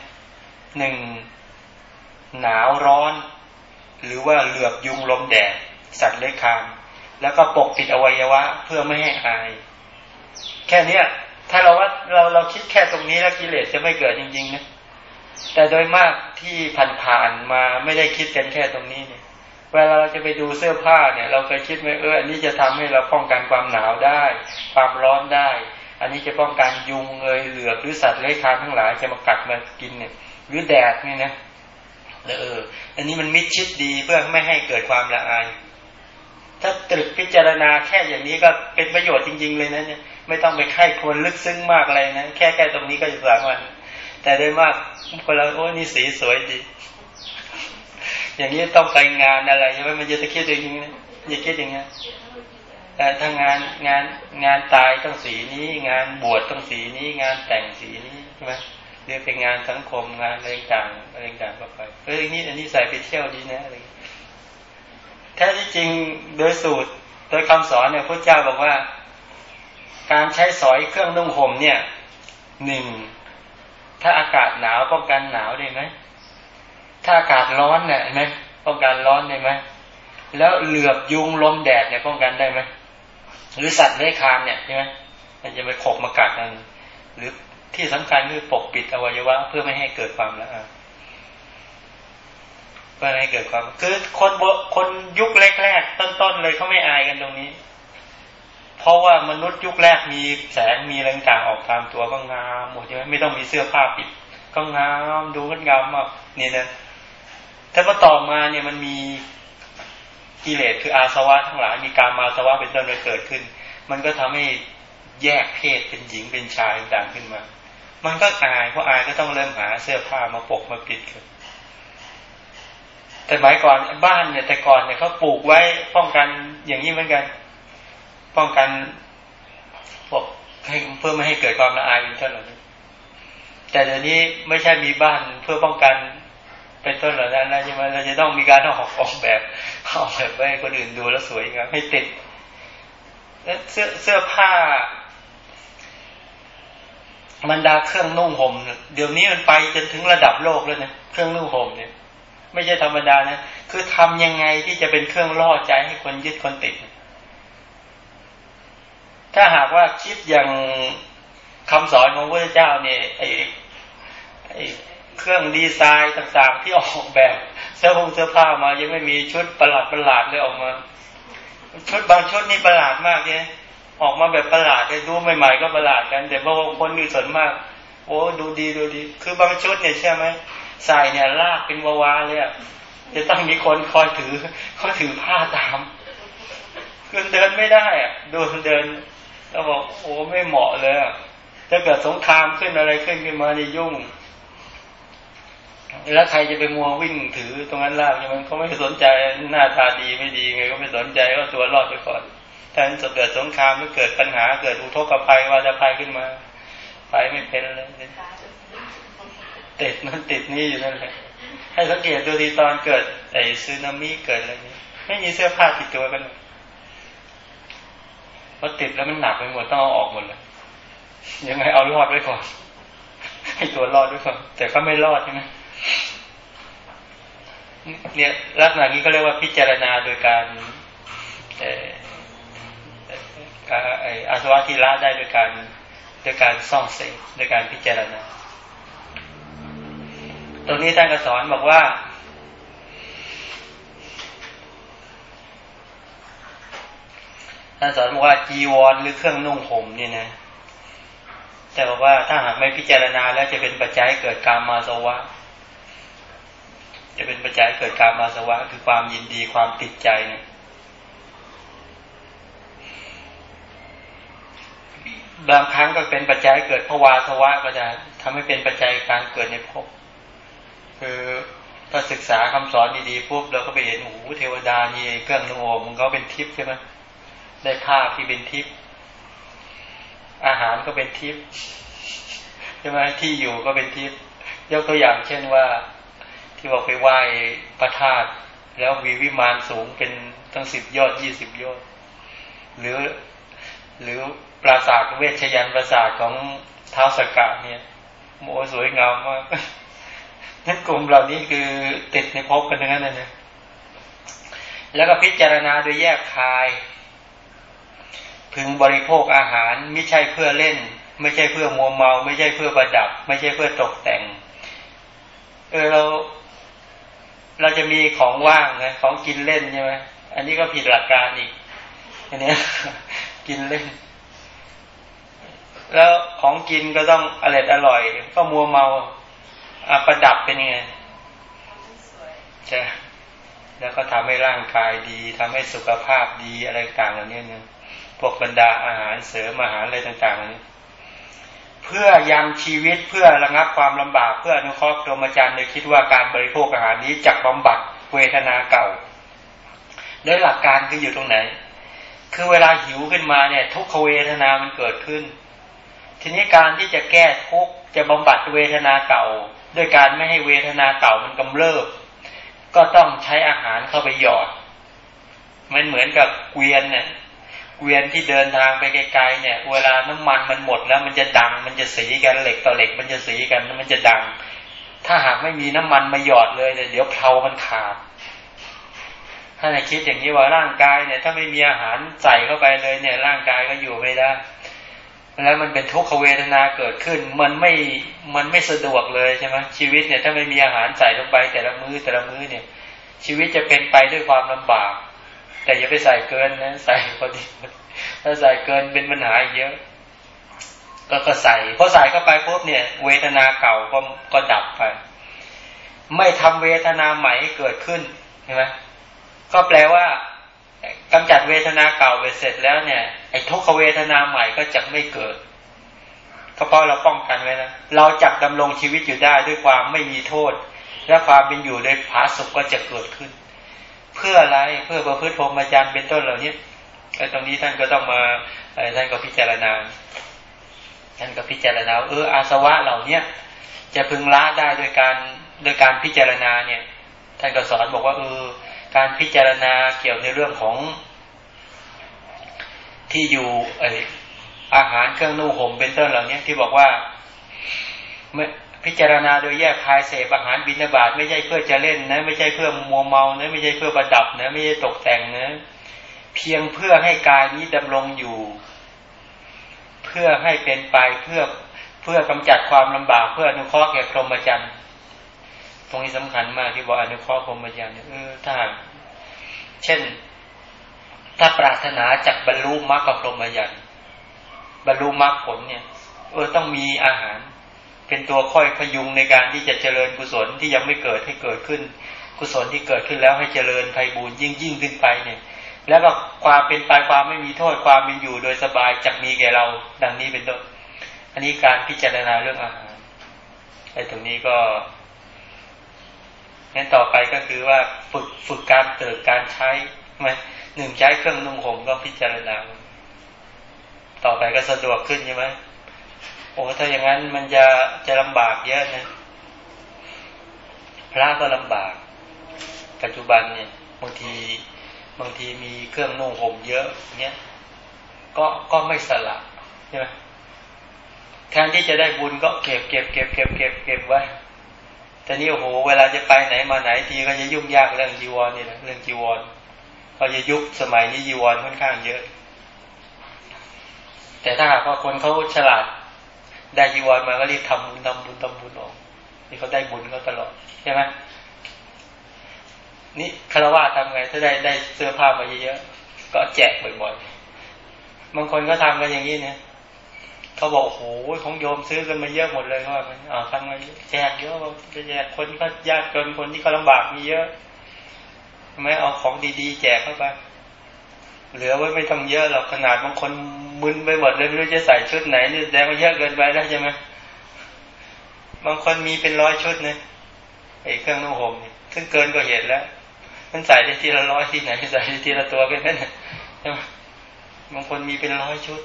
หนึ่งหนาวร้อน หรือว่าเหลือบยุงลมแดดสัตว์เลื้อยคลานแล้วก็ปกปิดอวัยวะเพื่อไม่ให้อาย แค่เนี้ย ถ้าเราว่าเราเราคิดแค่ตรงนี้แล้วกิเลสจะไม่เกิดจริงๆนะแต่โดยมากที่ผ่านๆมาไม่ได้คิดกันแค่ตรงนี้เนี่ย เวลาเราจะไปดูเสื้อผ้าเนี่ย เราเคยคิดไหมเอออันนี้จะทำให้เราป้องกันความหนาวได้ ความร้อนได้ อันนี้จะป้องกันยุงเอยเหลือบหรือสัตว์เลื้อยคลานทั้งหลายจะมากัดมากินเนี่ย หรือแดดเนี่ยนะเออ อันนี้มันมิดชิดดีเพื่อไม่ให้เกิดความละอาย ถ้าตรึกพิจารณาแค่อย่างนี้ก็เป็นประโยชน์จริง ๆ เลยนะเนี่ยไม่ต้องไปไข้ควรลึกซึ้งมากอะไรนะแค่แค่ตรงนี้ก็จะสามารถแต่โดยมากคนเราโอ้นี่สีสวยดี อย่างนี้ต้องไปงานอะไรใช่ไหมมันจะคิดอย่างนี้นะอย่าคิดอย่างนี้แต่ถ้างานงานงานตายต้องสีนี้ งานบวชต้องสีนี้ งานแต่งสีนี้ใช่ไหมเรียกเป็นงานสังคมงานอะไรต่างอะไรต่างก็ไปเออนี่อันนี้ใส่ไปเที่ยวดีนะอะไรแท้ที่จริงโดยสูตรโดยคำสอนเนี่ยพระเจ้าบอกว่า การใช้สอยเครื่องนุ่งห่มเนี่ยหนึ่งถ้าอากาศหนาวป้องกันหนาวได้ไหม ถ้าอากาศร้อนเนี่ยไหมป้องกันร้อนได้ไหมแล้วเหลือบยุงลมแดดเนี่ยป้องกันได้ไหมหรือสัตว์เลื้อยคลานเนี่ยใช่ไหมมันจะไปขบมากัดนั่นหรือที่สำคัญคือปกปิดอวัยวะเพื่อไม่ให้เกิดความละอายเพื่อไม่ให้เกิดความคือคนคนยุคแรกๆต้นๆเลยเขาไม่อายกันตรงนี้ เพราะว่ามนุษย์ยุคแรกมีแสงมีแรงต่างออกตามตัวก็งามหมดใช่ไหมไม่ต้องมีเสื้อผ้าปิด ก็งามดูกันงามมากนี่นะ ถ้าพอต่อมาเนี่ยมันมีกิเลสคืออาสวะทั้งหลายมีการมาสวะเป็นต้นเลยเกิดขึ้น มันก็ทำให้แยกเพศเป็นหญิงเป็นชายต่างขึ้นมา มันก็อายเพราะอายก็ต้องเริ่มหาเสื้อผ้ามาปกมาปิดกันแต่หมายก่อนบ้านเนี่ยแต่ก่อนเนี่ยเขาปลูกไว้ป้องกันอย่างนี้เหมือนกัน ป้องกันพวกให้เพื่อไม่ให้เกิดความละอายเป็นต้นเหล่านี้แต่เดี๋ยวนี้ไม่ใช่มีบ้านเพื่อป้องกัน เป็นต้นเหล่านั้นนะใช่ไหมเราจะต้องมีการออกออกแบบออกแบบไว้คนอื่นดูแล้วสวยงามให้ติดเสื้อเสื้อผ้าบรรดาเครื่องนุ่งห่มเดี๋ยวนี้มันไปจนถึงระดับโลกแล้วนะเครื่องนุ่งห่มเนี่ย ไม่ใช่ธรรมดานะคือทำยังไงที่จะเป็นเครื่องล่อใจให้คนยึดคนติด ถ้าหากว่าคิดอย่างคำสอนของพระเจ้าเนี่ยไอ้ไอ้ เครื่องดีไซน์ต่างๆ ที่ออกแบบเสื้อผงเสื้อผ้ามายังไม่มีชุดประหลาดประหลาดเลยออกมา ชุดบางชุดนี่ประหลาดมากเนี่ยออกมาแบบประหลาดเลยดูใหม่ๆก็ประหลาดกันแต่บางคนมีส่วนมาก โอ้ดูดีดูดี คือบางชุดเนี่ยใช่ไหมใส่เนี่ยลากเป็นวาวาเลยจะต้องมีคนคอยถือเขาถือผ้าตามคือเดินไม่ได้อะดูเดินแล้วบอกโอ้ไม่เหมาะเลยถ้าเกิดสงครามขึ้นอะไรขึ้นขึ้นมาในยุ่ง แล้วใครจะไปมัววิ่งถือตรงนั้นลากยังมันเขาไม่สนใจหน้าตาดีไม่ดีไงก็ไม่สนใจก็ตัวรอดไปก่อนแทนจะเกิดสงครามไม่เกิดปัญหาเกิดอุทกภัยว่าจะภัยขึ้นมาไปไม่เป็นเลยติดนั่นติดนี่อยู่นั่นแหละให้สังเกตดูทีตอนเกิดไอ้ซึนามิเกิดอะไรนี้ไม่มีเสื้อผ้าติดตัวกันเพราะติดแล้วมันหนักไปหมดต้องเอาออกหมดเลยยังไงเอารอดไว้ก่อนให้ตัวรอดไว้ก่อนแต่ก็ไม่รอดใช่ไหม เนี่ยลักษณะนี้ก็เรียกว่าพิจารณาโดยการอาสวะที่ละได้โดยการโดยการซ่องเสพโดยการพิจารณา ตรงนี้ท่านก็สอนบอกว่าท่านสอนบอกว่าจีวรหรือเครื่องนุ่งห่มนี่นะแต่บอกว่าถ้าหากไม่พิจารณาแล้วจะเป็นปัจจัยเกิดกามาสวะ จะเป็นปัจจัยเกิดการมาสวะคือความยินดีความติดใจเนี่ยบางครั้งก็เป็นปัจจัยเกิดภวาสวะก็จะทำให้เป็นปัจจัยการเกิดในภพคือถ้าศึกษาคำสอนดีๆปุ๊บเราก็ไปเห็นโอ้โหเทวดานี่เครื่องนุ่งห่มมันก็เป็นทิพย์ใช่ไหมได้ภาพที่เป็นทิพย์อาหารก็เป็นทิพย์ใช่ไหมที่อยู่ก็เป็นทิพย์ยกตัวอย่างเช่นว่า ที่บอกไปไหว้พระธาตุแล้ววีวิมานสูงเป็นตั้งสิบยอดยี่สิบยอด หรือหรือปราสาทเวชยันปราสาทของท้าวสกกะเนี่ยโมสวยงามมากนั่นกลุ่มเหล่านี้คือติดในภพกันทั้งนั้นเลยนะแล้วก็พิจารณาโดยแยกคาย พึงบริโภคอาหารไม่ใช่เพื่อเล่น ไม่ใช่เพื่อมัวเมา ไม่ใช่เพื่อประดับ ไม่ใช่เพื่อตกแต่ง เออเรา เราจะมีของว่างนะของกินเล่นใช่ไหมอันนี้ก็ผิดหลักการอีกอันนี้กินเล่น แล้วของกินก็ต้องอร่อยอร่อย ก็มัวเมาอประดับเป็นยังไงใช่แล้วก็ทำให้ร่างกายดีทำให้สุขภาพดีอะไรต่างๆเหล่านี้เนี่ยพวกบรรดาอาหารเสริมอาหารอะไรต่างๆนี้ เพื่อยังชีวิตเพื่อระงับความลำบากเพื่ออนุเคราะห์ดวงอาจารย์เลยคิดว่าการบริโภคอาหารนี้จักบำบัดเวทนาเก่าโดยหลักการคืออยู่ตรงไหน คือเวลาหิวขึ้นมาเนี่ย ทุกขเวทนามันเกิดขึ้น ทีนี้การที่จะแก้ทุกจะบำบัดเวทนาเก่า ด้วยการไม่ให้เวทนาเก่ามันกำเริบก็ต้องใช้อาหารเข้าไปหยอดมันเหมือนกับเกวียนเนี่ย เกวียนที่เดินทางไปไกลๆเนี่ย เวลาน้ำมันมันหมดแล้วมันจะดัง มันจะสีกันเหล็กต่อเหล็ก มันจะสีกันมันจะดัง ถ้าหากไม่มีน้ำมันมาหยอดเลยเดี๋ยวเพลามันขาด ถ้าในคิดอย่างนี้ว่าร่างกายเนี่ย ถ้าไม่มีอาหารใส่เข้าไปเลยเนี่ย ร่างกายก็อยู่ไม่ได้แล้วมันเป็นทุกขเวทนาเกิดขึ้น มันไม่ มันไม่สะดวกเลยใช่ไหมชีวิตเนี่ย ถ้าไม่มีอาหารใส่ลงไปแต่ละมือ้อแต่ละมื้อเนี่ย ชีวิตจะเป็นไปด้วยความลำบาก แต่อย่าไปใส่เกินนะใส่พอดีถ้าใส่เกินเป็นปัญหาเยอะ ก็ก็ใส่พอใส่เข้าไปปุ๊บเนี่ย เวทนาเก่าก็ก็ดับไป ไม่ทำเวทนาใหม่เกิดขึ้นใช่ไหมก็แปลว่ากำจัดเวทนาเก่าไปเสร็จแล้วเนี่ยไอ้ทุกขเวทนาใหม่ก็จะไม่เกิดก็เพราะเราป้องกันไว้นะเราจักดำรงชีวิตอยู่ได้ด้วยความไม่มีโทษ และความเป็นอยู่ในผาสุกก็จะเกิดขึ้น เพื่ออะไรเพื่อประพฤติพรหมจรรย์เป็นต้นเหล่านี้ไอ้ตรงนี้ท่านก็ต้องมาท่านก็พิจารณาท่านก็พิจารณาเอออาสวะเหล่าเนี้ยจะพึงละได้โดยการโดยการพิจารณาเนี่ย ท่านก็สอนบอกว่าเออการพิจารณาเกี่ยวในเรื่องของ ที่อยู่ไออาหารเครื่องนุ่งห่มเป็นต้นเหล่านี้ที่บอกว่าเมื่อ พิจารณาโดยแยกคายเสพอาหารบินาบาตไม่ใช่เพื่อจะเล่นนะ ไม่ใช่เพื่อมัวเมานะไม่ใช่เพื่อประดับนะ ไม่ใช่ตกแต่งนะ เพียงเพื่อให้กายนี้ดำรงอยู่ เพื่อให้เป็นไปเพื่อเพื่อกำจัดความลำบากเพื่ออนุเคราะห์แก่พรหมจรรย์ตรงนี้สำคัญมากที่บอกอนุเคราะห์พรหมจรรย์เออถ้าเช่น ถ้าปรารถนาจากบรรลุมรรคกับพรหมจรรย์บรรลุมรรคผลเนี่ย เออต้องมีอาหาร เป็นตัวค่อยพยุงในการที่จะเจริญกุศลที่ยังไม่เกิดให้เกิดขึ้น กุศลที่เกิดขึ้นแล้วให้เจริญไพบูรยิ่งยิ่งขึ้นไปเนี่ย แล้วก็ความเป็นไปความไม่มีโทษความเป็นอยู่โดยสบายจากมีแก่เราดังนี้เป็นต้นอันนี้การพิจารณาเรื่องอาหารไอ้ตรงนี้ก็งั้นต่อไปก็คือว่าฝึกฝึกการเติดการใช้ไหมหนึ่งใช้เครื่องนุ่งห่มก็พิจารณา ต่อไปก็สะดวกขึ้นใช่ไหม โอ้ถ้าอย่างนั้นมันจะจะลำบากเยอะนะพระก็ลำบาก ปัจจุบันเนี่ยบางทีบางทีมีเครื่องนุ่งห่มเยอะเนี้ยก็ก็ไม่สละใช่ไหมแทนที่จะได้บุญก็เก็บเก็บเก็บเก็บเก็บเก็บไว้แต่นี่โอ้โหเวลาจะไปไหนมาไหนทีก็จะยุ่งยากเรื่องจีวรนี่แหละเรื่องจีวรพอจะยุคสมัยนี้จีวรค่อนข้างเยอะ แต่ถ้าหากว่าคนเขาฉลาด ได้จีวรมาก็รีบทำบุญทำบุญทำบุญออกนี่เขาได้บุญเขาตลอดใช่ไหมนี่คารวะทำไงถ้าได้ได้เสื้อผ้ามาเยอะๆก็แจกบ่อยๆบางคนก็ทำกันอย่างนี้เนี่ยเขาบอกโอ้โหของโยมซื้อกันมาเยอะหมดเลยเขาบอกอ๋อทำมาแจกเยอะจะแจกคนก็ยากจนคนที่เขาลำบากมีเยอะทำไมเอาของดีๆ แจกเข้าไป เหลือไว้ไม่ต้องเยอะหรอกขนาดบางคนมึนไปหมดเลยไม่รู้จะใส่ชุดไหนนี่แดงว่าเยอะเกินไปแล้วใช่ไหมบางคนมีเป็นร้อยชุดเนี่ยไอ้เครื่องนุ่งห่มนี่ซึ่งเกินกว่าเหตุแล้วมันใส่ได้ทีละร้อยที่ไหนใส่ได้ทีละตัวกันนั่นใช่ไหมบางคนมีเป็นร้อยชุด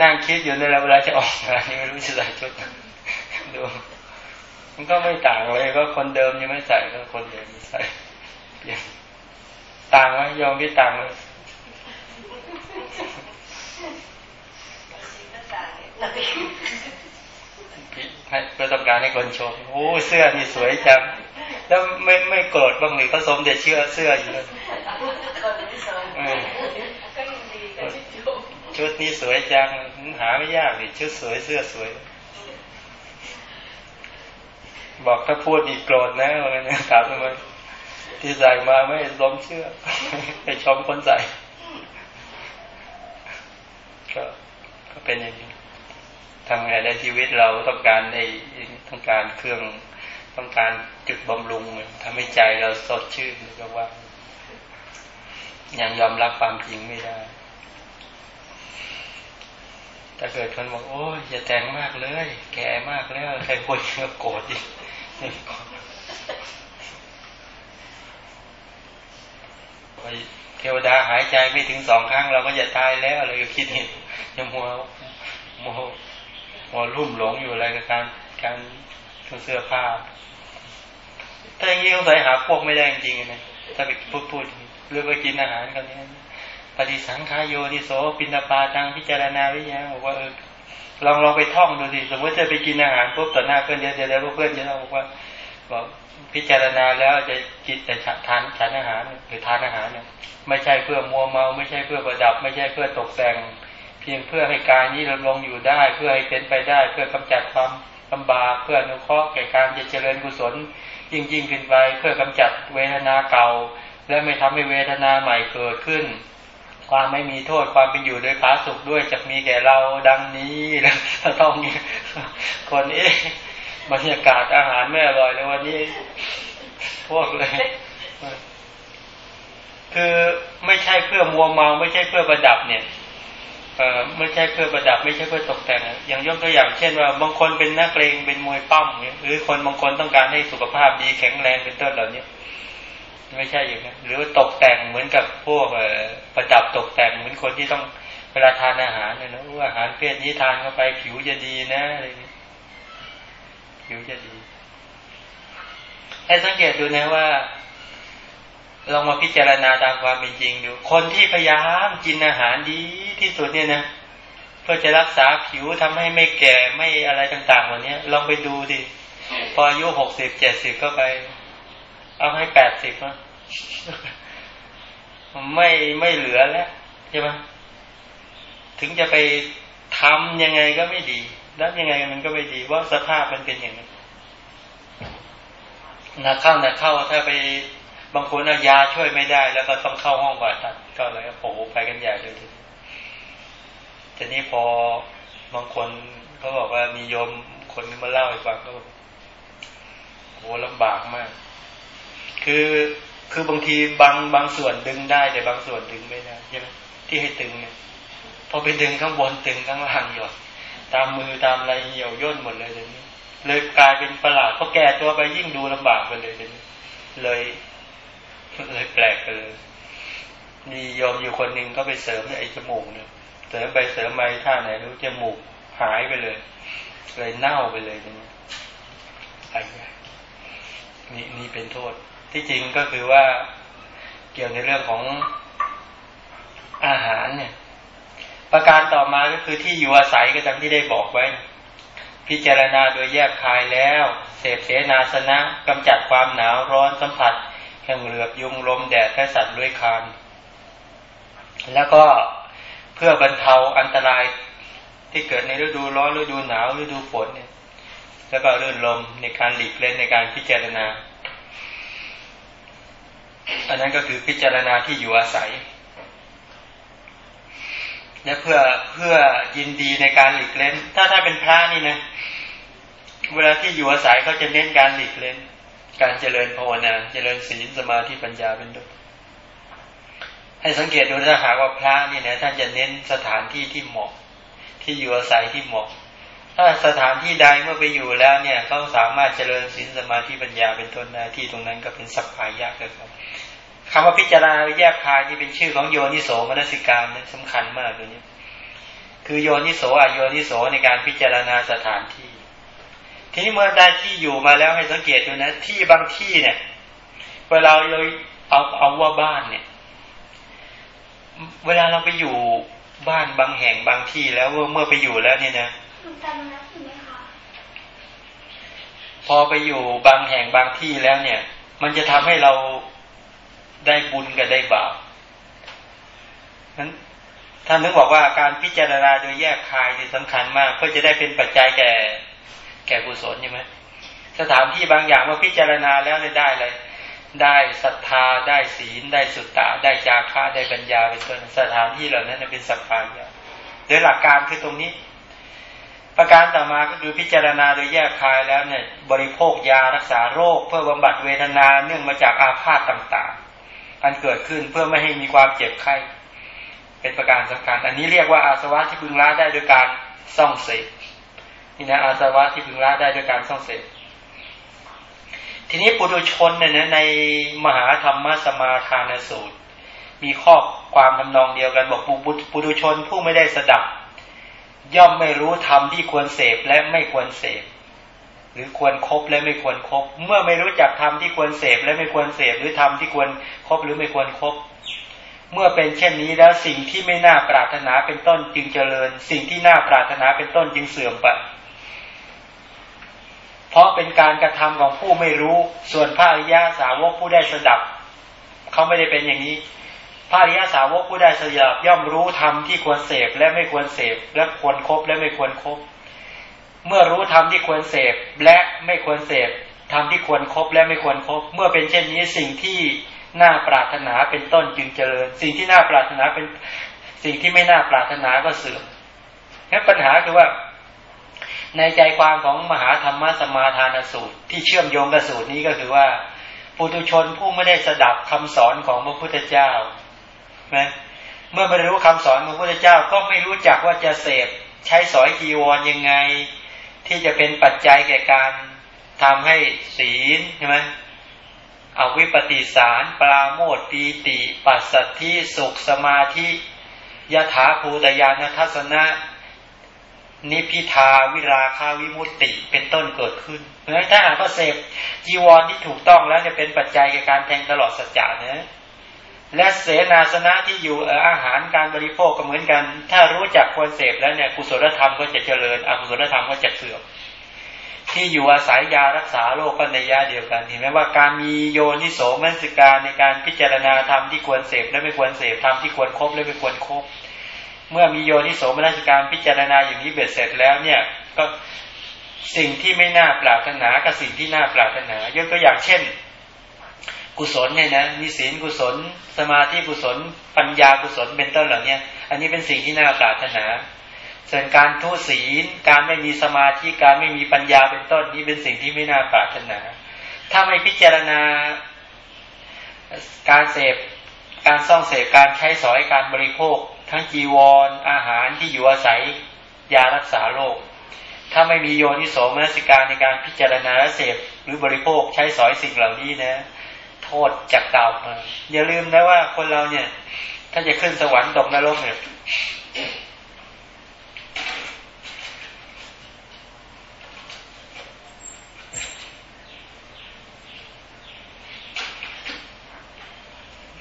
นั่งคิดอยู่ในเวลาจะออกงานนี่ไม่รู้จะใส่ชุดดูมันก็ไม่ต่างเลยก็คนเดิมยังไม่ใส่ก็คนเดิมใส่เปลี่ยน ต่างไหมยอมพี่ต่างไหมให้เพื่อต้องการณ์ให้คนชมโอ้เสื้อนี่สวยจังแล้วไม่ไม่โกรธบ้างหรือเขาสมเด็จเชื่อเสื้ออยู่เลยชุดนี้สวยจังหาไม่ยากเลยชุดสวยเสื้อสวย บอกถ้าพูดอีกโกรธนะอะไรนะถามทำไม ที่ใส่มาไม่สมเชื่อไปชมคนใส่ก็ก็เป็นอย่างนี้ทำไงในชีวิตเราต้องการในต้องการเครื่องต้องการจุดบำรุงทำให้ใจเราสดชื่นก็ว่ายังยอมรับความจริงไม่ได้ถ้าเกิดคนบอกโอ้ยอย่าแต่งมากเลย แก่มากแล้วใครคนก็โกรธอีก เทวดาหายใจไม่ถึงสองครั้งเราก็จะตายแล้วเลยคิดเห็นยังมัวมัวมัวรุ่มหลงอยู่อะไรกับการการเสื้อผ้าถ้าอย่างนี้ต้องใส่หาพวกไม่ได้จริงๆนะถ้าไปพูดพูดเรื่องไปกินอาหารกันนี้ปฏิสังขายโยนิโสปินปาตังพิจารณาวิญญาบอกว่าเออลองลองไปท่องดูสิสมมติจะไปกินอาหารปุ๊บต่อหน้าเพื่อนเดี๋ยวแล้วเพื่อนจะบอกว่าบอก พิจารณาแล้วจะจิตแต่ทานฉันอาหารหรือทานอาหารเนี่ยไม่ใช่เพื่อมัวเมา ไม่ใช่เพื่อประดับ ไม่ใช่เพื่อตกแต่ง เพียงเพื่อให้กายนี้ดำรงอยู่ได้ เพื่อให้เป็นไปได้ เพื่อกำจัดความลำบากเพื่ออนุเคราะห์แก่การจะเจริญกุศล ยิ่งยิ่งขึ้นไปเพื่อกำจัดเวทนาเก่า และไม่ทำให้เวทนาใหม่เกิดขึ้น ความไม่มีโทษความเป็นอยู่โดยพาสุขด้วยจะมีแก่เราดังนี้นะต้องคนเอ๊ะ บรรยากาศอาหารไม่อร่อยเลยวันนี้พวกเลย คือไม่ใช่เพื่อมัวเมา ไม่ใช่เพื่อประดับเนี่ยเออไม่ใช่เพื่อประดับ ไม่ใช่เพื่อตกแต่ง อย่างยกตัวอย่างเช่นว่าบางคนเป็นนักเลงเป็นมวยปั้มเนี่ยหรือคนบางคนต้องการให้สุขภาพดีแข็งแรงเป็นต้นเหล่านี้ไม่ใช่อย่างนั้นหรือว่าตกแต่งเหมือนกับพวกประดับตกแต่งเหมือนคนที่ต้องเวลาทานอาหารเนี่ยนะว่าอาหารเพศนี้ทานเข้าไปผิวจะดีนะอะไรนี้ ผิวจะดีให้สังเกตดูนะว่าลองมาพิจารณาตามความเป็นจริงดู คนที่พยายามกินอาหารดีที่สุดเนี่ยนะเพื่อจะรักษาผิวทำให้ไม่แก่ไม่อะไรต่างๆวันนี้ลองไปดูดิพออายุหกสิบเจ็ดสิบก็ไป เอาให้แปดสิบนะไม่ไม่เหลือแล้วใช่ไหมถึงจะไปทำยังไงก็ไม่ดี แล้วยังไงมันก็ไม่ดีว่าสภาพมันเป็นอย่างนี้นะเข้านะเข้าถ้าไปบางคนเอายาช่วยไม่ได้ แล้วก็ต้องเข้าห้องผ่าตัดก็เลยโอ้โหไปกันใหญ่เลยทีนี้พอบางคนเขาบอกว่ามีโยมคนมาเล่าให้ฟังก็โหลำบากมาก คือคือบางทีบางบางส่วนดึงได้ แต่บางส่วนดึงไม่ได้ใช่ไหมที่ให้ตึงเนี่ยพอไปดึงข้างบนตึงข้างล่างหยด ตามมือตามอะไรเหี่ยวย่นหมดเลยเดี๋ยวนี้ เลยกลายเป็นประหลาดพอแก่ตัวไปยิ่งดูลำบากไปเลยเดี๋ยวนี้เลยเลยแปลกไปเลยมียอมอยู่คนหนึ่งก็ไปเสริมไอ้จมูกเนี่ยเสริมไปเสริมมาท่าไหนรู้จมูกหายไปเลย เลยเน่าไปเลยเนี่ไอ้นี่นี่เป็นโทษ ที่จริงก็คือว่าเกี่ยวในเรื่องของอาหารเนี่ย ประการต่อมาก็คือที่อยู่อาศัยก็จำที่ได้บอกไว้ พิจารณาโดยแยกคายแล้ว เสพเสนาสนะกำจัดความหนาวร้อนสัมผัสแห่งเหลือบยุงลมแดดและสัตว์ด้วยคานแล้วก็เพื่อบรรเทาอันตรายที่เกิดในฤดูร้อนฤดูหนาวฤดูฝนเนี่ยแล้วก็รื่นลมในการหลีกเล่นในการพิจารณา อันนั้นก็คือพิจารณาที่อยู่อาศัย นี่ยเพื่อเพื่อยินดีในการหลีกเล่น ถ้าถ้าเป็นพระนี่นะเวลาที่อยู่อาศัยเขาจะเน้นการหลีกเล่น การเจริญภาวนา เจริญศีลสมาธิปัญญาเป็นต้นให้สังเกตดูถ้าหากว่าพระนี่นะท่านจะเน้นสถานที่ที่เหมาะ ที่อยู่อาศัยที่เหมาะ ถ้าสถานที่ใดเมื่อไปอยู่แล้วเนี่ยเขาสามารถเจริญศีลสมาธิปัญญาเป็นต้นได้ที่ตรงนั้นก็เป็นสัพพายะเลยครับ คำว่าพิจารณาแยกคายนี่เป็นชื่อของโยนิโสมนสิการนะสำคัญมากตัวนี้คือโยนิโสอโยนิโสในการพิจารณาสถานที่ ทีนี้เมื่อได้ที่อยู่มาแล้วให้สังเกตดูนะ ที่บางที่เนี่ยเวลาเราเอาเอาว่าบ้านเนี่ย เวลาเราไปอยู่บ้านบางแห่งบางที่แล้วเมื่อไปอยู่แล้วเนี่ยนะพอไปอยู่บางแห่งบางที่แล้วเนี่ย มันจะทำให้เรา ได้บุญกับได้บาปนั้นท่านนึกบอกว่าการพิจารณาโดยแยกคายนี่สำคัญมาก เพื่อจะได้เป็นปัจจัยแก่ แก่กุศลใช่ไหมสถานที่บางอย่างว่าพิจารณาแล้วได้เลย ได้ศรัทธาได้ศีล ได้สุตตะ ได้จาระได้ปัญญาเป็นต้นสถานที่เหล่านั้นเป็นสัพพายะโดยหลักการคือตรงนี้ ประการต่อมาก็คือพิจารณาโดยแยกคายแล้วเนี่ย บริโภคยารักษาโรค เพื่อบำบัดเวทนาเนื่องมาจากอาพาธต่าง อันเกิดขึ้นเพื่อไม่ให้มีความเจ็บไข้ เป็นประการสำคัญ อันนี้เรียกว่าอาสวะที่พึงละได้โดยการส่องเสพนี่นะอาสวะที่พึงละได้โดยการส่องเสพทีนี้ปุถุชนเนี่ยในมหาธรรมสมาทานสูตร มีข้อความทำนองเดียวกันบอกปุถุชนผู้ไม่ได้สดับ ย่อมไม่รู้ธรรมที่ควรเสพและไม่ควรเสพ รือควรครบและไม่ควรครบ เมื่อไม่รู้จักธรรมที่ควรเสพและไม่ควรเสพหรือธรรมที่ควรครบหรือไม่ควรครบ เมื่อเป็นเช่นนี้แล้วสิ่งที่ไม่น่าปรารถนาเป็นต้นจึงเจริญ สิ่งที่น่าปรารถนาเป็นต้นจึงเสื่อมไปเพราะเป็นการกระทำของผู้ไม่รู้ส่วนพระอริยาสาวกผู้ได้สดับเขาไม่ได้เป็นอย่างนี้พระอริยาสาวกผู้ได้สดับย่อมรู้ธรรมที่ควรเสพและไม่ควรเสพและควรครบและไม่ควรครบ เมื่อรู้ธรรมที่ควรเสพและไม่ควรเสพธรรมที่ควรครบและไม่ควรครบ เมื่อเป็นเช่นนี้สิ่งที่น่าปรารถนาเป็นต้นจึงเจริญ สิ่งที่น่าปรารถนาเป็นสิ่งที่ไม่น่าปรารถนาก็เสื่อมนั่นปัญหาคือว่า ในใจความของมหาธรรมสมาทานสูตร ที่เชื่อมโยงกับสูตรนี้ก็คือว่าปุถุชนผู้ไม่ได้สดับคำสอนของพระพุทธเจ้านะเมื่อไม่รู้คำสอนของพระพุทธเจ้าก็ไม่รู้จักว่าจะเสพใช้สอยจีวรยังไง ที่จะเป็นปัจจัยแก่การทำให้ศีลใช่ไหมเอาวิปฏิสาร ปราโมทปีติ ปัสสัทธิสุขสมาธิยถาภูตยานทัศนะนิพิทาวิราคาวิมุตติเป็นต้นเกิดขึ้น เพราะฉะนั้นถ้าหากว่าเสพจีวรที่ถูกต้องแล้วจะเป็นปัจจัยแก่การแทงตลอดสัจจะนะ และเสนาสนะที่อยู่อาหารการบริโภคก็เหมือนกัน ถ้ารู้จักควรเสพแล้วเนี่ยกุศลธรรมก็จะเจริญอกุศลธรรมก็จะเสื่อมที่อยู่อาศัยยารักษาโรคก็ในยาเดียวกันเห็นไหมว่าการมีโยนิโสมนสิการในการพิจารณาธรรมที่ควรเสพและไม่ควรเสพธรรมที่ควรครบและไม่ควรครบเมื่อมีโยนิโสมนสิการพิจารณาอย่างนี้เบ็ดเสร็จแล้วเนี่ยก็สิ่งที่ไม่น่าปรารถนากับสิ่งที่น่าปรารถนายกตัวอย่างเช่น กุศลเนี่ยนะมีศีลกุศล สมาธิกุศล ปัญญากุศลเป็นต้นเหล่านี้อันนี้เป็นสิ่งที่น่าปรารถนาส่วนการทุศีลการไม่มีสมาธิการไม่มีปัญญาเป็นต้นนี้เป็นสิ่งที่ไม่น่าปรารถนา ถ้าไม่พิจารณาการเสพการซ่องเสพการใช้สอยการบริโภค ทั้งจีวรออาหารที่อยู่อาศัยยารักษาโรคถ้าไม่มีโยนิโสมนสิการในการพิจารณาและเสพหรือบริโภคใช้สอยสิ่งเหล่านี้นะ โทษจากเก่ามาอย่าลืมนะว่าคนเราเนี่ย ถ้าจะขึ้นสวรรค์ตกนรกเนี่ย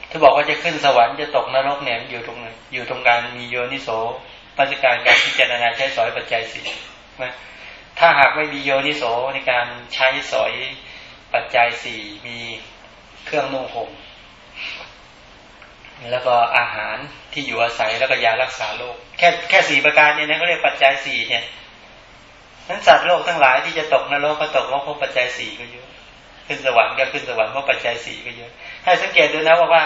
ถ้าบอกว่าจะขึ้นสวรรค์จะตกนรกเนี่ยอยู่ตรงไหนอยู่ตรงการมีโยนิโสปัจจัยการพิจารณาใช้สอยปัจจัยสี่นะถ้าหากไม่มีโยนิโสในการใช้สอยปัจจัยสี่มี เครื่องนุ่งห่มแล้วก็อาหารที่อยู่อาศัยแล้วก็ยารักษาโรคแค่แค่สี่ประการเนี่ยนะเขาเรียกปัจจัยสี่เนี่ยนั้นสัตว์โลกทั้งหลายที่จะตกนรกก็ตกเพราะปัจจัยสี่ก็เยอะขึ้นสวรรค์ก็ขึ้นสวรรค์เพราะปัจจัยสี่ก็เยอะ ให้สังเกตดูนะว่าว่า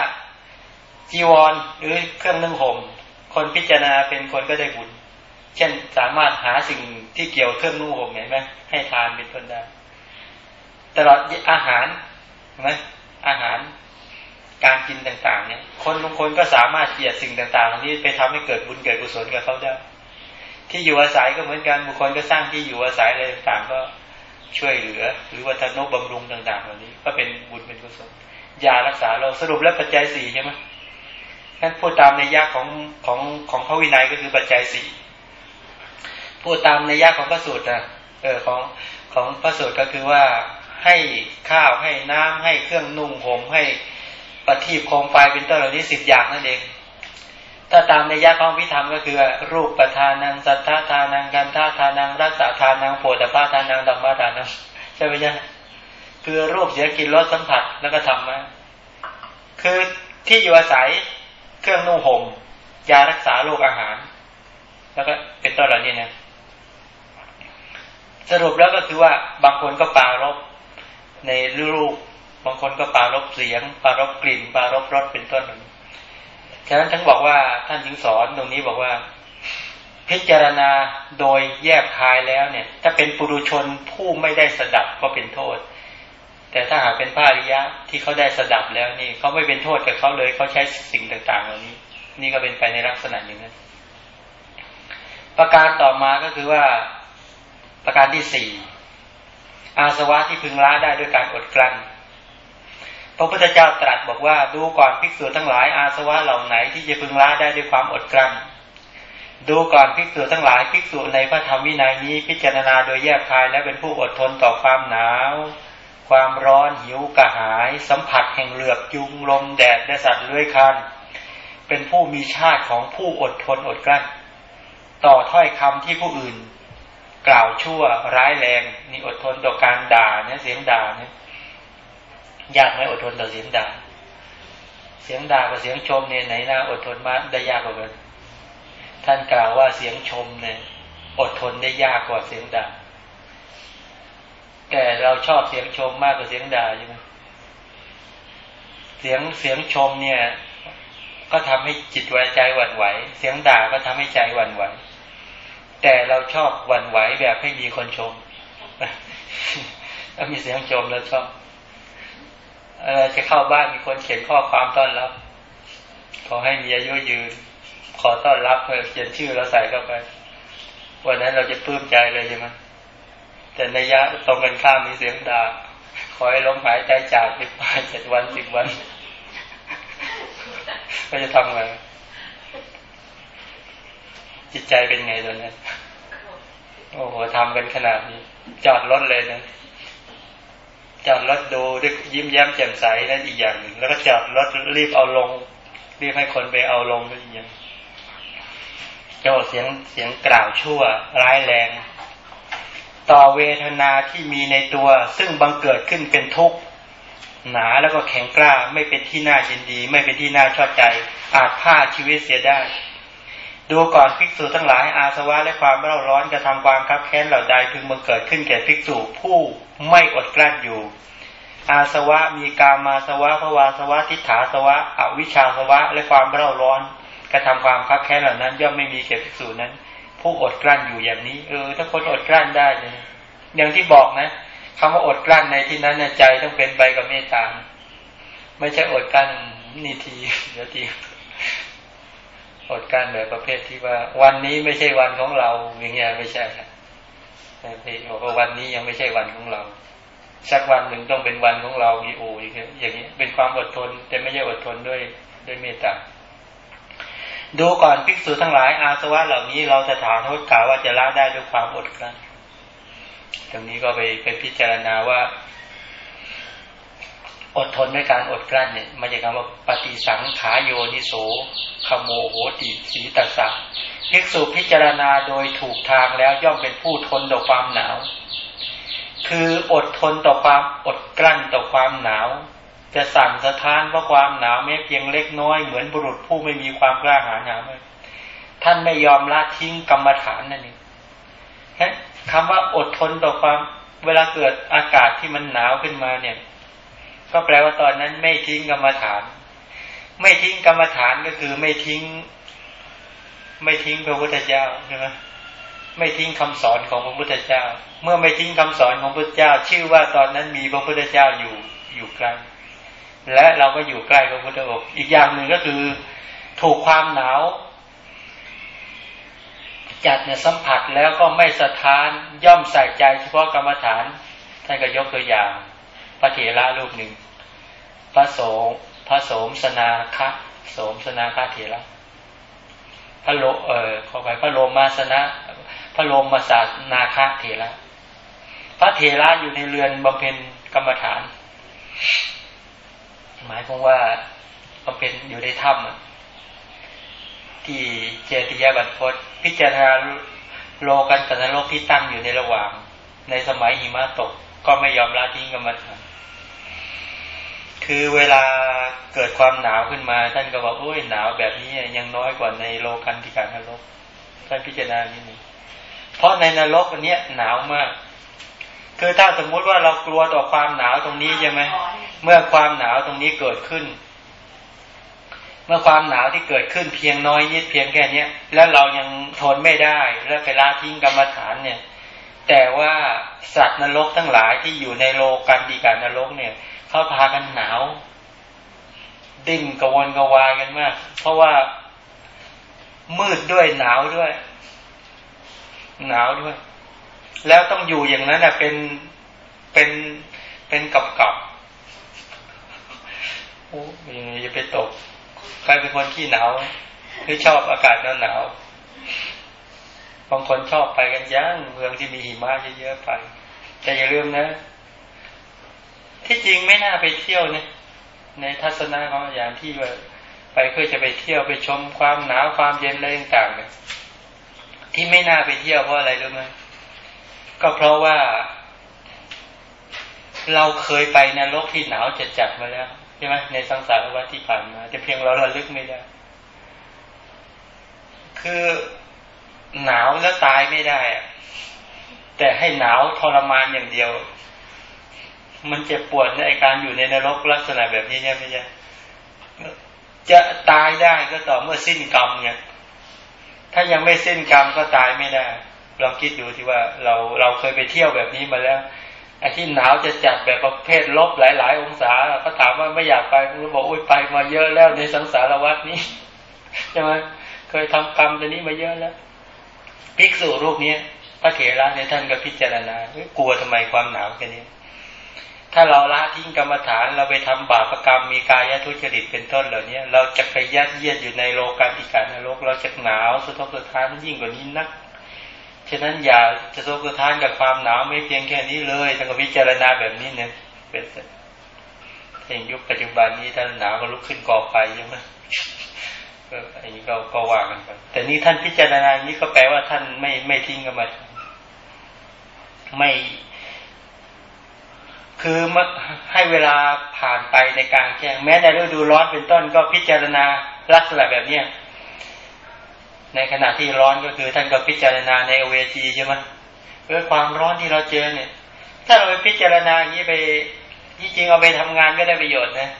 จีวรหรือเครื่องนึ่งห่มคนพิจารณาเป็นคนก็ได้บุญ เช่นสามารถหาสิ่งที่เกี่ยวเครื่องนุ่งห่มเห็นไหมให้ทานเป็นต้นได้ตลอดอาหารนะ อาหารการกินต่างๆ เนี่ย คนบางคนก็สามารถเกียรสิ่งต่างๆนี้ไปทำให้เกิดบุญเกิดกุศลกับเขาได้ ที่อยู่อาศัยก็เหมือนกันบุคคลก็สร้างที่อยู่อาศัยอะไรต่างๆก็ช่วยเหลือ หรือว่าทนุบำรุงต่างๆเหล่านี้ ก็เป็นบุญเป็นกุศลยารักษาเราสรุปแล้วปัจจัยสี่ใช่ไหมนั่นพูดตามในยะของของของพระวินัยก็คือปัจจัยสี่พูดตามในยะของพระสูตรนะเออของของพระสูตรก็คือว่า ให้ข้าวให้น้ำให้เครื่องนุ่งห่มให้ปฏิบโคมไฟเป็นต้นเหล่านี้สิบอย่างนั่นเอง ถ้าตามในยะของพิธรรมก็คือ รูปประธานังสัทธาทานังกันธาทานังรักษาทานังโพธิภาทานังดัมมาทานังใช่ไหมเนี่คือรูปเสียกินรสสัมผัสแล้วก็ทำมาคือที่อยู่อาศัยเครื่องนุ่งห่มยารักษาโรคอาหาร แล้วก็เป็นต้นเหล่านี้นะสรุปแล้วก็คือว่าบางคนก็ปารบ ในรูปบางคนก็ปารบเสียง ปารบกลิ่น ปารบรสเป็นต้นฉะนั้นทั้งบอกว่าท่านยิงสอนตรงนี้บอกว่า พิจารณาโดยแยกคายแล้วเนี่ย ถ้าเป็นปุรุชนผู้ไม่ได้สดับก็เป็นโทษ แต่ถ้าหากเป็นพระอริยะที่เขาได้สดับแล้วนี่เขาไม่เป็นโทษกับเขาเลยเขาใช้สิ่งต่างๆเหล่านี้ นี่ก็เป็นไปในลักษณะอย่างนั้นประการต่อมาก็คือว่า ประการที่สี่ อาสวะที่พึงละได้ด้วยการอดกลั้น พระพุทธเจ้าตรัสบอกว่าดูก่อนภิกษุทั้งหลายอาสวะเหล่าไหนที่จะพึงละได้ด้วยความอดกลั้น ดูก่อนภิกษุทั้งหลายภิกษุในพระธรรมวินัยนี้พิจารณาโดยแยกคายและเป็นผู้อดทนต่อความหนาว ความร้อนหิวกระหาย สัมผัสแห่งเหลือบยุงลมแดดและสัตว์เลื้อยคลานเป็นผู้มีชาติของผู้อดทนอดกลั้น ต่อถ้อยคำที่ผู้อื่น กล่าวชั่วร้ายแรงนี่อดทนต่อการด่าเนี่ยเสียงด่าเนี่ยยากไหมอดทนต่อเสียงด่า เสียงด่ากับเสียงชมเนี่ยไหนน่าอดทนมาได้ยากกว่ากันท่านกล่าวว่าเสียงชมเนี่ย อดทนได้ยากกว่าเสียงด่าแต่เราชอบเสียงชมมากกว่าเสียงด่าใช่ไหมเสียงเสียงชมเนี่ย ก็ทำให้จิตวใจหวั่นไหว เสียงด่าก็ทำให้ใจหวั่นไหว แต่เราชอบหวั่นไหวแบบให้มีคนชมถ้ามีเสียงชมเราชอบเออจะเข้าบ้านมีคนเขียนข้อความต้อนรับ ขอให้มีอายุยืน ขอต้อนรับเพื่อเขียนชื่อเราใส่เข้าไป วันนั้นเราจะปลื้มใจเลยใช่ไหมแต่ในยะตรงกันข้ามมีเสียงด่าขอให้ล้มหายใจจากไปไปเจ็ดวันสิบวันก็จะทำไง จิตใจเป็นไงตอนนั้นโอ้โหทำกันขนาดนี้ จอดรถเลยนะจอดรถดูด้วยยิ้มแย้มแจ่มใสนั่นอีกอย่างหนึ่งแล้วก็จอดรถรีบเอาลง รีบให้คนไปเอาลงนั่นอีกอย่างเจ้าเสียงเสียงกล่าวชั่ว ร้ายแรง ต่อเวทนาที่มีในตัว ซึ่งบังเกิดขึ้นเป็นทุกข์หนาแล้วก็แข็งกล้า ไม่เป็นที่น่ายินดี ไม่เป็นที่น่าชอบใจ อาจฆ่าชีวิตเสียได้ ดูก่อนภิกษุทั้งหลายอาสวะและความเร่าร้อนกระทำความคับแค้นเหล่าใดพึงบังเกิดขึ้นแก่ภิกษุผู้ไม่อดกลั้นอยู่ อาสวะมีกามาสวะภวาสวะทิฏฐาสวะ อวิชชาสวะ และความเร่าร้อนกระทำความคับแค้นเหล่านั้น ย่อมไม่มีแก่ภิกษุนั้น ผู้อดกลั้นอยู่อย่างนี้ เออ ถ้าคนอดกลั้นได้เนี่ยอย่างที่บอกนะคำว่าอดกลั้นในที่นั้นใจต้องเป็นไปกับเมตตาไม่ใช่อดกลั้นนิทีเดี๋ยวที อดการแบบประเภทที่ว่า วันนี้ไม่ใช่วันของเราอย่างเงี้ยไม่ใช่ครับพี่บอกว่าวันนี้ยังไม่ใช่วันของเรา สักวันหนึ่งต้องเป็นวันของเรามีโอ้ยอย่างนี้ยเป็นความอดทน แต่ไม่ใช่อดทนด้วยด้วยเมตตาดูก่อนภิกษุทั้งหลายอาสวะเหล่านี้เราจะถามโทษกล่าวว่าจะละได้ด้วยความอดกลั้นตรงนี้ก็ไปไปพิจารณาว่า อดทนในการอดกลั้นเนี่ยมาจากคำว่าปฏิสังขาโยนิโสขโมโหติสีตสสะภิกษุพิจารณาโดยถูกทางแล้วย่อมเป็นผู้ทนต่อความหนาว คืออดทนต่อความอดกลั้นต่อความหนาว จะสั่นสะท้านเพราะความหนาวแม้เพียงเล็กน้อยเหมือนบุรุษผู้ไม่มีความกล้าหาญหนาวท่านไม่ยอมละทิ้งกรรมฐานนั่นเองคำว่าอดทนต่อความเวลาเกิดอากาศที่มันหนาวขึ้นมาเนี่ย ก็แปลว่าตอนนั้นไม่ทิ้งกรรมฐาน ไม่ทิ้งกรรมฐานก็คือไม่ทิ้ง ไม่ทิ้งพระพุทธเจ้าใช่ไหมไม่ทิ้งคำสอนของพระพุทธเจ้า เมื่อไม่ทิ้งคำสอนของพระพุทธเจ้า ชื่อว่าตอนนั้นมีพระพุทธเจ้าอยู่อยู่ใกล้และเราก็อยู่ใกล้พระพุทธองค์อีกอย่างหนึ่งก็คือ ถูกความหนาวจัดเนี่ยสัมผัสแล้วก็ไม่สะท้านย่อมใส่ใจเฉพาะกรรมฐานท่านก็ยกตัวอย่าง ระเถระรูปหนึ่ง พระโสพระโสมสนาคะโสมสนาคะเถระพระโลเออขอไปพระโลมาสนะ พระโลมาสานาคะเถระพระเถระอยู่ในเรือนบำเพ็ญกรรมฐาน หมายความว่าบำเพ็ญอยู่ในถ้ำที่เจติยบัตพศพิจารณาโลกันตนโลกที่ตั้งอยู่ในระหว่าง ในสมัยหิมะตกก็ไม่ยอมละทิ้งกรรมฐาน คือเวลาเกิดความหนาวขึ้นมา ท่านก็บอกโอ้ยหนาวแบบนี้ยังน้อยกว่าในโลกันที่การนรกท่านพิจารณานี่นี่เพราะในนรกอันเนี้ยหนาวมาก คือถ้าสมมุติว่าเรากลัวต่อความหนาวตรงนี้ใช่ไหมเมื่อความหนาวตรงนี้เกิดขึ้น เมื่อความหนาวที่เกิดขึ้นเพียงน้อยนิดเพียงแค่เนี้ย แล้วเรายังทนไม่ได้แล้วไปละทิ้งกรรมฐานเนี่ย แต่ว่าสัตว์นรกทั้งหลายที่อยู่ในโลกันดีการนรกเนี่ย เขาพากันหนาว ดิ้นกระวนกระวายกันมาก เพราะว่า มืดด้วยหนาวด้วย หนาวด้วย แล้วต้องอยู่อย่างนั้นนะเป็นเป็นเป็นกับกับโอ้ยังไงจะไปตกใครเป็นคนขี้หนาวหรือชอบอากาศหนาวบางคนชอบไปกันย่างเมืองที่มีหิมะเยอะๆไปแต่อย่าลืมนะ ที่จริงไม่น่าไปเที่ยวเนี่ยในทัศนะของอย่างที่ว่าไปเพื่อจะไปเที่ยวไปชมความหนาวความเย็นอะไรต่างๆเนี่ยที่ไม่น่าไปเที่ยวเพราะอะไรรู้ไหมก็เพราะว่า เราเคยไปนรกที่หนาวจัดจัดมาแล้วใช่ไหมในสังสารวัฏที่ผ่านมาแต่เพียงเราระลึกไม่ได้ คือหนาวแล้วตายไม่ได้แต่ให้หนาวทรมานอย่างเดียว มันเจ็บปวดในการอยู่ในนรกลักษณะแบบนี้เนี่ยไม่ใช่จะตายได้ก็ต่อเมื่อสิ้นกรรมเนี่ยถ้ายังไม่สิ้นกรรมก็ตายไม่ได้ลองคิดดูที่ว่าเราเราเคยไปเที่ยวแบบนี้มาแล้วไอ้ที่หนาวจะจัดแบบประเภทลบหลาย ๆ องศาก็ถามว่าไม่อยากไปรู้บอกอุ้ยไปมาเยอะแล้วในสังสารวัฏนี้ใช่ไหมเคยทำกรรมตัวนี้มาเยอะแล้วภิกษุรูปนี้พระเถระในท่านก็พิจารณากลัวทำไมความหนาวแค่นี้ ถ้าเราละทิ้งกรรมฐานเราไปทำบาปรกรรมมีกายทุจริตเป็นต้นเหล่านี้เราจะไปยัดเยียดอยู่ในโลกาภิการนรก เราจะหนาวสะทกสะท้านยิ่งกว่านี้นักฉะนั้นอย่าจะสะทกสะท้านกับความหนาวไม่เพียงแค่นี้เลยต้องพิจารณาแบบนี้เนี่ยเป็นเห็นยุคปัจจุบันนี้ท่านหนาวก็ลุกขึ้นก่อไฟใช่ไหมก็อันนี้ก็ก็ว่ากันไปแต่นี้ท่านพิจารณานี้ก็แปลว่าท่านไม่ไม่ทิ้งกรรมฐานไม่ คือมให้เวลาผ่านไปในการแจ้ง แม้ในฤดูร้อนเป็นต้นก็พิจารณาลักษณะแบบเนี้ยในขณะที่ร้อนก็คือท่านก็พิจารณาในเวทีใช่ไหมเพื่อความร้อนที่เราเจอเนี่ย ถ้าเราไปพิจารณาอย่างนี้ไปที่จริงเอาไปทำงานก็ได้ประโยชน์นะ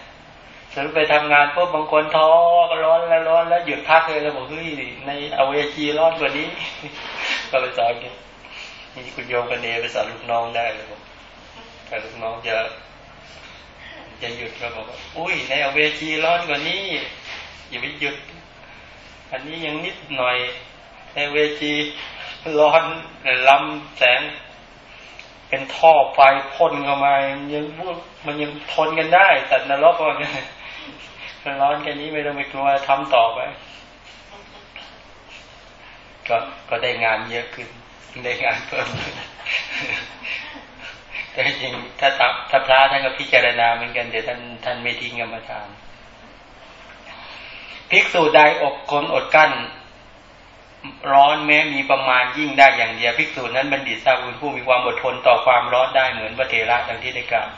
สมมติไปทำงานปุ๊บางคนท้อก็ร้อนแล้วร้อนแล้วหยุดพักเลยแล้วบอกเฮ้ยในเอาเวทีร้อนกว่านี้ ก็ไปสอนนี่คุณโยมกันเนไปสอนลูกน้องได้เลยบอก แต่ลูกน้องจะจะหยุดก็บอกว่าอุ้ยในเวทีร้อนกว่านี้ อย่าไปหยุด อันนี้ยังนิดหน่อย ในเวทีร้อนลำแสง เป็นท่อไฟพ่นเข้ามายังมันยังทนกันได้แต่นรกว่ามันร้อนแค่นี้ไม่ต้องไปกลัวทำต่อไป ก็ก็ได้งานเยอะขึ้นได้งานเพิ่ม แต่จริงถ้าถ้าพระท่านก็พิจารณาเหมือนกันเดี๋ยวท่านท่านไม่ทิ้งกรรมฐานภิกษุใดอกคนอดกั้น ร้อนแม้มีประมาณยิ่งได้อย่างเดียวภิกษุนั้นบัณฑิตทราบคุณผู้มีความอดทนต่อความร้อนได้เหมือนพระเทระดังที่ได้กล่าว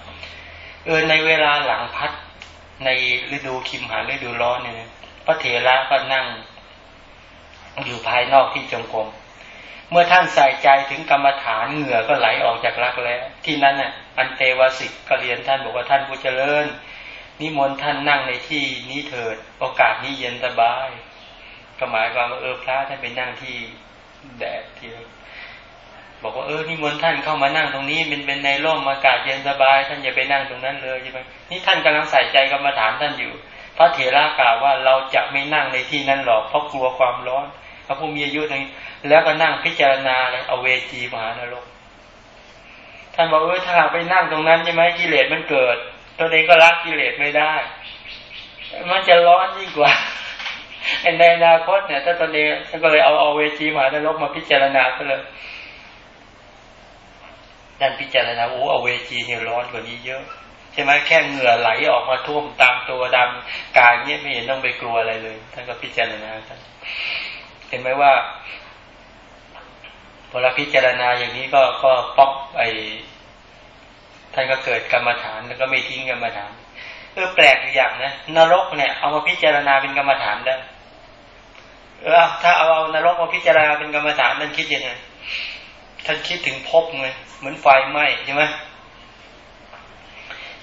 เออในเวลาหลังพัดในฤดูคิมหาฤดูร้อนเนี่ยพระเถระก็นั่ง อยู่ภายนอกที่จงกรม มื่อท่านใส่ใจถึงกรรมฐานเหงื่อก็ไหลออกจากรักแล้ว ที่นั้นน่ะ อันเตวสิกก็เรียนท่านบอกว่าท่านผู้เจริญ นิมนต์ท่านนั่งในที่นี้เถิด โอกาสนี้เย็นสบาย ก็หมายความว่าเออพระท่านไปนั่งที่แดดที่บอกว่าเออนี่มนท่านเข้ามานั่งตรงนี้เป็นเป็นในร่มอากาศเย็นสบาย ท่านอย่าไปนั่งตรงนั้นเลยใช่ไหมนี่ท่านกำลังใส่ใจกรรมฐานท่านอยู่ พระเถระกล่าวว่าเราจะไม่นั่งในที่นั้นหรอกเพราะกลัวความร้อน พระผู้มีอายุนี้แล้วก็นั่งพิจารณาเลยเอาเวจีมหานรกท่านบอกเออถ้าไปนั่งตรงนั้นใช่ไหมกิเลสมันเกิด ตัวเองก็รักกิเลสไม่ได้ มันจะร้อนยิ่งกว่าในอนาคตเนี่ย ถ้าตอนนี้ท่านก็เลยเอาเอาเวจีมหานรกมาพิจารณาก็เลยท่นพิจารณาโอ้เอาเวจีเนี่ยร้อนกว่านี้เยอะใช่ไหมแค่เหงื่อไหลออกมาท่วมตามตัวดำกายเนี่ยไม่เห็นต้องไปกลัวอะไรเลยท่านก็พิจารณาท่าน ห็นไหมว่าพอเราพิจารณาอย่างนี้ก็ก็ป๊อกไอท่านก็เกิดกรรมฐานแล้วก็ไม่ทิ้งกรรมฐานเออแปลกอย่างนะนรกเนี่ย เอามาพิจารณาเป็นกรรมฐานได้เออถ้าเอาเอานรกมาพิจารณาเป็นกรรมฐานนั่นคิดยังไงท่านคิดถึงภพไงเหมือนไฟไหม้ใช่ไหม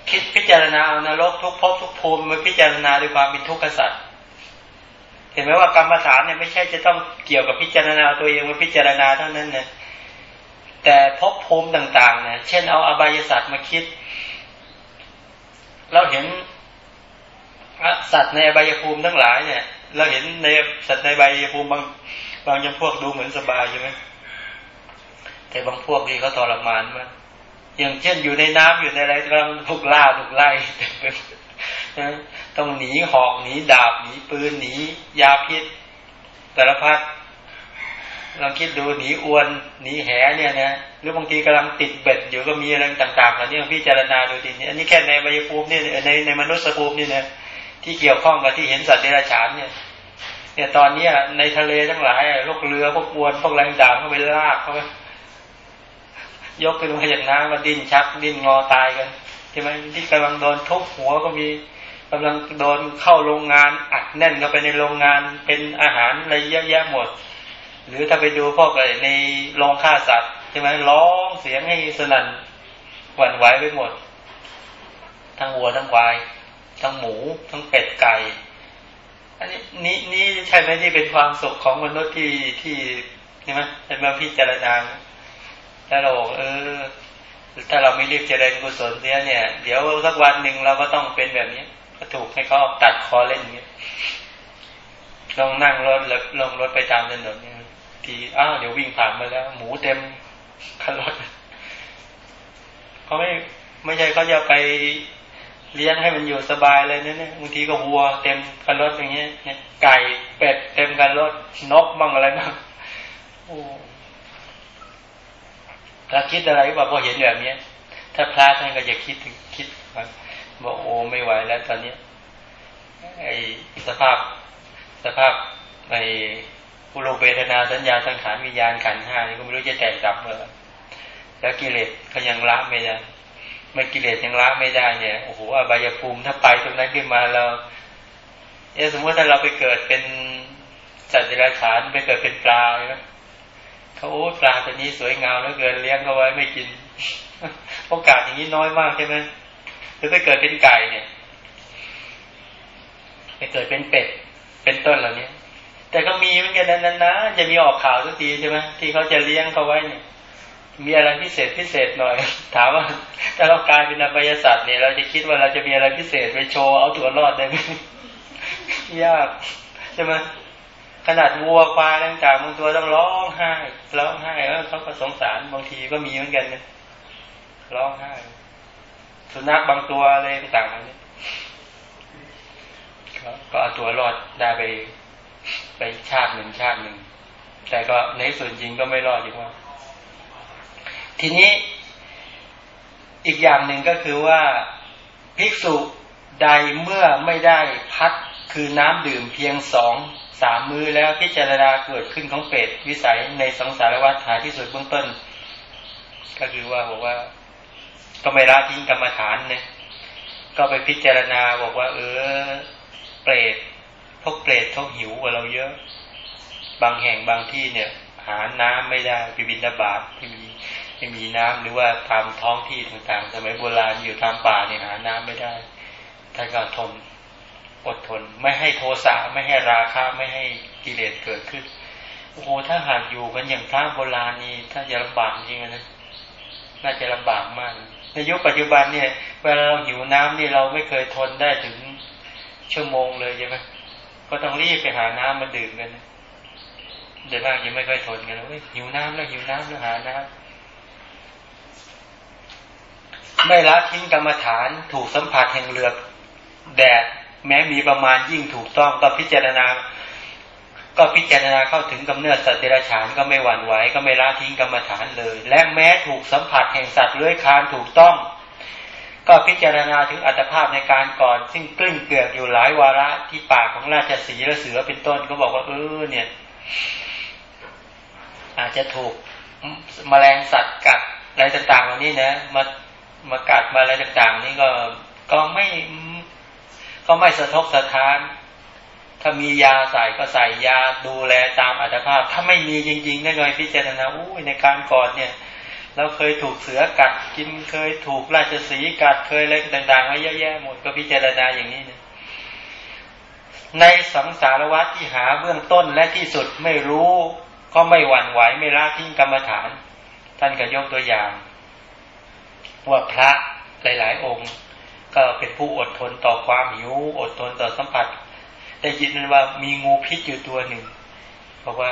คิดพิจารณาเอานรกทุกภพทุกภูมิมาพิจารณาด้วยความเป็นทุกข์สัตว์ เห็นไหมว่ากรรมฐานเนี่ยไม่ใช่จะต้องเกี่ยวกับพิจารณาตัวเองมาพิจารณาเท่านั้นนะแต่ภพภูมิต่างๆเนี่ยเช่นเอาอบายสัตว์มาคิด เราเห็นสัตว์ในอบายภูมิทั้งหลายเนี่ย เราเห็นในสัตว์ในอบายภูมิบางบางจำพวกดูเหมือนสบายใช่ไหมแต่บางพวกที่เขาทรมานมากอย่างเช่นอยู่ในน้ำอยู่ในอะไรกำลังถูกล่าถูกไล่ ต้องหนีหอกหนีดาบหนีปืนหนียาพิษแต่ละพัดลองคิดดูหนีอวนหนีแหเนี่ยนะหรือบางทีกำลังติดเบ็ดอยู่ก็มีอะไรต่างๆเหล่านี้พี่จารณาดูทีนี้อันนี้แค่ในใบภูมิเนี่ยในในมนุษย์ภูมินี่นะที่เกี่ยวข้องกับที่เห็นสัตว์เดรัจฉานเนี่ย เนี่ยตอนเนี้ยในทะเลทั้งหลายโลกเรือพวกอวนพวกแรงดางเขาไปลากเขาไปยกขึ้นมาจากน้ำมาดิ้นชักดิ้นงอตายกันใช่ไหมที่กำลังโดนทุบหัวก็มี กำลังโดนเข้าโรงงานอัดแน่นเข้าไปในโรงงานเป็นอาหารอะไรเยอะแยะหมด หรือถ้าไปดูพวกอะไรในโรงฆ่าสัตว์ใช่ไหมร้องเสียงให้สนั่นหวั่นไหวไปหมด ทั้งวัวทั้งควายทั้งหมู ทั้งเป็ดไก่ อันนี้นี่นี่ใช่ไหมที่เป็นความสุขของมนุษย์ที่ที่ใช่ไหมเป็นมาพิจารณาถ้าเราบอกเออถ้าเราไม่รีบเจริญกุศลเนี้ยเนี่ย เดี๋ยวสักวันหนึ่งเราก็ต้องเป็นแบบนี้ ก็ถูกให้เขาตัดคอเล่นอย่างนี้ลองนั่งรถแล้วลงรถไปตามถนนเนี่ยทีอ้าวเดี๋ยววิ่งผ่านมาแล้ว หมูเต็มคันรถเขาไม่ไม่ใช่เขาจะไปเลี้ยงให้มันอยู่สบายเลยเนี่ยบางทีก็วัวเต็มคันรถอย่างเงี้ยไก่เป็ดเต็มคันรถนกบ้างอะไรบ้างโอ้เราคิดอะไรว่าพอเห็นแบบเนี้ย ถ้าพระท่านก็จะคิดถึงคิด บอกโอ้ไม่ไหวแล้ว ตอนนี้ไอสภาพสภาพไอ้ปุโรเวทนาสัญญาสังขารวิญญาณขันห้านี่ก็ไม่รู้จะแตกดับเมื่อแล้วกิเลสก็ยังละไม่ได้ไม่กิเลสยังละไม่ได้เนี่ยโอ้โหอบายภูมิถ้าไปตรงนั้นขึ้นมาเราเออสมมติถ้าเราไปเกิดเป็นสัตว์เดรัจฉานไปเกิดเป็นปลาใช่ไหมเขาโอ้ปลาตัวนี้สวยงามแล้วเกินเลี้ยงเขาไว้ไม่กิน โอกาสอย่างนี้น้อยมากใช่ไหม รือไปเกิดเป็นไก่เนี่ย ไปเกิดเป็นเป็ด เป็นต้นเหล่านี้แต่ก็มีเหมือนกันนั้นนะจะมีออกข่าวทุกทีใช่ไหมที่เขาจะเลี้ยงเขาไว้เนี่ย มีอะไรพิเศษพิเศษหน่อย ถามว่าถ้าเรากลายเป็นอบายสัตว์เนี่ยเราจะคิดว่าเราจะมีอะไรพิเศษไปโชว์เอาตัวรอดได้ไหมยากใช่ไหมขนาดวัวควายต่างๆบางตัวต้องร้องไห้ร้องไห้แล้วเขาก็สงสารบางทีก็มีเหมือนกันเนะร้องไห้ สุนัขบางตัวอะไรต่างๆนี่ก็เอาตัวรอดได้ไปไปชาติหนึ่งชาติหนึ่ง แต่ก็ในส่วนจริงก็ไม่รอดอยู่ว่า ทีนี้อีกอย่างหนึ่งก็คือว่าภิกษุใดเมื่อไม่ได้พัดคือน้ำดื่มเพียงสองสามมือแล้วพิจารณาเกิดขึ้นของเปรตวิสัยในสังสารวัฏหาที่สุดเบื้องต้น ก็คือว่าบอกว่า ก็ไม่ละทิ้งกรรมฐานเนี่ยก็ไปพิจารณาบอกว่า เออ เปรตพวกเปรตเขาหิวกว่าเราเยอะ บางแห่งบางที่เนี่ย หาน้ำไม่ได้ไปบินบาตที่มีไม่มีน้ำหรือว่าตามท้องที่ต่างๆ สมัยโบราณอยู่ตามป่าเนี่ยหาน้ำไม่ได้ท่านก็ทนอดทน ไม่ให้โทสะไม่ให้ราคะไม่ให้กิเลสเกิดขึ้นโอ้โหถ้าหากอยู่กันอย่างพระโบราณนี่ถ้าจะลำบากจริงนะน่าจะลำบากมาก ในยุคปัจจุบันเนี่ย เวลาเราหิวน้ำนี่เราไม่เคยทนได้ถึงชั่วโมงเลยใช่ไหมก็ต้องรีบไปหาน้ำมาดื่มกันเดี๋ยวมากยังไม่ค่อยทนกันเลยหิวน้ำแล้วหิวน้ำแล้วหาน้ำไม่ละทิ้งกรรมฐานถูกสัมผัสแห่งเหลือกแดดแม้มีประมาณยิ่งถูกต้องก็พิจารณา ก็พิจารณาเข้าถึงกำเนิดสัตว์เดรัจฉานก็ไม่หวั่นไหวก็ไม่ละทิ้งกรรมฐานเลย และแม้ถูกสัมผัสแห่งสัตว์เลื้อยคานถูกต้อง ก็พิจารณาถึงอัตภาพในการก่อน ซึ่งกลิ้งเกลือกอยู่หลายวาระที่ปากของราชสีและเสือเป็นต้นก็บอกว่าเออเนี่ย อาจจะถูกมแมลงสัตว์กัดอะไรต่างๆเหล่านี้นะมามากัดมาอะไรต่างๆ นี่ก็ก็ไม่ก็ไม่สะทกสะท้าน ถ้ามียาใส่ก็ใส่ยาดูแลตามอัตภาพ ถ้าไม่มีจริงๆนั่นเลยพิจารณาอู้ในการก่อนเนี่ยเราเคยถูกเสือกัดกินเคยถูกราชสีกัดเคยอะไรต่างๆไว้เยอะแยะหมดก็พิจารณาอย่างนี้เนี่ยในสังสารวัฏที่หาเบื้องต้นและที่สุดไม่รู้ก็ไม่หวั่นไหวไม่ละทิ้งกรรมฐาน ท่านก็ยกตัวอย่าง ว่าพระหลาย ๆ องค์ ก็เป็นผู้อดทนต่อความหิว อดทนต่อสัมผัส ได้ยินนั้นว่ามีงูพิษอยู่ตัวหนึ่งเพราะว่า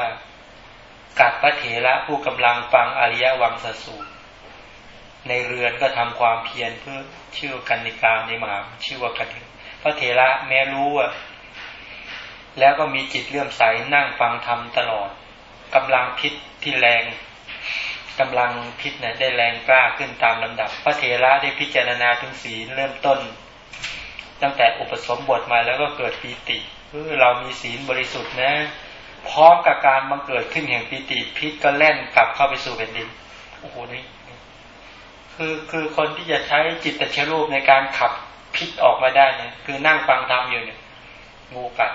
กัดพระเถระผู้กำลังฟังอริยวังสสูรในเรือนก็ทำความเพียรเพื่อชื่อกันนิกาในมหาชื่อว่ากันพระเถระแม้รู้ว่าแล้วก็มีจิตเลื่อมใสนั่งฟังธรรมตลอดกำลังพิษที่แรงกำลังพิษเนี่ยได้แรงกล้าขึ้นตามลำดับ พระเถระได้พิจารณาถึงศีลเริ่มต้น ตั้งแต่อุปสมบทมาแล้วก็เกิดปีติ เออเรามีศีลบริสุทธิ์นะ พร้อมกับการบังเกิดขึ้นแห่งปีติพิษก็แล่นกลับเข้าไปสู่แผ่นดินโอ้โหนี่คือคือคนที่จะใช้จิตตชรูปในการขับพิษออกมาได้เนี่ยคือนั่งฟังธรรมอยู่เนี่ยงูกัด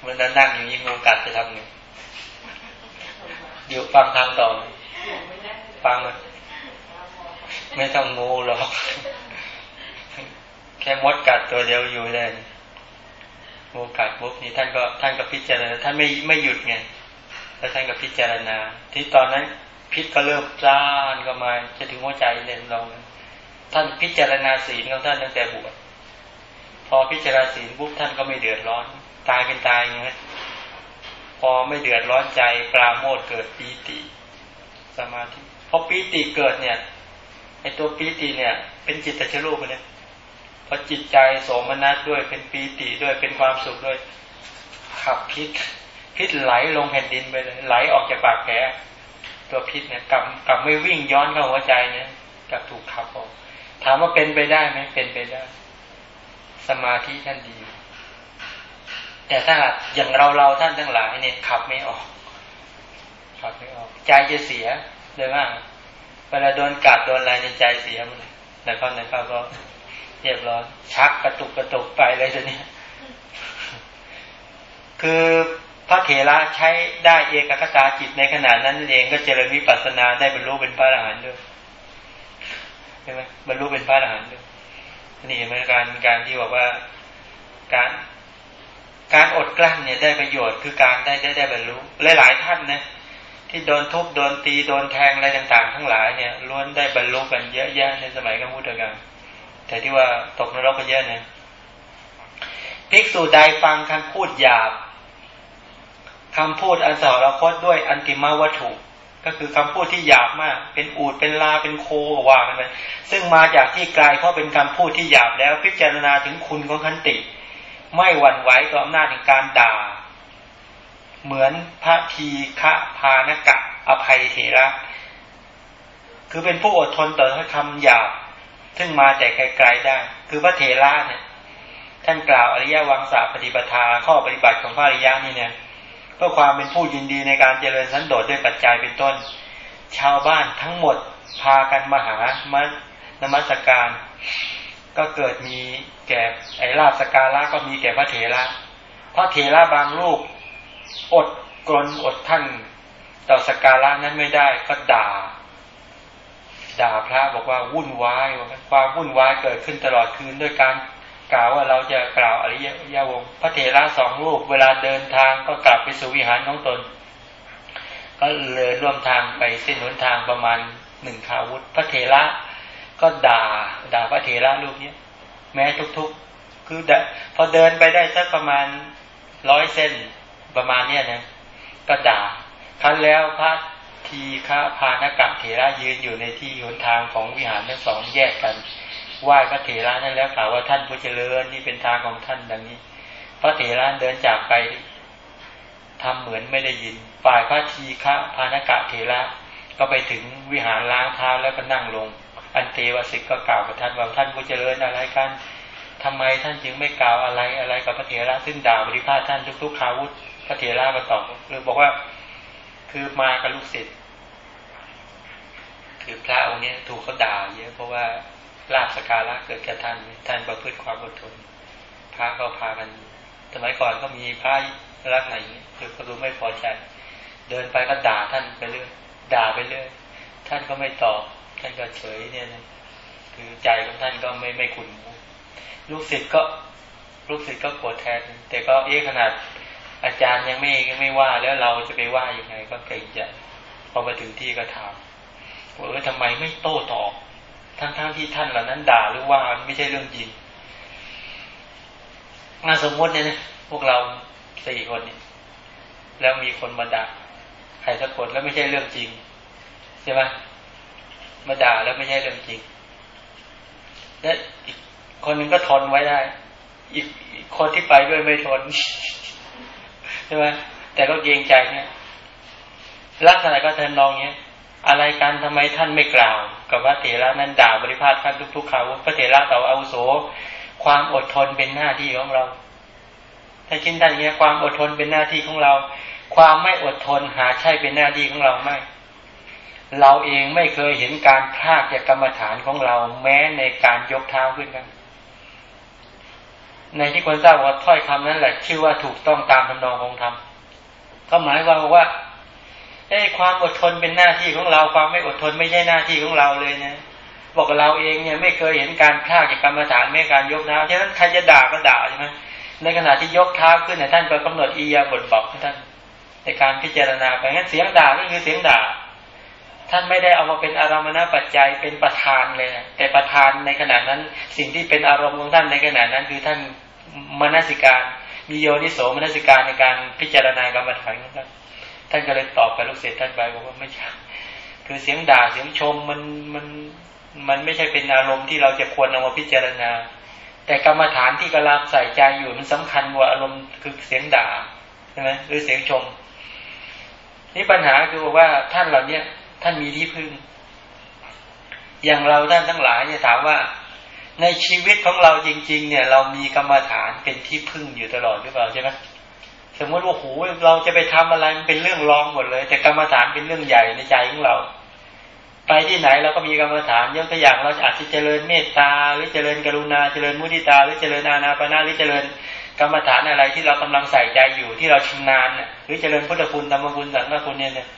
เมื่อนั้นนั่งอยู่ยิ่งงูกัดจะทำไงอยู่ฟังทางต่อฟังไม่ต้องงูหรอก ค่มดกัดตัวเดียวอยู่เลยงูกัดปุ๊บนี่ท่านก็ท่านก็พิจารณาท่านไม่ไม่หยุดไงแล้วท่านก็พิจารณา ที่ตอนนั้นพิษก็เริ่มจ้านก็มาจะถึงหัวใจเนี่ยเราท่านพิจารณาศีลของท่านตั้งแต่บวชพอพิจารณาศีลปุ๊บท่านก็ไม่เดือดร้อน ตายเป็นตายไงพอไม่เดือดร้อนใจปราโมทเกิดปีติสมาธิพอปีติเกิดเนี่ยไอตัวปีติเนี่ย เป็นจิตตชรูปเนี่ย พอจิตใจโสมนัสด้วยเป็นปีติด้วยเป็นความสุขด้วยขับพิษพิษไหลลงแผ่นดินไปเลยไหลออกจากปากแผลตัวพิษเนี่ยกลับกลับไม่วิ่งย้อนเข้าหัวใจเนี่ยกลับถูกขับออก ถามว่าเป็นไปได้ไหมเป็นไปได้ สมาธิท่านดี แต่ถ้าอย่างเราเราท่านทั้งหลายเนี่ยขับไม่ออกขับไม่ออก ใจจะเสียเลยว่าเวลาโดนกัดโดนอะไรในใจเสียมันแต่เข้าในข้าก็ เรียบร้อยชักกระตุกกระตุกไปเลยทีนี้คือพระเถระใช้ได้เอกคตาจิตในขณะนั้นเองก็เจริญวิปัสสนาได้บรรลุเป็นพระอรหันต์ด้วยใช่ไหมบรรลุเป็นพระอรหันต์ด้วยนี่เป็นการการที่บอกว่าการการอดกลั้นเนี่ยได้ประโยชน์คือการได้ได้ได้บรรลุหลายๆท่านนะที่โดนทุบโดนตีโดนแทงอะไรต่าง ๆ ทั้งหลายเนี่ยล้วนได้บรรลุกันเยอะแยะในสมัยกัมพูชา แต่ที่ว่าตกนรกก็เยอะนะภิกษุใดฟังคำพูดหยาบคำพูดอันสอรคตด้วยอันติมาวัตถุ ก็คือคำพูดที่หยาบมาก เป็นอูดเป็นลาเป็นโคว่ากันไปซึ่งมาจากที่ไกลเพราะเป็นคำพูดที่หยาบแล้วพิจารณาถึงคุณของขันติ ไม่หวั่นไหวต่ออำนาจในการด่า เหมือนพระทีฆะพานกะอภัยเถระ คือเป็นผู้อดทนต่อคำหยาบ ซึ่งมาแต่ไกลๆได้ คือพระเถระเนี่ยท่านกล่าวอริยวังสาปฏิปทาข้อปฏิบัติของพระอริยะนี่เนี่ยเพื่อความเป็นผู้ยินดีในการเจริญสันโดษด้วยปัจจัยเป็นต้น ชาวบ้านทั้งหมดพากันมาหามานมัสการ ก็เกิดมีแก่ไอ้ลาบสการะก็มีแก่พระเถระพระเถระบางลูกอดกลนอดท่านต่อสการะนั้นไม่ได้ก็ด่า ด่าพระบอกว่าวุ่นวายความวุ่นวายเกิดขึ้นตลอดคืนด้วยการกล่าวว่าเราจะกล่าวอริยาวงพระเถระสองรูป เวลาเดินทางก็กลับไปสู่วิหารของตน ก็เลยร่วมทางไปเส้นหนทางประมาณหนึ่งขาวุธ พระเถระก็ด่าด่าพระเถระรูปนี้แม้ทุกๆ คือพอเดินไปได้สักประมาณร้อยเส้นประมาณเนี้ยนะก็ด่าครั้นแล้วพระ ทีฆาพานกะเถระยืนอยู่ในที่หนทางของวิหารทั้งสองแยกกันไหว้พระเถระนั่นแล้วกล่าวว่าท่านผู้เจริญนี่เป็นทางของท่านดังนี้ พระเถระเดินจากไปทำเหมือนไม่ได้ยิน ฝ่ายพระทีฆะพานกะเถระก็ไปถึงวิหารล้างเท้าแล้วก็นั่งลง อันเตวสิกก็กล่าวกับท่านว่าท่านผู้เจริญอะไรกันทำไมท่านจึงไม่กล่าวอะไรอะไรกับพระเถระซึ่งด่าบริพาทท่านทุกๆคาวุธพระเถระก็ตอบหรือบอกว่า คือมากับลูกศิษย์คือพระองค์นี้ถูกเขาด่าเยอะเพราะว่าลาบสการะเกิดแก่ท่านท่านประพฤติความอดทนพระก็พากันสมัยก่อนก็มีพระรักไหนคือก็ดูไม่พอใจ เดินไปก็ด่าท่านไปเรื่อยด่าไปเรื่อยท่านก็ไม่ตอบท่านก็เฉยเนี่ยนะคือใจของท่านก็ไม่ไม่ขุนลูกศิษย์ก็ลูกศิษย์ก็โกรธแทน แต่ก็เอ๊ะขนาด อาจารย์ยังไม่ไม่ว่าแล้วเราจะไปว่ายังไงก็เกรงใจพอมาถึงที่ก็ถามว่าเออทำไมไม่โต้ตอบทั้งๆทที่ท่านเหล่านั้นด่าหรือว่าไม่ใช่เรื่องจริงงานสมมติเนี่ยนะพวกเราสี่คนเนี่ยแล้วมีคนมาด่าใครสักคนแล้วไม่ใช่เรื่องจริงใช่ไหมมาด่าแล้วไม่ใช่เรื่องจริงและอีกคนหนึ่งก็ทนไว้ได้ อีกคนที่ไปด้วยไม่ทน ใช่ไหมแต่ก็เกรงใจเนี่ยลักษณะก็เทนนองเนี้ยอะไรกันทำไมท่านไม่กล่าว กับพระเถระนั้นด่าบริพาทท่านทุกๆคราวพระเถระต่ออาวุโส ความอดทนเป็นหน้าที่ของเรา ถ้าคิดท่านเนี้ยความอดทนเป็นหน้าที่ของเรา ความไม่อดทนหาใช่เป็นหน้าที่ของเราไม่ เราเองไม่เคยเห็นการพลากจากกรรมฐานของเรา แม้ในการยกเท้าขึ้นกัน ในที่คนทราบว่าถ้อยคำนั้นแหละ ชื่อว่าถูกต้องตามทำนองของธรรมก็หมายความว่าไอ้ความอดทนเป็นหน้าที่ของเราความไม่อดทนไม่ใช่หน้าที่ของเราเลยนะบอกเราเองเนี่ยไม่เคยเห็นการพลาดจากกรรมฐานไม่การยกเท้าฉะนั้นใครจะด่าก็ด่าใช่ไหมในขณะที่ยกเท้าขึ้นเนี่ยท่านก็กำหนดอียาบทบอกท่านในการพิจารณาไปงั้นเสียงด่าก็คือเสียงด่า ท่านไม่ได้เอามาเป็นอารมณปัจจัยเป็นประธานเลยนะแต่ประธานในขณะนั้น สิ่งที่เป็นอารมณ์ของท่านในขณะนั้น คือท่านมนสิการ มีโยนิโสมนสิการในการพิจารณากรรมฐานของท่านท่านก็เลยตอบกับลูกศิษย์ท่านไปบอกว่าไม่ใช่คือเสียงด่าเสียงชมมันมันมันไม่ใช่เป็นอารมณ์ที่เราจะควรเอามาพิจารณา แต่กรรมฐานที่กำลังใส่ใจอยู่มันสำคัญกว่าอารมณ์คือเสียงด่าใช่ไหมหรือเสียงชม นี่ปัญหาคือบอกว่าท่านเหล่านี้ย ท่านมีที่พึ่ง อย่างเราท่านทั้งหลายเนี่ยถามว่า ในชีวิตของเราจริง ๆ เนี่ย เรามีกรรมฐานเป็นที่พึ่งอยู่ตลอดหรือเปล่าใช่ไหมสมมติว่าโหเราจะไปทำอะไรมันเป็นเรื่องรองหมดเลย แต่กรรมฐานเป็นเรื่องใหญ่ในใจของเรา ไปที่ไหนเราก็มีกรรมฐานยกตัวอย่างเราอาจจะเจริญเมตตาหรือเจริญกรุณาเจริญมุทิตา หรือเจริญอานาปนาหรือเจริญกรรมฐานอะไรที่เรากำลังใส่ใจอยู่ที่เราชำนาญหรือเจริญพุทธคุณธรรมคุณสังฆคุณเนี่ย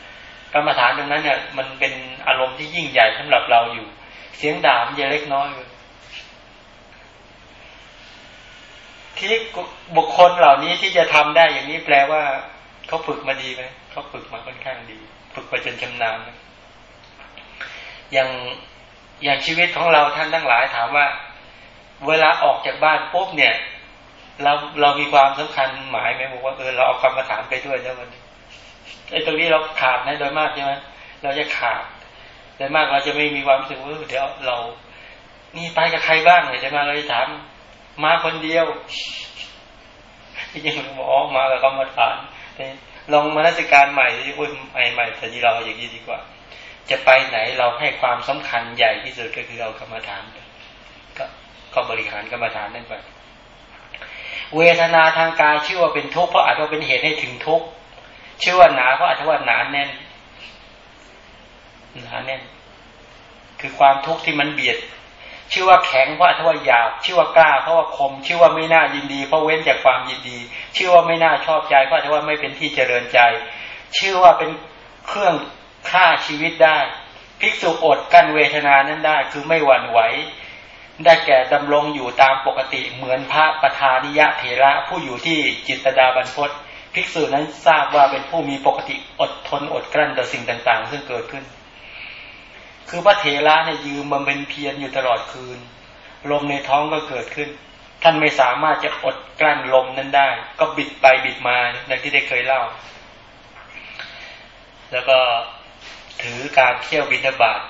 กรรมฐานตรงนั้นเนี่ยมันเป็นอารมณ์ที่ยิ่งใหญ่สำหรับเราอยู่ เสียงด่ามันจะเล็กน้อยเลยที่บุคคลเหล่านี้ที่จะทำได้อย่างนี้แปลว่าเขาฝึกมาดีไหมเขาฝึกมาค่อนข้างดี ฝึกไปจนชำนาญอย่างอย่างชีวิตของเราท่านทั้งหลายถามว่า เวลาออกจากบ้านปุ๊บเนี่ย เราเรามีความสำคัญหมายไหมบอกว่าเออเราเอาคำมาถามไปด้วยแล้ววัน ไอ้ตรงนี้เราขาดนะโดยมากใช่ไหมเราจะขาดโดยมากเราจะไม่มีความรู้สึกว่าเดี๋ยวเรา นี่ไปกับใครบ้างเนี่ยจะมาเราจะถามมาคนเดียวที่งหมอมากับกรรมฐานลองมาราชการใหม่ที่พูดใหม่ใหม่แต่ที่เราอย่างนี้ดีกว่า จะไปไหนเราให้ความสำคัญใหญ่ที่สุดก็คือเอากรรมฐานก็ก็บริหารกรรมฐานนั่นไปเวทนาทางกายชื่อว่าเป็นทุกข์เพราะอาจจะเป็นเหตุให้ถึงทุกข์ ชื่อว่าหนาเพราะอาจจะว่าหนาแน่น หนาแน่น คือความทุกข์ที่มันเบียด ชื่อว่าแข็งเพราะทว่าหยาบ ชื่อว่ากล้าเพราะว่าคม ชื่อว่าไม่น่ายินดี เพราะเว้นจากความยินดี ชื่อว่าไม่น่าชอบใจเพราะทว่าไม่เป็นที่เจริญใจ ชื่อว่าเป็นเครื่องฆ่าชีวิตได้ ภิกษุอดกั้นเวทนานั้นได้ คือไม่หวั่นไหวได้แก่ดำรงอยู่ตามปกติเหมือนพระประธานิยะเถระผู้อยู่ที่จิตดาบรรพศ ภิกษุนั้นทราบว่าเป็นผู้มีปกติอดทนอดกลั้นต่อสิ่งต่างๆ ซึ่งเกิดขึ้น คือพระเถระเนี่ยยืมมันเป็นเพียรอยู่ตลอดคืน ลมในท้องก็เกิดขึ้น ท่านไม่สามารถจะอดกลั้นลมนั้นได้ ก็บิดไปบิดมาดังที่ได้เคยเล่า แล้วก็ถือการเที่ยวบิณฑบาต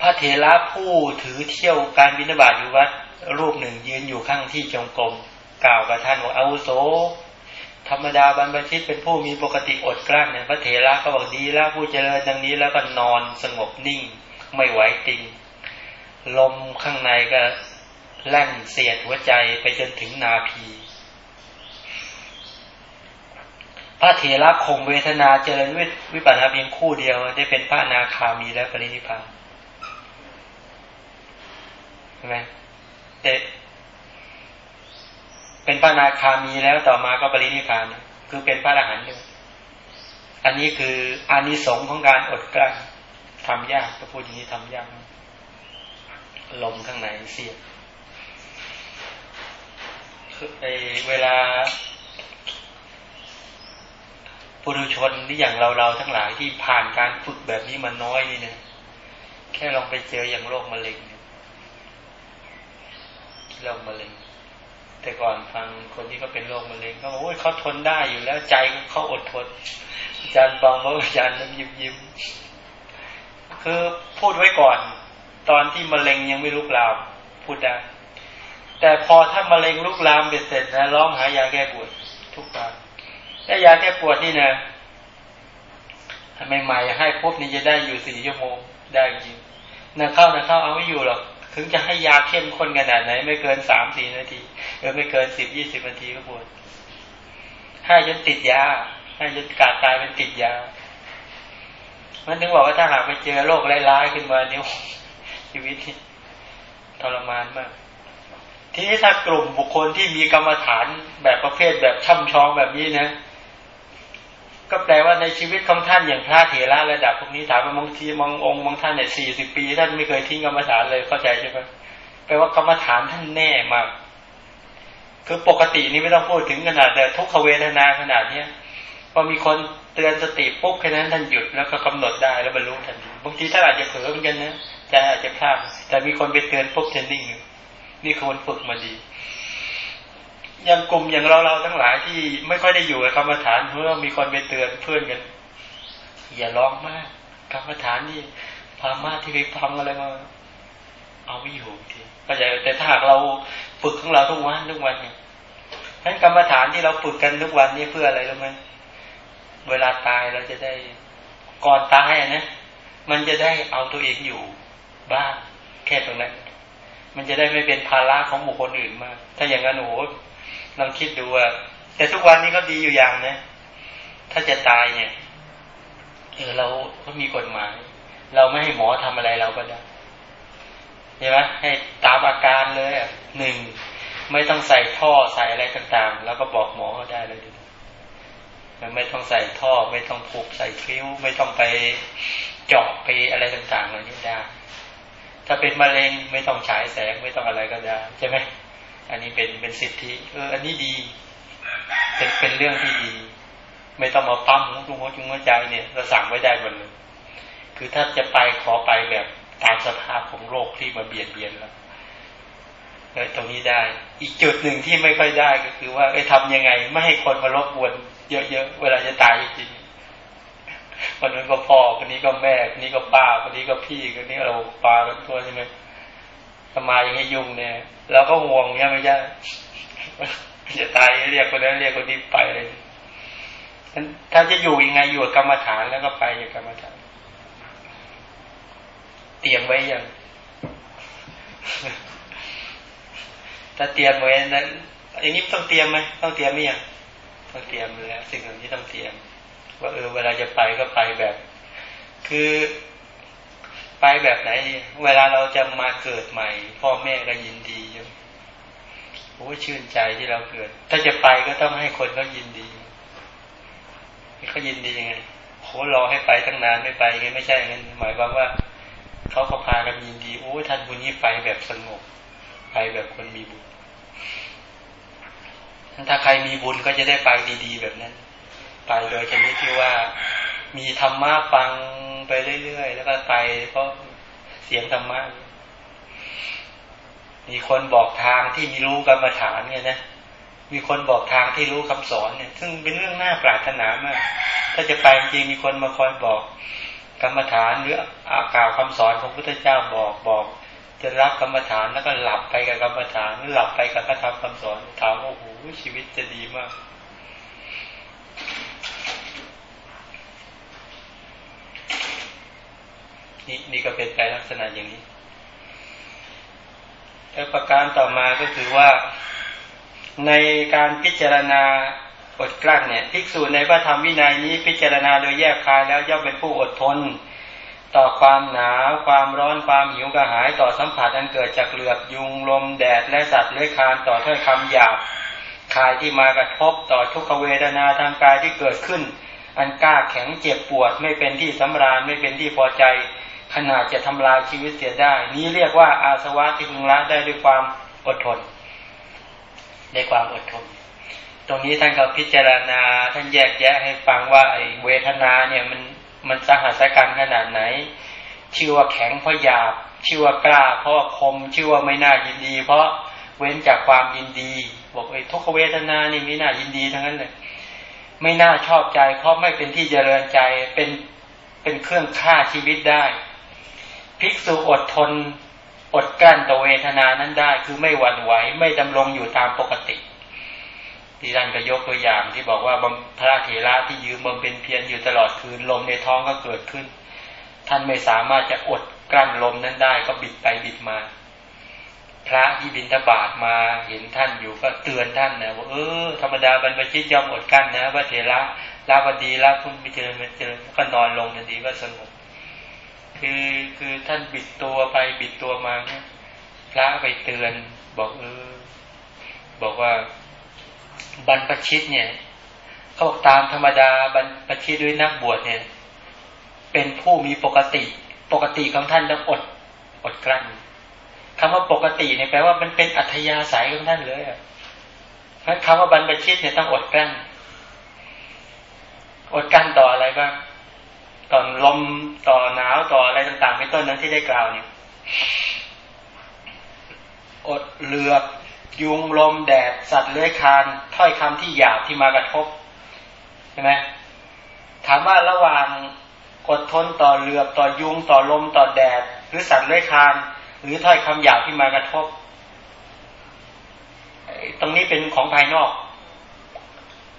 พระเถระผู้ถือเที่ยวการบิณฑบาตอยู่วัดรูปหนึ่งยืนอยู่ข้างที่จงกรม กล่าวกับท่านว่าอาวุโส ธรรมดาบรรพชิตเป็นผู้มีปกติอดกลั้นเนี่ยพระเถระก็บอกดีแล้วผู้เจริญดังนี้แล้วก็นอนสงบนิ่ง ไม่ไหวติงลมข้างในก็แล่นเสียดหัวใจไปจนถึงนาพี พระเถระคงเวทนาเจริญวิปัสสนาเพียงคู่เดียว ได้เป็นพระนาคามีและปรินิพพานใช่ไหมแต่ เป็นพระนาคามีแล้วต่อมาก็ปรินิพานคือเป็นพระอรหันต์ด้วยอันนี้คืออานิสงส์ของการอดกลั้นทำยากก็พูดอย่างนี้ทำยากลมข้างในเสียคือไอเวลาปุถุชนที่อย่างเราเราทั้งหลายที่ผ่านการฝึกแบบนี้มาน้อยนี่เนี่ยแค่ลองไปเจออย่างโรคมะเร็งโรคมะเร็ง แต่ก่อนฟังคนที่เขาเป็นโรคมะเร็งเขาบอกโอ้ยเขาทนได้อยู่แล้วใจเขาอดทนอาจารย์บองว่าอาจารย์น้ำยิ้มยิ้มคือพูดไว้ก่อน ตอนที่มะเร็งยังไม่ลุกลามพูดได้แต่พอถ้ามะเร็งลุกลามเสร็จนะร้องหายาแก้ปวดทุกครั้งถ้ายาแก้ปวดนี่นะใหม่ๆให้ปุ๊บนี่จะได้อยู่สี่ชั่วโมงได้จริงนะเข้านะเข้าเอาไม่อยู่หรอก ถึงจะให้ยาเข้มข้นขนาดไหน ไม่เกินสามสี่นาทีหรือไม่เกินสิบยี่สิบนาทีก็ปวดให้จนติดยาให้จนกาดตายเป็นติดยามันถึงบอกว่าถ้าหากไปเจอโรคร้ายๆขึ้นมาเนี่ยชีวิตทรมานมาก ทีนี้ถ้ากลุ่มบุคคลที่มีกรรมฐานแบบประเภทแบบช่ำชองแบบนี้นะ ก็แปลว่าในชีวิตของท่านอย่างพระเถระระดับพวกนี้ถามว่าบางทีมององค์บางท่านเนี่ยสี่สิบปี ท่านไม่เคยทิ้งกรรมฐานเลยเข้าใจใช่ไหมแปลว่ากรรมฐานท่านแน่มาก คือปกตินี่ไม่ต้องพูดถึงขนาดแต่ทุกขเวทนาขนาดเนี้ยพอมีคนเตือนสติปุ๊บแค่นั้นท่านหยุดแล้วก็กำหนดได้แล้วบรรลุทันทีบางทีท่านอาจจะเผลอเหมือนกันนะใจอาจจะพลาดแต่มีคนไปเตือนปุ๊บเทนนิ่งนี่คือคนฝึกมาดี อย่างกลุ่มอย่างเราเราทั้งหลายที่ไม่ค่อยได้อยู่กับกรรมฐานเพราะว่ามีคนไปเตือนเพื่อนกันอย่าร้องมากกรรมฐานนี่พามาที่ไปฟังอะไรมาเอาไม่อยู่ทีก็จะแต่ถ้าหากเราฝึกของเราทุกวันทุกวันเนี่ยทั้นกรรมฐานที่เราฝึกกันทุกวันนี้เพื่ออะไรรู้ไหมเวลาตายเราจะได้ก่อนตายนะมันจะได้เอาตัวเองอยู่บ้างแค่ตรงนั้น มันจะได้ไม่เป็นภาระของบุคคลอื่นมาก ถ้าอย่างนั้นโอ้ ลองคิดดูว่าแต่ทุกวันนี้ก็ดีอยู่อย่างนะถ้าจะตายเนี่ยเออเราก็มีกฎหมาย เราไม่ให้หมอทำอะไรเราก็ได้ใช่ไหมให้ตามอาการเลยหนึ่งไม่ต้องใส่ท่อใส่อะไรต่างๆ แล้วก็บอกหมอก็ได้เลยไม่ต้องใส่ท่อ ไม่ต้องผูกใส่คิ้ว ไม่ต้องไปเจาะไปอะไรต่างๆเหล่านี้ได้ถ้าเป็นมะเร็งไม่ต้องฉายแสงไม่ต้องอะไรก็ได้ใช่ไหม อันนี้เป็นเป็นสิทธิ เออ อันนี้ดี เป็นเป็นเรื่องที่ดี ไม่ต้องมาปั้มหัวหัวจุงหัวใจเนี่ยเราสั่งไว้ได้หมดเลยคือถ้าจะไปขอไปแบบตามสภาพของโรคที่มาเบียดเบียนแล้วตรงนี้ได้ อีกจุดหนึ่งที่ไม่ค่อยได้ก็คือว่าไอ้ทำยังไง ไม่ให้คนมารบกวนเยอะๆเวลาจะตายจริงคนนี้ก็พ่อคนนี้ก็แม่คนนี้ก็ป้าคนนี้ก็พี่คนนี้เราปากันตัวใช่ไหม ทำไมยังให้ยุ่งเนี่ยเราก็ห่วงเนี่ยไม่ใช่จะตายเรียกคนนั้นเรียกคนนี้ไปเลยถ้าจะอยู่ยังไงอยู่กรรมฐานแล้วก็ไปอยู่กรรมฐาน เตรียมไว้ยังถ้าเตรียมไว้นั้นอย่างนี้ต้องเตรียมไหมต้องเตรียมไหมยังต้องเตรียมแล้วสิ่งเหล่านี้ต้องเตรียม ว่าเออเวลาจะไปก็ไปแบบ คือ ไปแบบไหน เวลาเราจะมาเกิดใหม่ พ่อแม่ก็ยินดีอยู่โอ้ชื่นใจที่เราเกิด ถ้าจะไปก็ต้องให้คนเขายินดีเขายินดียังไงโหรอให้ไปตั้งนานไม่ไปไงไม่ใช่งั้นหมายความว่าเขาก็พากันยินดีโอ้ท่านบุญนี้ไปแบบสงบไปแบบคนมีบุญถ้าใครมีบุญก็จะได้ไปดี ๆ แบบนั้น ไปโดยชนิดที่ว่า มีธรรมะฟังไปเรื่อยๆ แล้วก็ไปเพราะเสียงธรรมะมีคนบอกทางที่มีรู้กรรมฐานเนี่ยนะมีคนบอกทางที่รู้คำสอนเนี่ย ซึ่งเป็นเรื่องน่าปรารถนามาก ถ้าจะไปจริงมีคนมาคอยบอก กรรมฐานหรืออากล่าวคำสอนของพุทธเจ้าบอกบอก จะรับกรรมฐานแล้วก็หลับไปกับกรรมฐานหรือหลับไปกับพระธรรมคำสอนถามว่าโอ้โหชีวิตจะดีมาก นี่นี่ก็เป็นไปลักษณะอย่างนี้แล้วประการต่อมาก็คือว่าในการพิจารณาอดกลั้นเนี่ยภิกษุในพระธรรมวินัยนี้พิจารณาโดยแยกคายแล้วย่อมเป็นผู้อดทน ต่อความหนาว ความร้อนความหิวกระหายต่อสัมผัสอันเกิดจากเหลือบยุงลมแดดและสัตว์เลื้อยคลานต่อถ้อยคำหยาบคายที่มากระทบต่อทุกขเวทนาทางกายที่เกิดขึ้น อันกล้าแข็งเจ็บปวดไม่เป็นที่สำราญไม่เป็นที่พอใจ ขนาดจะทำลายชีวิตเสียได้ นี้เรียกว่าอาสวะที่พึงละได้ด้วยความอดทนในความอดทน ตรงนี้ท่านก็พิจารณาท่านแยกแยะให้ฟังว่าไอ้เวทนาเนี่ยมันมันสหัสกันขนาดไหน ชื่อว่าแข็งเพราะหยาบ ชื่อว่ากล้าเพราะคม ชื่อว่าไม่น่ายินดี เพราะเว้นจากความยินดี บอกไอ้ทุกขเวทนานี่ไม่น่ายินดีทั้งนั้นเลยไม่น่าชอบใจ เพราะไม่เป็นที่เจริญใจเป็นเป็นเครื่องฆ่าชีวิตได้ ภิกษุอดทน อดกั้นตเวทนานั้นได้ คือไม่หวั่นไหวไม่ดำรงอยู่ตามปกติที่ท่านก็ยกตัวอย่างที่บอกว่าพระเถระที่ยืมบำเพ็ญเพียรอยู่ตลอดคืนลมในท้องก็เกิดขึ้น ท่านไม่สามารถจะอดกลั้นลมนั้นได้ก็บิดไปบิดมา พระที่บินทบาทมาเห็นท่านอยู่ก็เตือนท่านนะว่าเออธรรมดาบรรพชิตยอมอดกั้นนะพระเถระลาบดีลาคุณมิเจริญมิเจริญก็นอนลงทันทีก็สงบ คือคือท่านบิดตัวไปบิดตัวมาเนี่ยพระไปเตือน บอกเออบอกว่าบรรพชิตเนี่ยเขาบอกตามธรรมดาบรรพชิตด้วยนักบวชเนี่ย เป็นผู้มีปกติ ปกติของท่านต้องอดอดกลั้นคำว่าปกติเนี่ยแปลว่ามันเป็นอัธยาศัยของท่านเลยเพราะคำว่าบรรพชิตเนี่ยต้องอดกลั้นอดกลั้นต่ออะไรบ้าง ต่อลมต่อหนาวต่ออะไรต่าง ๆ เป็นต้นนั้นที่ได้กล่าวเนี่ยอดเลือบยุงลมแดดสัตว์เลื้อยคานถ้อยคำที่หยาบที่มากระทบใช่ไหมถามว่าระหว่างอดทนต่อเลือบต่อยุงต่อลมต่อแดด หรือสัตว์เลื้อยคานหรือถ้อยคำหยาบที่มากระทบ ตรงนี้เป็นของภายนอก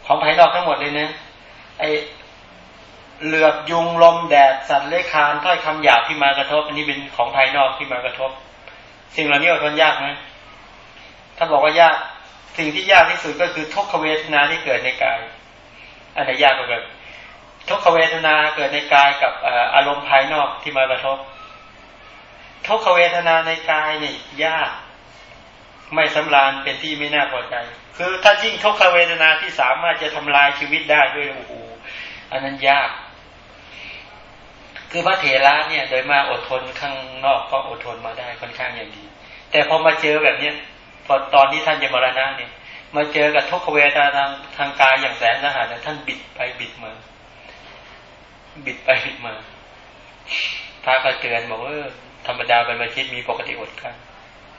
ของภายนอกทั้งหมดเลยนะไอ เหลือบยุงลมแดดสัตว์เลื้อยคานถ้อยคำหยาบที่มากระทบ อันนี้เป็นของภายนอกที่มากระทบ สิ่งเหล่านี้อดทนยากไหมถ้าบอกว่ายากสิ่งที่ยากที่สุดก็คือทุกขเวทนาที่เกิดในกาย อันไหนยากกว่ากันทุกขเวทนาเกิดในกายกับอารมณ์ภายนอกที่มากระทบ ทุกขเวทนาในกายนี่ยาก ไม่สำราญเป็นที่ไม่น่าพอใจ คือถ้ายิ่งทุกขเวทนาที่สามารถจะทำลายชีวิตได้ด้วยโอ้โหอันนั้นยาก คือพระเถระเนี่ย โดยมาอดทนข้างนอกก็อดทนมาได้ค่อนข้างอย่างดี แต่พอมาเจอแบบเนี้ยพอตอนที่ท่านจะมรณะเนี่ย มาเจอกับทุกขเวทนาทางทางกายอย่างแสนสาหัสท่านบิดไปบิดมา บิดไปบิดมาพระก็เตือนบอกว่าธรรมดาบรรพชิตมีปกติอดกัน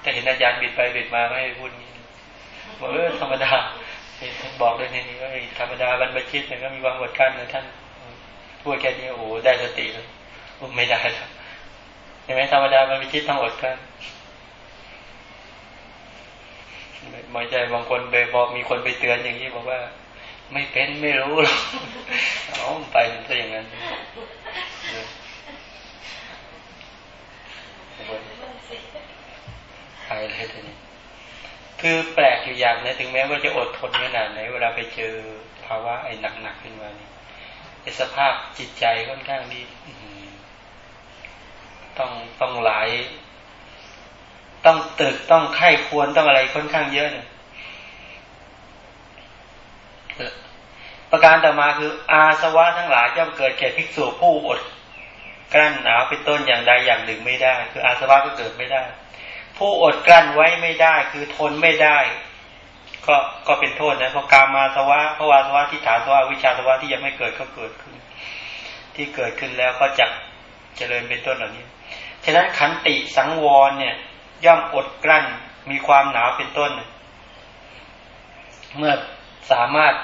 แต่เห็นอาจารย์บิดไปบิดมาไม่พูดนี้บอกเออธรรมดาท่านบอกด้วยนี่ว่าธรรมดาบรรพชิตเนี่ยก็มีความอดกันนะท่านพูดแค่นี้โอ้ได้สติแล้ว ไม่ได้แล้วเห็นไหมธรรมดามันมีคิดต้องอดกันไม่ใช่บางคนไปบอกมีคนไปเตือนอย่างนี้บอกว่า ไม่เป็นไม่รู้หรอกเอาไปซะอย่างนั้นไปเลยทีนี้คือแปลกอยู่อย่างนะถึงแม้ว่าจะอดทนขนาดไหนเวลาไปเจอภาวะไอ้หนักๆขึ้นมานี่สภาพจิตใจค่อนข้างดี ต้องต้องหลาย ต้องตึกต้องไข้ควรต้องอะไรค่อนข้างเยอะเนี่ยประการต่อมาคือ อาสวะทั้งหลายย่อมเกิดแก่ภิกษุผู้อดกลั้นหนาวเป็นต้นอย่างใดอย่างหนึ่งไม่ได้ คืออาสวะก็เกิดไม่ได้ ผู้อดกลั้นไว้ไม่ได้ คือทนไม่ได้ ก็ก็เป็นโทษนะเพราะการมาสวะเพราะวาสวะที่ฐานสวะวิชาสวะที่ยังไม่เกิดก็เกิดขึ้น ที่เกิดขึ้นแล้วก็จะเจริญเป็นต้นเหล่านี้ ฉะนั้นขันติสังวรเนี่ย ย่อมอดกลั้นมีความหนาวเป็นต้น เมื่อสามารถ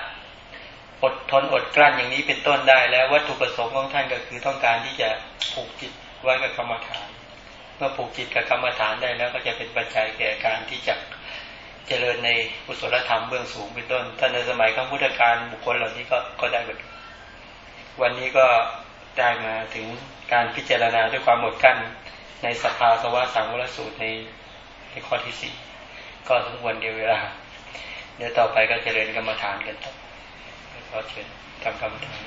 อดทนอดกลั้นอย่างนี้เป็นต้นได้แล้ววัตถุประสงค์ของท่านก็คือต้องการที่จะผูกจิตไว้กับกรรมฐาน เมื่อผูกจิตกับกรรมฐานได้แล้วก็จะเป็นปัจจัยแก่การที่จะเจริญในกุศลธรรมเบื้องสูงเป็นต้น ท่านในสมัยข้างพุทธการบุคคลเหล่านี้ก็ก็ได้แบบวันนี้ก็ได้มาถึงการพิจารณาด้วยความหมดกั้น ในสภาสวะสังวรสูตรในในข้อที่สี่ก็สมควรเดียวเวลา เดี๋ยวต่อไปก็เจริญกรรมฐานกันต่อขอเชิญทำกรรมฐาน